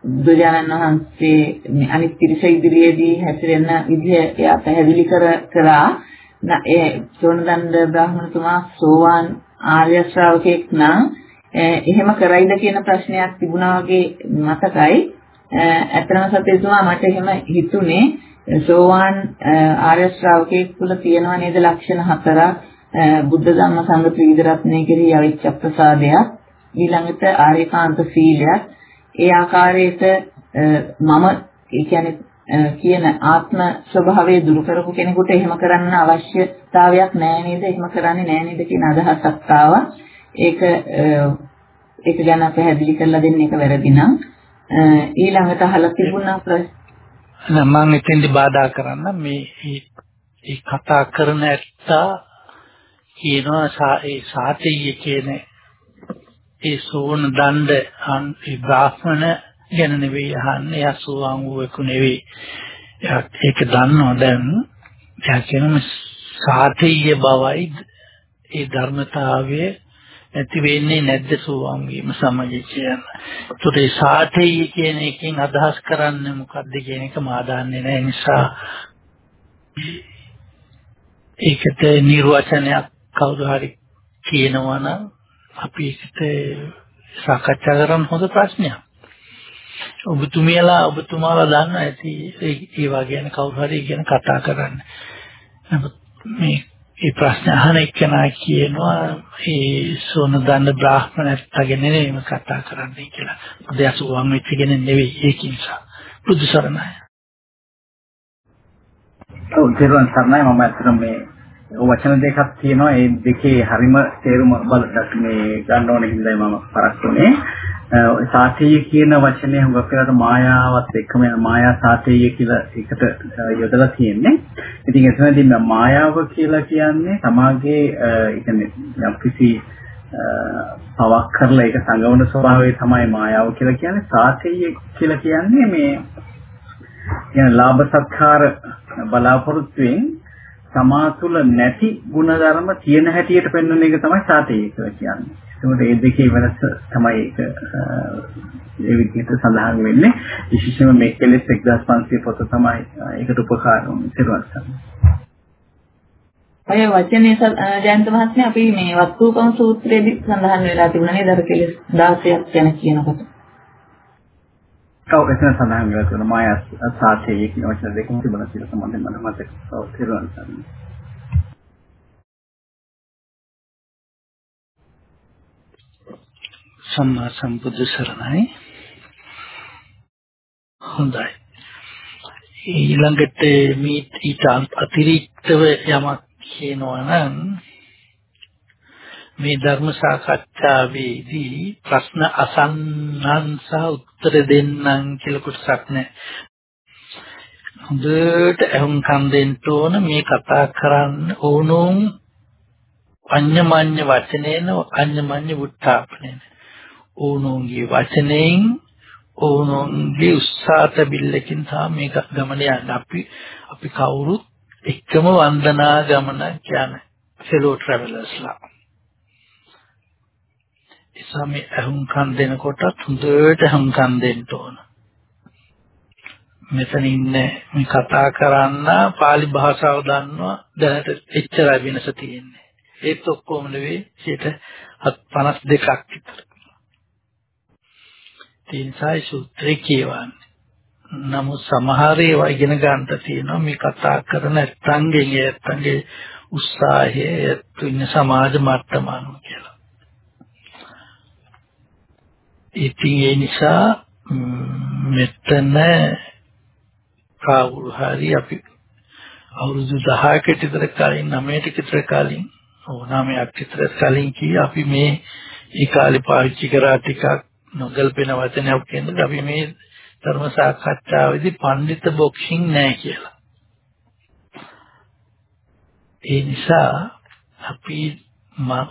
බුදුජානන් වහන්සේ මේ අනිත් පිරිස ඉදිරියේදී හැසිරෙන විදිය එයා පැහැදිලි කර කරා. ඒ සෝනදණ්ඩ බ්‍රාහ්මණතුමා සෝවාන් ආර්ය ශ්‍රාවකෙක් නම් එහෙම කරයිද කියන ප්‍රශ්නයක් තිබුණා වගේ මතකයි. ඇත්තම සත්‍යතුමා මට එහෙම හිතුනේ. සෝවාන් ආර්ය ශ්‍රාවකෙක් තුළ තියෙනවා නේද ලක්ෂණ හතරක්. බුද්ධ ධම්ම සංඝ ත්‍රිවිධ රත්නය කෙරෙහි අවිච්ඡ ප්‍රසාදයක්. ඊළඟට ආර්යකාන්ත සීලයක්. ඒ ආකාරයට මම ඒ කියන්නේ කියන ආත්ම ස්වභාවය දුරු කරපු කෙනෙකුට එහෙම කරන්න අවශ්‍යතාවයක් නැහැ නේද? එහෙම කරන්නේ නැහැ නේද කියන අදහසක් ආවා. ඒක ඒක ගැන පැහැදිලි කරලා දෙන්න එක වැරදි නම්. ඊළඟට අහලා තිබුණා ප්‍රශ්න. මම එතෙන්දි බාධා කරන්න. මේ මේ කතා කරන ඇත්තා කියනවා ඒ සාතේය කියන ඒ සෝන දණ්ඩ ඒ බ්‍රාහ්මණ ගැන නෙවෙයි අහන්නේ එයා සෝවාන් වූවෙකු නෙවෙයි ඒක දන්නවා. දැන් එයා කියනවා සාතීය බවයි ඒ ධර්මතාවය ඇති වෙන්නේ නැද්ද සෝවාන් වීම සමග කියන. ඒතකොට ඒ සාතීය කියන එකෙන් අදහස් කරන්නේ මොකද්ද කියන එක මා දන්නේ නැහැ නිසා ඒකට නිර්වචනයක් කවුරු හරි කියනවා නම් අපි ඒකට සාකච්ඡා කරන්න හොඳ ප්‍රශ්නයක්. ඔබතුමියලා ඔබතුමාලා දන්න ඇති ඒ වගේ ගැන කවුරු හරි ගැන කතා කරන්න. නමුත් මේ මේ ප්‍රශ්න අහන එක්කෙනා කියනවා ඒ සෝන දන්න බ්‍රාහ්මණයත්ගෙන නෙමෙයි කතා කරන්නේ කියලා. මොකද අසුවම් වෙච්ච කෙනෙක් නෙවෙයි ඒක නිසා. බුදු සරණයි. ඔව් දරුවන් සරණයි මම අත්‍තරම මේ වචන දෙකක් තියෙනවා. ඒ දෙකේ හරිම තේරුම බලට මේ ගන්න ඕනේ හින්දායි මම පරක්කුනේ සාතේය කියන වචනේ හුඟක් වෙලාට මායාවත් එක්කම යන මායා සාතේය කියලා එකට යොදලා තියෙන්නේ. ඉතින් එතනදී මායාව කියලා කියන්නේ තමාගේ ඒ කියන්නේ යම්කිසි පවක් කරලා ඒක සංගමන ස්වභාවය තමයි මායාව කියලා කියන්නේ. සාතේය කියලා කියන්නේ මේ කියන ලාභ සත්කාර බලාපොරොත්තුෙන් තමා තුළ නැති ಗುಣධර්ම තියෙන හැටියට පෙන්වන එක තමයි සාතේය කියලා කියන්නේ. ඒකට මේ දෙකේ වෙනස තමයි ඒක ඒ විදිහට සඳහන් වෙන්නේ. විශේෂයෙන්ම මේ කෙලෙස් 1500 පොත තමයි ඒකට උපකාර වුනේ සිරුවත් ඔය වචනේ ජයන්ත මහත්මයා අපි මේ වස්තුකම සූත්‍රයේදී සඳහන් වෙලා තිබුණා නේද අර කෙලෙස් 16ක් ගැන කියනකොට. ඔව් එතන සඳහන් වෙලා තියෙනවා මායා සාතේ කියන වචන දෙකම තිබුණා කියලා සම්බන්ධයෙන් මට මතක. ඔව් සිරුවත් සම්මා සම්බුදු සරණයි හොඳයි ඊළඟට මේ ඊට අතිරික්තව යමක් කියනවා නම් මේ ධර්ම සාකච්ඡාවේදී ප්‍රශ්න අසන්නන් සහ උත්තර දෙන්නන් කියලා කොටසක් නැහැ. හොඳට අහුම්කම් දෙන්න ඕන මේ කතා කරන්න ඕනෝන් අඤ්ඤමඤ්ඤ වචනේන අඤ්ඤමඤ්ඤ උත්ථාපනේන ඕනෝන්ගේ වචනෙන් ඕනෝන්ගේ උස්සාත බිල්ලකින් තමයි මේක ගමන යන්නේ. අපි අපි කවුරුත් එකම වන්දනා ගමන කියන්නේ ෆෙලෝ ට්‍රැවලර්ස්ලා ඉසමි අහුම්කම් දෙනකොට හොඳට අහුම්කම් දෙන්න ඕන මෙතන ඉන්නේ මේ කතා කරන්න pāli භාෂාව දන්නවා දැනට එච්චරයි වෙනස තියෙන්නේ ඒත් ඔක්කොම නෙවෙයි 52ක් විතර තින්සයි සූත්‍රය කියවන්නේ. නමුත් සමහර ඒවා ඉගෙන ගන්න තියෙනවා මේ කතා කරන ඇත්තන්ගෙන් ඒ ඇත්තන්ගේ උත්සාහය තුන සමාජ මට්ටම අනුව කියලා. ඉතින් ඒ නිසා මෙතන කවුරු හරි අපි අවුරුදු 10කට විතර කලින් 9කට විතර කලින් ඕනෑමයක් විතර කලින් කී අපි මේ ඒ කාලේ පාවිච්චි කරා ටිකක් නොගැලපෙන වචනයක් කියන්නේ අපි මේ ධර්ම සාකච්ඡාවේදී පඬිත බොක්සිං නැහැ කියලා. ඒ නිසා අපි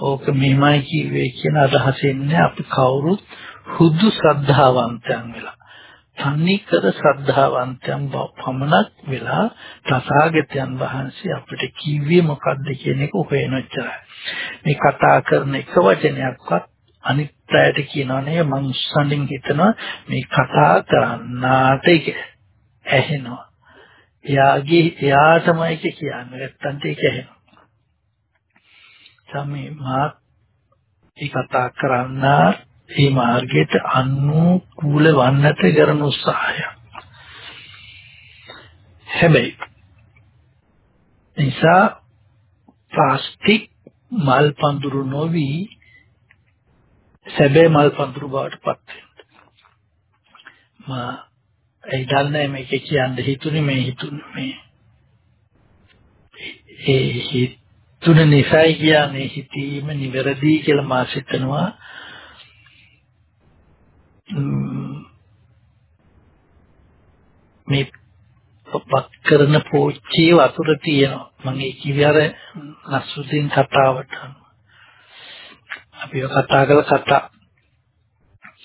ඕක මෙහෙමයි කිව්වේ කියන අදහසින්නේ අපි කවුරුත් හුදු ශ්‍රද්ධාවන්තයන් වෙලා. තනිකර ශ්‍රද්ධාවන්තයන් බව පමණක් වෙලා තථාගතයන් වහන්සේ අපිට කිව්වේ මොකද්ද කියන එක හොයනොච්චරයි. මේ කතා කරන එක වචනයක්වත් අනිත් අයට කියනවනේ මං උස්සන්ඩින් හිතනවා මේ කතා කරන්නාට ඒක ඇහෙනවා. එයාගේ එයා තමයි ඒක කියන්නේ නැත්තම් ඒක ඇහෙනවා. සමේ මා ඒ කතා කරන්න මේ මාර්ගයට අනුකූල වන්නට කරන උත්සාහය. හැබැයි නිසා ප්ලාස්ටික් මල් පඳුරු නොවි සැබෑ මල් පඳුරු බවට පත් වෙනවා. ඒ දන්නේ මේක කියන්න හිතුනේ මේ හිතුනේ මේ ඒ හිතුන නිසා කියන්නේ හිතීම නිවැරදි කියලා මා සිතනවා. මේ පත් කරන පෝච්චියේ වතුර තියෙනවා. මම ඒ කිව්වේ අර නසුදින් කතාවට අනුව. අපි කතා කළ කතා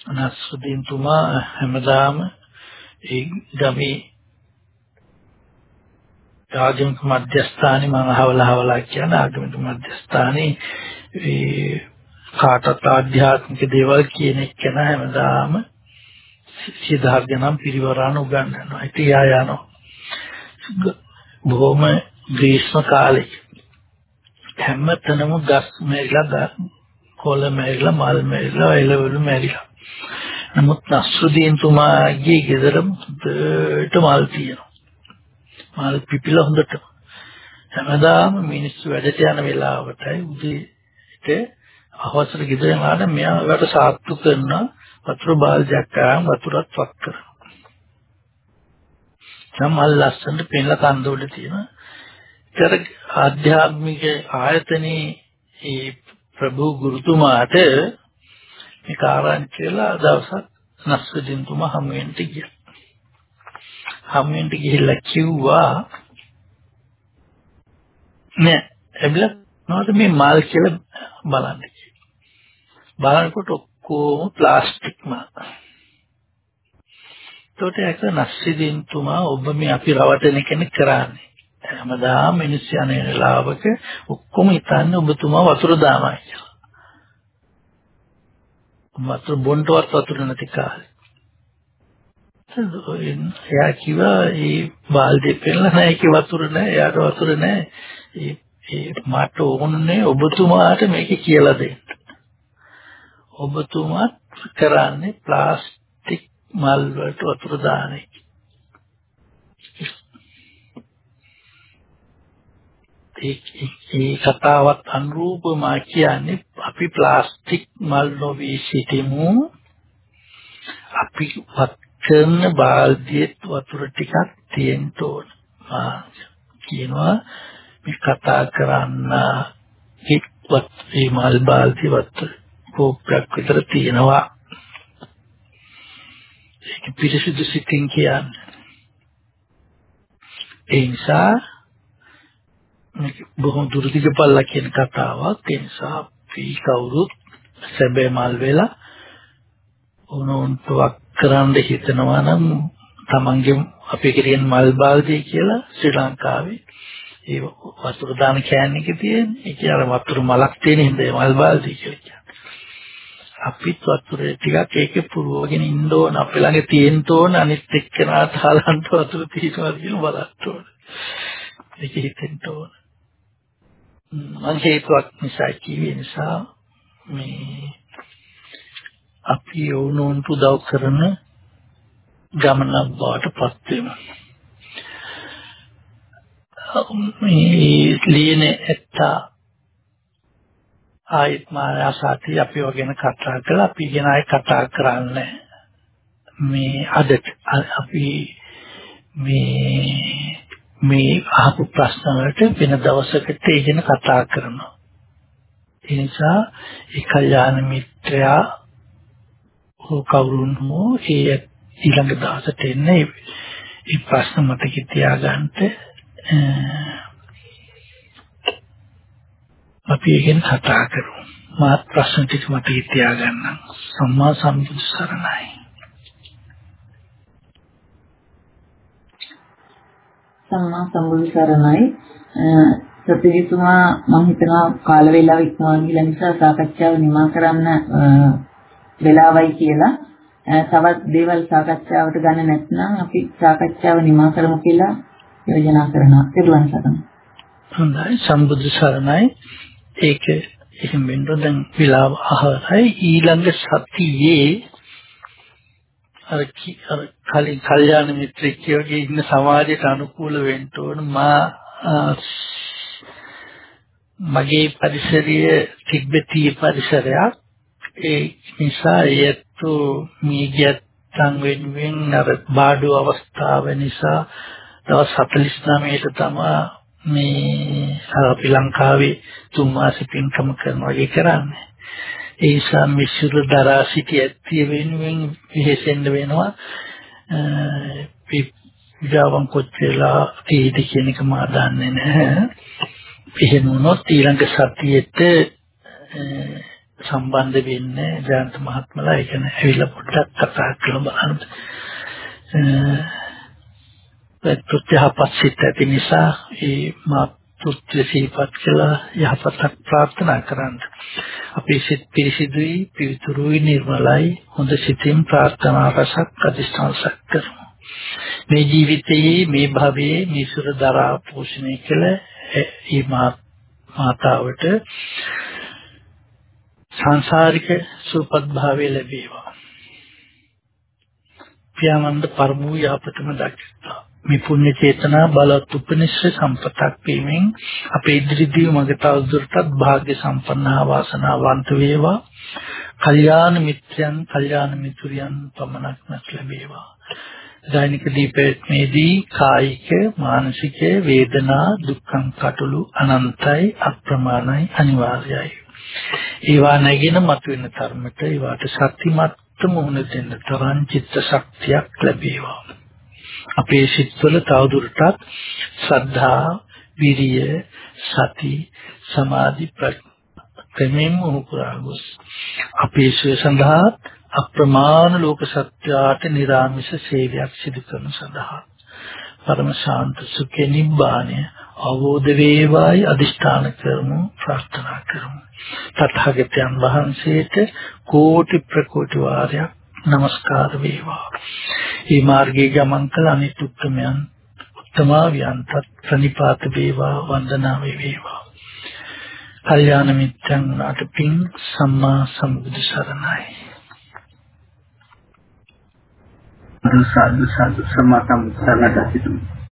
නස්සුදීන් තුමා හැමදාම ඒ ගමේ ආගමික මධ්‍යස්ථානේ මම අහවල අහවලා කියන ආගමික මධ්‍යස්ථානේ ඒ කාටත් ආධ්‍යාත්මික දේවල් කියන එක න හැමදාම සිද්ධාර්ථ නම් පිරිවරණ උගන්වනවා. ඉතින් යා යනවා. බොහොම ග්‍රීෂ්ම කාලේ හැමතැනම ගස් මෙරිලා කොළ මැරිලා මල් මැරිලා එළවලු මැරිලා. නමුත් නස්රුදීන් තුමාගේ ගෙදර හොඳට මල් තියෙනවා. මල් පිපිලා හොඳට. හැමදාම මිනිස්සු වැඩට යන වෙලාවටයි උදේට අවසර ගෙදර යනවාට මෙයා වට සාත්තු කරන වතුර බාල්දියක් අරන් වතුරත් වක් කරනවා. සමහර ලස්සනට පෙන්ලා කන්ද උඩ තියෙනවා. ඒතර ආධ්‍යාත්මික ආයතනයේ ඒ ප්‍රභු ගුරුතුමාට මේ කාරණා කියලා දවසක් නස්සදින්තුමා හමු වෙන්න ගියා. හමු වෙන්න ගිහිල්ලා කිව්වා නෑ එබල නෝට මේ මල් කියලා බලන්න බලනකොට ඔක්කොම ප්ලාස්ටික්ම. ඒකට ඒක නැස්සිදින්තුමා ඔබ මේ අපි රවටන කෙනෙක් කරන්නේ. හැමදාම මිනිස්සු යන වෙලාවක ඔක්කොම හිතන්නේ ඔබතුමා වතුර දානවා කියලා. වතුර බොන්නවත් වතුර නැති කාලේ. එයා කිව්වා ඒ බාල්දිය පෙන්නලා නැහැ ඒකේ වතුර නැහැ එයාට වතුර නැහැ. ඒ ඒ මට ඕනේ ඔබතුමාට මේක කියලා දෙන්න. ඔබතුමාත් කරන්නේ ප්ලාස්ටික් මල් වලට වතුර දාන එක. ඒ කතාවත් අනුරූපම කියන්නේ අපි ප්ලාස්ටික් මල් නොවි සිටිමු. අපි වත් කරන බාල්දියේ වතුර ටිකක් තියෙන්න ඕන. කියනවා මේ කතා කරන්න හිටවත් මේ මල් බාල්දි වතුර. කෝප්පයක් විතර තියෙනවා. ඒක පිරිසිදු සිතින් කියන්නේ. ඒ නිසා බොහොම දුරදිග පල්ලා කියන කතාවක්. ඒ නිසා අපි කවුරුත් සැබෑ මල් වෙලා උනොන්ට වක් කරන්න හිතනවා නම් තමන්ගේ අපි කියන මල් බාල්දිය කියලා ශ්‍රී ලංකාවේ ඒ වතුර දාන කෑන් එකේ තියෙන ඒ කියන වතුර මලක් තියෙන හින්දා මල් බාල්දිය කියලා කියන්නේ. අපිත් වතුර ටිකක් ඒකේ පුරවගෙන ඉන්න ඕන අපේ ළඟ තියෙන්න ඕන අනිත් එක්කෙනාට හලන්ට වතුර තියෙනවා කියලා බලන්න ඕන. ඒක හිතෙන්න ඕන. මං හේතුවක් නිසා කිව්වේ නිසා මේ අපි වුණොන්ට උදව් කරන ගමනක් බවට පත් වෙනවා. මේ ලියන ඇත්ත ආයත් මායාසාති අපි වගේන කතා කළා අපි ගැන ආයි කතා කරන්නේ මේ අද අපි මේ මේ අහපු ප්‍රශ්න වලට වෙන දවසකට ඒ ගැන කතා කරනවා. ඒ නිසා ඒ කල්යාණ මිත්‍රයා හෝ කවුරුන් හෝ ඒ ඊළඟ දවසට එන්නේ මේ ප්‍රශ්න මතක තියාගන්න අපි එකෙන් කතා කරමු. මාත් ප්‍රශ්න ටික මතක තියාගන්න. සම්මා සම්බුදු සරණයි. සම්මා සම්බුදු සරණයි. සත්‍යජිතුමා මම හිතනවා කාල වේලාව ඉක්මවා ගිය නිසා සාකච්ඡාව නිමා කරන්න වෙලාවයි කියලා තවත් දේවල් සාකච්ඡාවට ගන්න නැත්නම් අපි සාකච්ඡාව නිමා කරමු කියලා යෝජනා කරනවා. පිරුවන් සරණයි. හොඳයි සම්බුදු සරණයි. ඒක එහෙම වෙන්න දැන් වෙලාව අහරයි ඊළඟ සතියේ අර අර කලින් කල්යාණ මිත්‍රෙක් වගේ ඉන්න සමාජයට අනුකූල වෙන්න ඕන. මා මගේ පරිසරයේ තිබෙති පරිසරයක්. ඒ නිසා ඒත්තු මීගයන් වෙනුවෙන් අර බාඩු අවස්ථාව නිසා දවස් 49ට තමයි මේ අපි ලංකාවේ තුන් මාසෙ පින්කම කරනවා වගේ කරන්නේ. ඒ නිසා මිශ්‍ර දරා සිටි ඇත්තිය වෙනුවෙන් විහෙසෙන්න වෙනවා. විජාවන් කොච්චරලා තීද කියන එක මා දන්නේ නැහැ. එහෙම වුණොත් ඊළඟ සතියේට සම්බන්ධ වෙන්නේ ජයන්ත මහත්මලා ඒ කියන්නේ ඇවිල්ලා පොඩ්ඩක් කතා කරලා බලන්න. ප්‍රත්‍යහපත් සිත් ඇති නිසා ඒ මාතෘත්ව සිහිපත් කළා යහපතක් ප්‍රාර්ථනා කරන්න. අපේ සිත් පිරිසිදුයි, පිවිතුරුයි, නිර්මලයි, හොඳ සිතින් ප්‍රාර්ථනා රසක් අධිෂ්ඨානසක් කරමු. මේ ජීවිතයේ මේ භවයේ මිසුර දරා පෝෂණය කළ ඒ මාතාවට සංසාරික සුවපත් භාවය ලැබේවා. පියාණන්ද පරමෝ යාපතම දක්ෂතා. මේ පුණ්‍ය චේතනා බලවත් උපනිශ්‍රේ සම්පතක් වීමෙන් අපේ ඉදිරි දිව මඟ තවදුරටත් වාග්ය සම්පන්නා වාසනාවන්ත වේවා. කල්යාණ මිත්‍රයන්, කල්යාණ මිතුරියන් පමණක් නැත් ලැබේවා. දෛනික දීපේත්මේදී කායික මානසික වේදනා දුක්ඛං කටළු අනන්තයි අප්‍රමාණයි අනිවාර්යයි. ඒවා නැගෙන මතුවෙන තරමට ඒවට සත්‍යමත් මුහුණ දෙන්න තරම් චිත්ත ශක්තියක් ලැබේවා. අපේ සිත්වල තවදුරටත් ශ්‍රද්ධා, විරිය, සති, සමාධි ක්‍රමෙන් මොහු පුරා ගොස්. අපේ ශ්‍රේ සඳහා අප්‍රමාණ ලෝක සත්‍යයට නිර්ාමිෂ සේවයක් සිදු කරන සඳහා. පරම ශාන්ත සුඛේ නිබ්බාණය අවබෝධ වේවායි අදිෂ්ඨාන කරමු ප්‍රාර්ථනා කරමු. තථාගතයන් වහන්සේට කෝටි ප්‍රකෝටි වාරයක් নমස්කාර වේවා. මේ මාර්ගයේ ගමන් කළ අනිත් උත්තමයන් උත්තමාවියන්ට ප්‍රණිපාත වේවා වන්දනා වේවා. කල්යාණ මිත්‍යන් අටපින් සම්මා සම්බුදු සරණයි. සාදු සාදු සම්මා සම්බුදු සරණයි